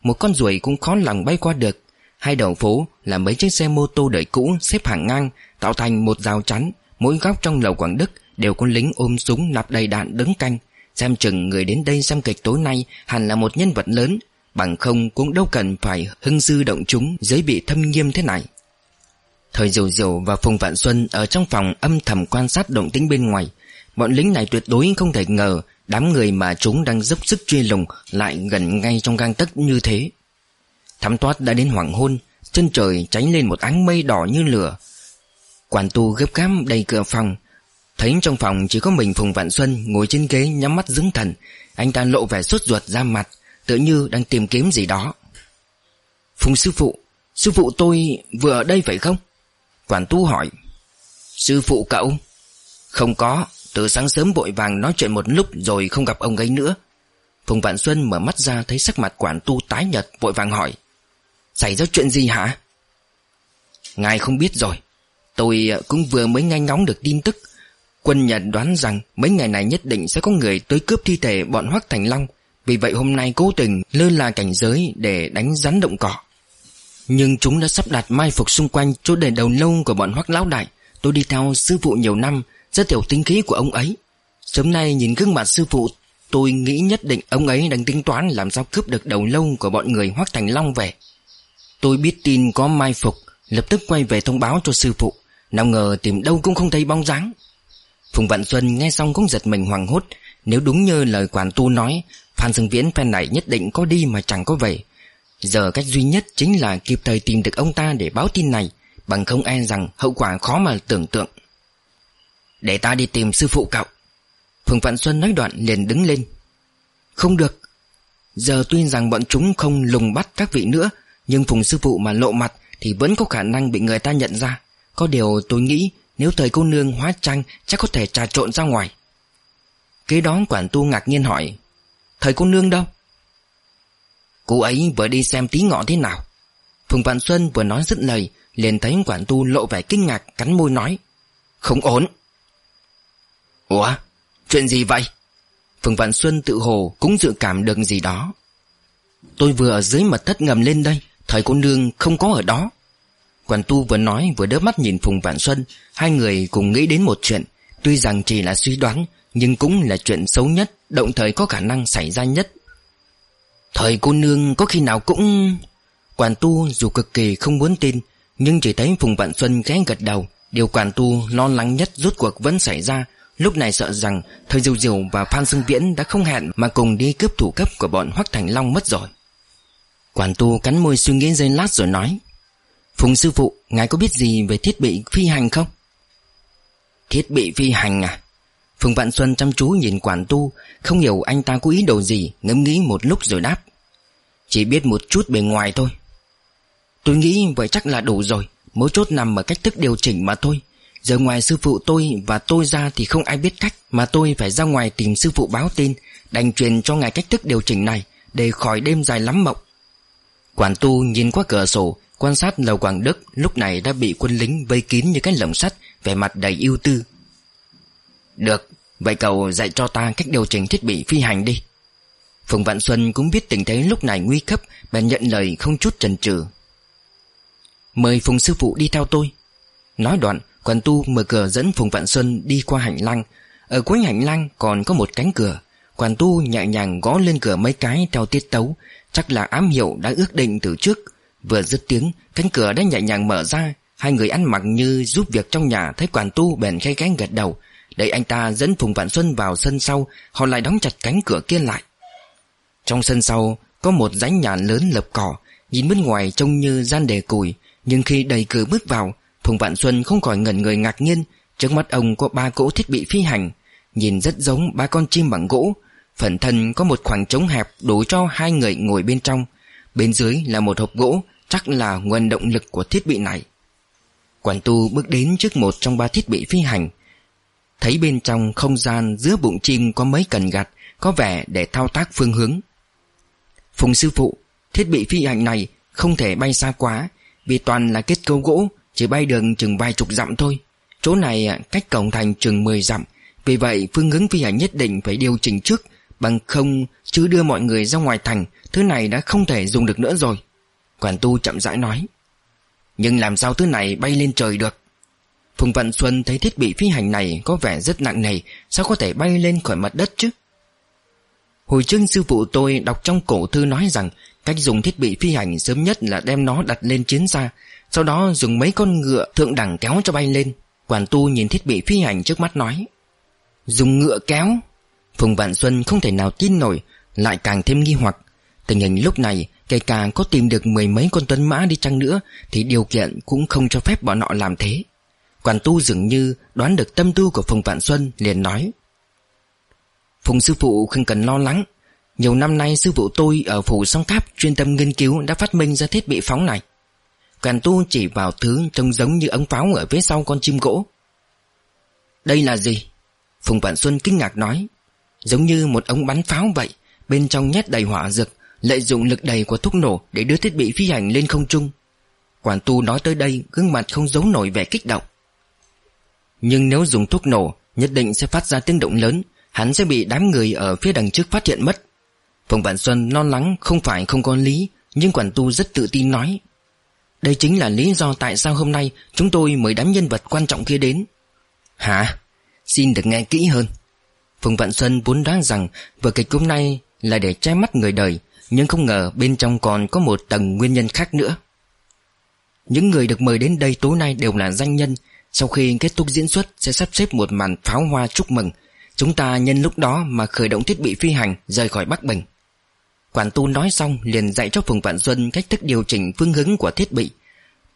Một con ruồi cũng khó lòng bay qua được. Hai đầu phố là mấy chiếc xe mô tô đời cũ xếp hàng ngang, Tạo thành một rào chắn. Mỗi góc trong lầu Quảng Đức đều có lính ôm súng nạp đầy đạn đứng canh. Xem chừng người đến đây xem kịch tối nay Hẳn là một nhân vật lớn Bằng không cũng đâu cần phải hưng dư động chúng Giới bị thâm nghiêm thế này Thời Diều Diều và Phùng Vạn Xuân ở trong phòng âm thầm quan sát động tĩnh bên ngoài. Bọn lính này tuyệt đối không thể ngờ đám người mà chúng đang dốc sức truy lùng lại gần ngay trong gang tấc như thế. Thắm toát đã đến hoàng hôn, chân trời tránh lên một áng mây đỏ như lửa. Quản tu gấp gáp đầy cửa phòng, thấy trong phòng chỉ có mình Phùng Vạn Xuân ngồi trên ghế nhắm mắt dưỡng thần, anh ta lộ vẻ sốt ruột ra mặt, tựa như đang tìm kiếm gì đó. Phùng sư phụ, sư phụ tôi vừa ở đây phải không? Quản tu hỏi. Sư phụ cậu Không có Từ sáng sớm vội vàng nói chuyện một lúc Rồi không gặp ông ấy nữa. Phùng Vạn Xuân mở mắt ra thấy sắc mặt quản tu tái nhật Vội vàng hỏi. Xảy ra chuyện gì hả? Ngài không biết rồi. Tôi ờ, cũng vừa mới nghe ngóng được tin tức. Quân Nhật đoán rằng mấy ngày này nhất định sẽ có người tới cướp thi thể bọn Hoắc Thành Long. Vì vậy hôm nay cố tình lơ là cảnh giới để đánh rắn động cỏ. Nhưng chúng đã sắp đặt mai phục xung quanh chỗ để đầu lâu của bọn Hoắc Lão Đại. Tôi đi theo sư phụ nhiều năm, Rất hiểu tính khí của ông ấy. Sớm nay nhìn gương mặt sư phụ, Tôi nghĩ nhất định ông ấy đang tính toán làm sao cướp được đầu lâu của bọn người Hoắc Thành Long về. Tôi biết tin có mai phục, Lập tức quay về thông báo cho sư phụ. Nào ngờ tìm đâu cũng không thấy bóng dáng. Phùng Vạn Xuân nghe xong cũng giật mình hoàng hốt. Nếu đúng như lời quản tu nói Phan Dương Viễn phen này nhất định có đi mà chẳng có về. Giờ cách duy nhất chính là kịp thời tìm được ông ta để báo tin này, Bằng không e rằng hậu quả khó mà tưởng tượng. Để ta đi tìm sư phụ cậu. Phùng Vạn Xuân nói đoạn liền đứng lên. Không được. Giờ tuy rằng bọn chúng không lùng bắt các vị nữa, Nhưng Phùng sư phụ mà lộ mặt Thì vẫn có khả năng bị người ta nhận ra. Có điều tôi nghĩ nếu thời cô nương hóa trang, Chắc có thể trà trộn ra ngoài. Kế đó quản tu ngạc nhiên hỏi Thời cô nương đâu? Cô ấy vừa đi xem tí ngọ thế nào? Phùng Vạn Xuân vừa nói dứt lời, liền thấy quản tu lộ vẻ kinh ngạc, Cắn môi nói, Không ổn. Ủa? Chuyện gì vậy? Phùng Vạn Xuân tự hồ cũng dự cảm được gì đó. Tôi vừa ở dưới mật thất ngầm lên đây, Thời cô nương không có ở đó. Quản tu vừa nói vừa đớp mắt nhìn Phùng Vạn Xuân, Hai người cùng nghĩ đến một chuyện, Tuy rằng chỉ là suy đoán, Nhưng cũng là chuyện xấu nhất. Động thời có khả năng xảy ra nhất. Thời cô nương có khi nào cũng... Quản tu dù cực kỳ không muốn tin, Nhưng chỉ thấy Phùng Vạn Xuân ghé gật đầu. Điều quản tu lo lắng nhất rốt cuộc vẫn xảy ra. Lúc này sợ rằng Thời Diều Diều và Phan dương Viễn đã không hẹn Mà cùng đi cướp thủ cấp của bọn Hoắc Thành Long mất rồi. Quản tu cắn môi suy nghĩ giây lát rồi nói, Phùng sư phụ, Ngài có biết gì về thiết bị phi hành không? Thiết bị phi hành à? Phùng Vạn Xuân chăm chú nhìn quản tu, Không hiểu anh ta có ý đồ gì, Ngẫm nghĩ một lúc rồi đáp. Chỉ biết một chút bề ngoài thôi. Tôi nghĩ vậy chắc là đủ rồi, Mấu chốt nằm ở cách thức điều chỉnh mà thôi. Giờ ngoài sư phụ tôi và tôi ra thì không ai biết cách Mà tôi phải ra ngoài tìm sư phụ báo tin, Đành truyền cho ngài cách thức điều chỉnh này Để khỏi đêm dài lắm mộng. Quản tu nhìn qua cửa sổ, Quan sát lầu Quảng Đức lúc này đã bị quân lính vây kín như cái lồng sắt, Vẻ mặt đầy ưu tư. Được, vậy cậu dạy cho ta cách điều chỉnh thiết bị phi hành đi. Phùng Vạn Xuân cũng biết tình thế lúc này nguy cấp Bèn nhận lời không chút chần chừ. Mời Phùng Sư Phụ đi theo tôi. Nói đoạn quần tu mở cửa dẫn Phùng Vạn Xuân đi qua hành lang. Ở cuối hành lang còn có một cánh cửa. Quản tu nhẹ nhàng gõ lên cửa mấy cái theo tiết tấu. Chắc là ám hiệu đã ước định từ trước. Vừa dứt tiếng Cánh cửa đã nhẹ nhàng mở ra. Hai người ăn mặc như giúp việc trong nhà Thấy quản tu bèn khay cánh gật đầu. Đợi anh ta dẫn Phùng Vạn Xuân vào sân sau, Họ lại đóng chặt cánh cửa kia lại. Trong sân sau, Có một dãy nhà lớn lập cỏ, Nhìn bên ngoài trông như gian đề củi, Nhưng khi đẩy cửa bước vào Phùng Vạn Xuân không khỏi ngẩn người ngạc nhiên, Trước mắt ông có ba cỗ thiết bị phi hành, Nhìn rất giống ba con chim bằng gỗ, Phần thân có một khoảng trống hẹp Đủ cho hai người ngồi bên trong, Bên dưới là một hộp gỗ, Chắc là nguồn động lực của thiết bị này. Quản tu bước đến trước một trong ba thiết bị phi hành Thấy bên trong không gian giữa bụng chim có mấy cần gạt Có vẻ để thao tác phương hướng. Phùng sư phụ, Thiết bị phi hành này không thể bay xa quá, Vì toàn là kết cấu gỗ, Chỉ bay đường chừng vài chục dặm thôi. Chỗ này à, cách cổng thành chừng 10 dặm. Vì vậy, phương hướng phi hành nhất định phải điều chỉnh trước, Bằng không, chứ đưa mọi người ra ngoài thành, Thứ này đã không thể dùng được nữa rồi. Quản tu chậm rãi nói, Nhưng làm sao thứ này bay lên trời được? Phùng vạn Xuân thấy thiết bị phi hành này Có vẻ rất nặng nề, Sao có thể bay lên khỏi mặt đất chứ? Hồi trước sư phụ tôi đọc trong cổ thư nói rằng Cách dùng thiết bị phi hành sớm nhất là đem nó đặt lên chiến xa, Sau đó dùng mấy con ngựa thượng đẳng kéo cho bay lên. Quản tu nhìn thiết bị phi hành trước mắt nói, Dùng ngựa kéo? Phùng Vạn Xuân không thể nào tin nổi, Lại càng thêm nghi hoặc. Tình hình lúc này, Kể cả có tìm được mười mấy con tuấn mã đi chăng nữa, Thì điều kiện cũng không cho phép bọn họ làm thế. Quản tu dường như đoán được tâm tư của Phùng Vạn Xuân liền nói. Phùng sư phụ không cần lo lắng. Nhiều năm nay sư phụ tôi ở phủ song tháp chuyên tâm nghiên cứu đã phát minh ra thiết bị phóng này. Quản tu chỉ vào thứ trông giống như ống pháo ở phía sau con chim gỗ. Đây là gì? Phùng Vạn Xuân kinh ngạc nói. Giống như một ống bắn pháo vậy, Bên trong nhét đầy hỏa dược, Lợi dụng lực đẩy của thuốc nổ Để đưa thiết bị phi hành lên không trung. Quản tu nói tới đây, gương mặt không giấu nổi vẻ kích động. Nhưng nếu dùng thuốc nổ, Nhất định sẽ phát ra tiếng động lớn. Hắn sẽ bị đám người ở phía đằng trước phát hiện mất. Phùng Vạn Xuân lo lắng, không phải không có lý, Nhưng quản tu rất tự tin nói. Đây chính là lý do tại sao hôm nay Chúng tôi mời đám nhân vật quan trọng kia đến. Hả? Xin được nghe kỹ hơn. Phùng Vạn Xuân vốn đoán rằng Vở kịch hôm nay là để che mắt người đời, Nhưng không ngờ bên trong còn có một tầng nguyên nhân khác nữa. Những người được mời đến đây tối nay đều là danh nhân sau khi kết thúc diễn xuất, Sẽ sắp xếp một màn pháo hoa chúc mừng. Chúng ta nhân lúc đó mà khởi động thiết bị phi hành, Rời khỏi Bắc Bình. Quản tu nói xong, liền dạy cho Phùng Vạn Xuân Cách thức điều chỉnh phương hướng của thiết bị.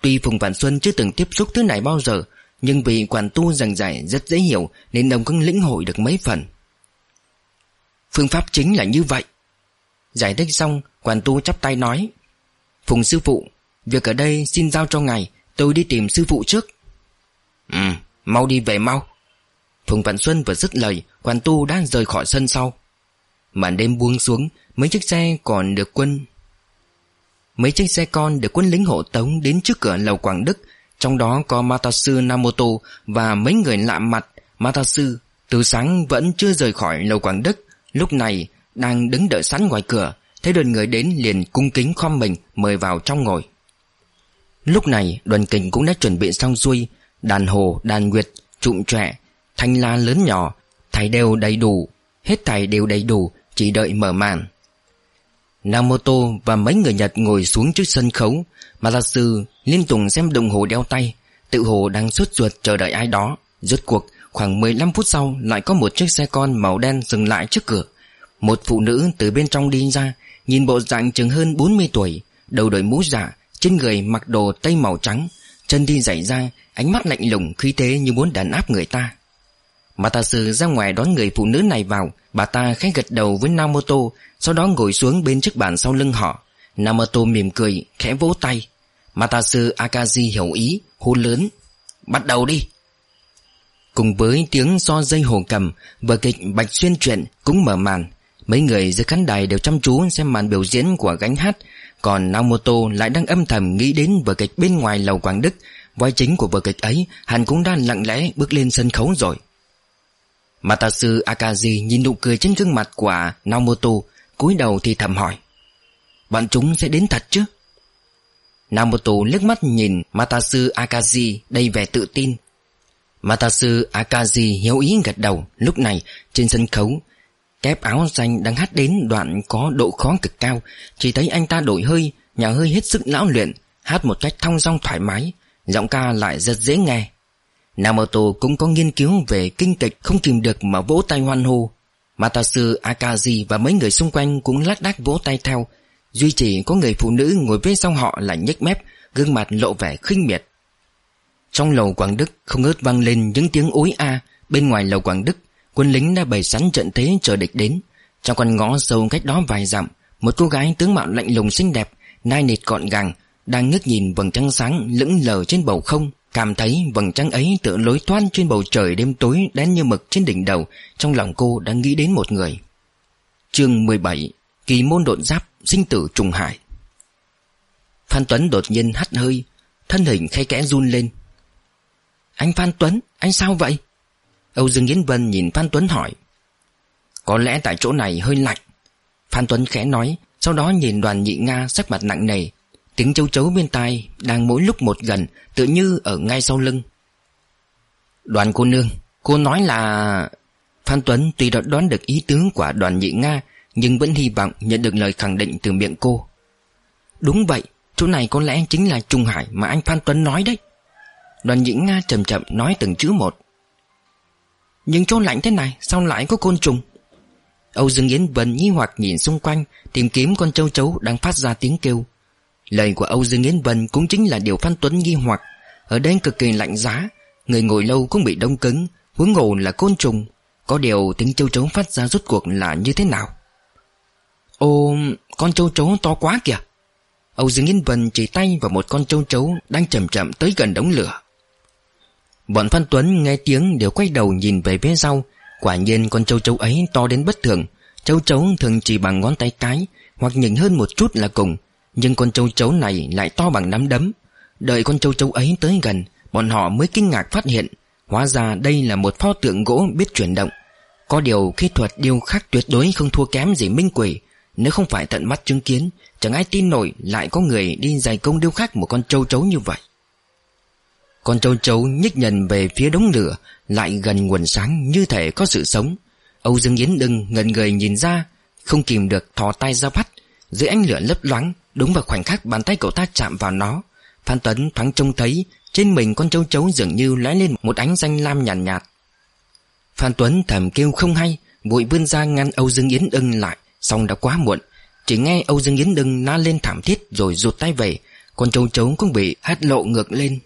Tuy Phùng Vạn Xuân chưa từng tiếp xúc thứ này bao giờ, Nhưng vì quản tu giảng giải rất dễ hiểu, Nên ông cũng lĩnh hội được mấy phần. Phương pháp chính là như vậy. Giải thích xong, Quản tu chắp tay nói, Phùng sư phụ, Việc ở đây xin giao cho ngài, Tôi đi tìm sư phụ trước. Ừ mau đi về mau. Phùng Vạn Xuân vừa dứt lời, Quan tu đã rời khỏi sân sau. Màn đêm buông xuống, Mấy chiếc xe còn được quân Mấy chiếc xe con được quân lính hộ tống Đến trước cửa lầu Quảng Đức. Trong đó có Matasu Namoto Và mấy người lạ mặt. Matasu từ sáng vẫn chưa rời khỏi lầu Quảng Đức. Lúc này, đang đứng đợi sẵn ngoài cửa, Thấy đoàn người đến liền cung kính khom mình, Mời vào trong ngồi. Lúc này, đoàn kình cũng đã chuẩn bị xong xuôi Đàn hồ, đàn nguyệt, trụng trẻ Thanh la lớn nhỏ Thầy đều đầy đủ Hết thầy đều đầy đủ Chỉ đợi mở màn. Namoto và mấy người Nhật ngồi xuống trước sân khấu Masasu liên tục xem đồng hồ đeo tay Tự hồ đang suốt ruột chờ đợi ai đó. Rốt cuộc khoảng 15 phút sau Lại có một chiếc xe con màu đen dừng lại trước cửa. Một phụ nữ từ bên trong đi ra Nhìn bộ dạng chừng hơn 40 tuổi Đầu đội mũ giả Trên người mặc đồ tây màu trắng Chân đi dày ra Ánh mắt lạnh lùng, khí thế như muốn đàn áp người ta. Matasu ra ngoài đón người phụ nữ này vào, Bà ta khẽ gật đầu với Namoto Sau đó ngồi xuống bên chiếc bàn sau lưng họ. Namoto mỉm cười, khẽ vỗ tay. Matasu Akazi hiểu ý, hô lớn, Bắt đầu đi. Cùng với tiếng so dây hồ cầm, Vở kịch Bạch Xuyên Truyện cũng mở màn. Mấy người dưới khán đài đều chăm chú xem màn biểu diễn của gánh hát, Còn Namoto lại đang âm thầm nghĩ đến vở kịch bên ngoài lầu Quảng Đức Vai chính của vở kịch ấy, Hắn cũng đang lặng lẽ bước lên sân khấu rồi. Matasu Akaji nhìn nụ cười trên gương mặt của Naomoto, cúi đầu thì thầm hỏi, Bọn chúng sẽ đến thật chứ? Naomoto liếc mắt nhìn Matasu Akaji đầy vẻ tự tin. Matasu Akaji hiếu ý gật đầu. Lúc này, trên sân khấu, Kép áo xanh đang hát đến đoạn có độ khó cực cao. Chỉ thấy anh ta đổi hơi, Nhà hơi hết sức lão luyện, Hát một cách thong dong thoải mái. Giọng ca lại rất dễ nghe Namoto cũng có nghiên cứu về kinh kịch không kìm được mà vỗ tay hoan hô. Matasu Akaji và mấy người xung quanh cũng lác đác vỗ tay theo. Duy chỉ có người phụ nữ ngồi bên sau họ là nhếch mép, gương mặt lộ vẻ khinh miệt. Trong lầu Quảng Đức không ngớt vang lên những tiếng ối a bên ngoài lầu Quảng Đức, quân lính đã bày sẵn trận thế chờ địch đến. Trong con ngõ sâu cách đó vài dặm, một cô gái tướng mạo lạnh lùng xinh đẹp, nai nịt gọn gàng, đang ngước nhìn vầng trăng sáng lững lờ trên bầu không. Cảm thấy vầng trăng ấy tựa lối toan trên bầu trời đêm tối đen như mực trên đỉnh đầu Trong lòng cô đang nghĩ đến một người chương 17 Kỳ môn độn giáp sinh tử trùng hải Phan Tuấn đột nhiên hắt hơi Thân hình khay kẽ run lên Anh Phan Tuấn, anh sao vậy? Âu Dương Yến Vân nhìn Phan Tuấn hỏi Có lẽ tại chỗ này hơi lạnh Phan Tuấn khẽ nói Sau đó nhìn đoàn nhị Nga sắc mặt nặng nề Tiếng châu chấu bên tai Đang mỗi lúc một gần Tự như ở ngay sau lưng. Đoàn cô nương, Cô nói là Phan Tuấn tuy đã đoán được ý tướng của đoàn nhị Nga, Nhưng vẫn hy vọng nhận được lời khẳng định từ miệng cô. Đúng vậy, Chỗ này có lẽ chính là Trung Hải mà anh Phan Tuấn nói đấy. Đoàn nhị Nga chậm chậm nói từng chữ một. Nhưng chỗ lạnh thế này, Sao lại có côn trùng? Âu Dương Yến Vân nghi hoặc nhìn xung quanh, Tìm kiếm con châu chấu đang phát ra tiếng kêu. Lời của Âu Dương Yến Vân cũng chính là điều Phan Tuấn nghi hoặc. Ở đây cực kỳ lạnh giá, Người ngồi lâu cũng bị đông cứng, Huống ngồn là côn trùng. Có điều tiếng châu chấu phát ra rốt cuộc là như thế nào? Ô, Con châu chấu to quá kìa. Âu Dương Yến Vân chỉ tay vào một con châu chấu Đang chậm chậm tới gần đống lửa. Bọn Phan Tuấn nghe tiếng đều quay đầu nhìn về phía sau. Quả nhiên con châu chấu ấy to đến bất thường. Châu chấu thường chỉ bằng ngón tay cái, Hoặc nhỉnh hơn một chút là cùng. Nhưng con châu chấu này lại to bằng nắm đấm. Đợi con châu chấu ấy tới gần, Bọn họ mới kinh ngạc phát hiện, Hóa ra đây là một pho tượng gỗ biết chuyển động. Có điều kỹ thuật điêu khắc tuyệt đối không thua kém gì minh quỷ. Nếu không phải tận mắt chứng kiến, Chẳng ai tin nổi lại có người đi dày công điêu khắc một con châu chấu như vậy. Con châu chấu nhích nhần về phía đống lửa, Lại gần nguồn sáng như thể có sự sống. Âu Dương Yến đừng ngần người nhìn ra, Không kìm được thò tay ra bắt. Dưới ánh lửa lấp loáng Đúng vào khoảnh khắc bàn tay cậu ta chạm vào nó Phan Tuấn thoáng trông thấy Trên mình con châu chấu dường như lóe lên một ánh danh lam nhàn nhạt, nhạt Phan Tuấn thầm kêu không hay Vội vươn ra ngăn Âu Dương Yến ưng lại Xong đã quá muộn. Chỉ nghe Âu Dương Yến ưng la lên thảm thiết Rồi rụt tay về Con châu chấu cũng bị hất lộ ngược lên.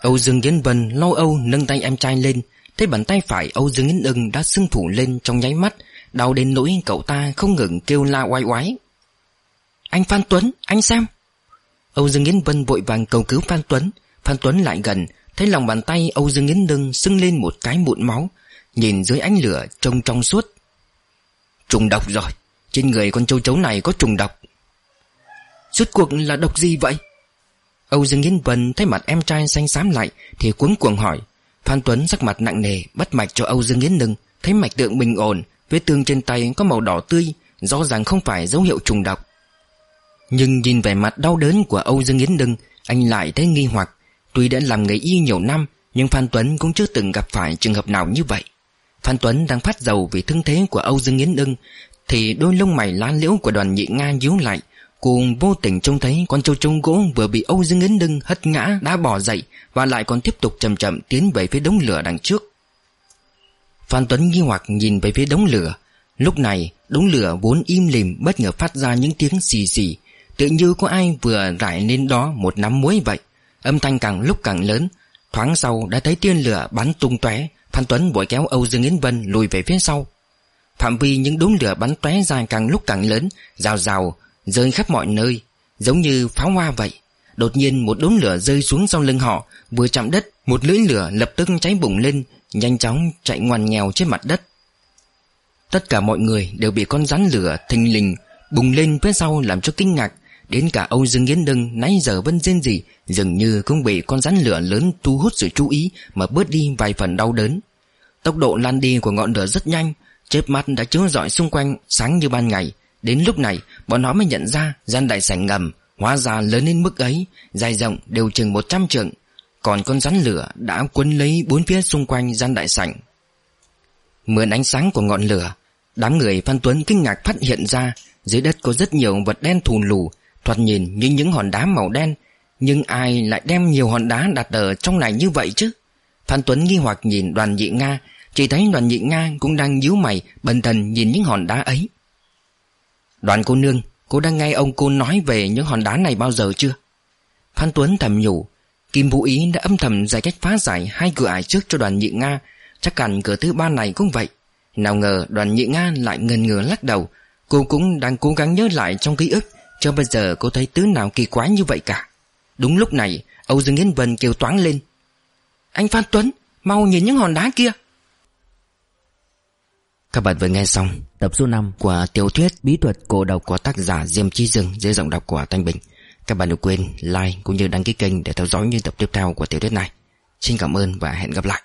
Âu Dương Yến Vân lo âu nâng tay em trai lên Thấy bàn tay phải Âu Dương Yến ưng đã sưng phủ lên trong nháy mắt Đau đến nỗi cậu ta không ngừng kêu la oai oái. Anh Phan Tuấn, anh xem. Âu Dương Yến Vân vội vàng cầu cứu Phan Tuấn. Phan Tuấn lại gần Thấy lòng bàn tay Âu Dương Yến Đưng sưng lên một cái mụn máu Nhìn dưới ánh lửa trông trong suốt. Trùng độc rồi Trên người con châu chấu này có trùng độc. Suốt cuộc là độc gì vậy? Âu Dương Yến Vân thấy mặt em trai xanh xám lại Thì cuống cuồng hỏi. Phan Tuấn sắc mặt nặng nề Bắt mạch cho Âu Dương Yến Đưng Thấy mạch tượng bình ổn Vết thương trên tay có màu đỏ tươi Rõ ràng không phải dấu hiệu trùng độc. Nhưng nhìn vẻ mặt đau đớn của Âu Dương Yến Đưng Anh lại thấy nghi hoặc. Tuy đã làm nghề y nhiều năm, Nhưng Phan Tuấn cũng chưa từng gặp phải trường hợp nào như vậy. Phan Tuấn đang phát dầu vì thương thế của Âu Dương Yến Đưng Thì đôi lông mày lá liễu của đoàn nhị Nga nhíu lại, Cùng vô tình trông thấy con châu trông gỗ vừa bị Âu Dương Yến Đưng hất ngã đã bỏ dậy Và lại còn tiếp tục chậm chậm tiến về phía đống lửa đằng trước. Phan Tuấn nghi hoặc nhìn về phía đống lửa. Lúc này, đống lửa vốn im lìm bất ngờ phát ra những tiếng xì xì. Tự như có ai vừa rải lên đó một nắm muối vậy? Âm thanh càng lúc càng lớn. Thoáng sau đã thấy tiên lửa bắn tung tóe. Phan Tuấn vội kéo Âu Dương Yến Vân lùi về phía sau. Phạm vi những đốm lửa bắn tóe ra càng lúc càng lớn, Rào rào, Rơi khắp mọi nơi, Giống như pháo hoa vậy. Đột nhiên một đốm lửa rơi xuống sau lưng họ, Vừa chạm đất, Một lưỡi lửa lập tức cháy bùng lên, Nhanh chóng chạy ngoằn nghèo trên mặt đất. Tất cả mọi người đều bị con rắn lửa thình lình Bùng lên phía sau làm cho kinh ngạc. Đến cả Âu Dương Yến Đưng nãy giờ vẫn rên gì Dường như cũng bị con rắn lửa lớn thu hút sự chú ý Mà bớt đi vài phần đau đớn. Tốc độ lan đi của ngọn lửa rất nhanh, Chớp mắt đã chiếu rọi xung quanh sáng như ban ngày. Đến lúc này, bọn nó mới nhận ra gian đại sảnh ngầm, Hóa ra lớn đến mức ấy, Dài rộng đều chừng 100 trượng. Còn con rắn lửa đã quấn lấy bốn phía xung quanh gian đại sảnh. Mượn ánh sáng của ngọn lửa, Đám người Phan Tuấn kinh ngạc phát hiện ra, Dưới đất có rất nhiều vật đen thùn lù Thoạt nhìn như những hòn đá màu đen, Nhưng ai lại đem nhiều hòn đá đặt ở trong này như vậy chứ? Phan Tuấn nghi hoặc nhìn đoàn nhị Nga, Chỉ thấy đoàn nhị Nga cũng đang nhíu mày, Bần thần nhìn những hòn đá ấy. Đoàn cô nương, Cô đang nghe ông cô nói về những hòn đá này bao giờ chưa? Phan Tuấn thầm nhủ, Kim Vũ Ý đã âm thầm giải cách phá giải Hai cửa ải trước cho đoàn nhị Nga, Chắc hẳn cửa thứ ba này cũng vậy. Nào ngờ đoàn nhị Nga lại ngần ngừa lắc đầu, Cô cũng đang cố gắng nhớ lại trong ký ức. Cho bây giờ cô thấy tứ nào kỳ quái như vậy cả. Đúng lúc này, Âu Dương Yến Vân kêu toáng lên. Anh Phan Tuấn, Mau nhìn những hòn đá kia. Các bạn vừa nghe xong Tập số 5 của tiểu thuyết Bí thuật cổ độc của tác giả Diêm Chi Dương Dưới giọng đọc của Thanh Bình. Các bạn đừng quên like cũng như đăng ký kênh Để theo dõi những tập tiếp theo của tiểu thuyết này. Xin cảm ơn và hẹn gặp lại.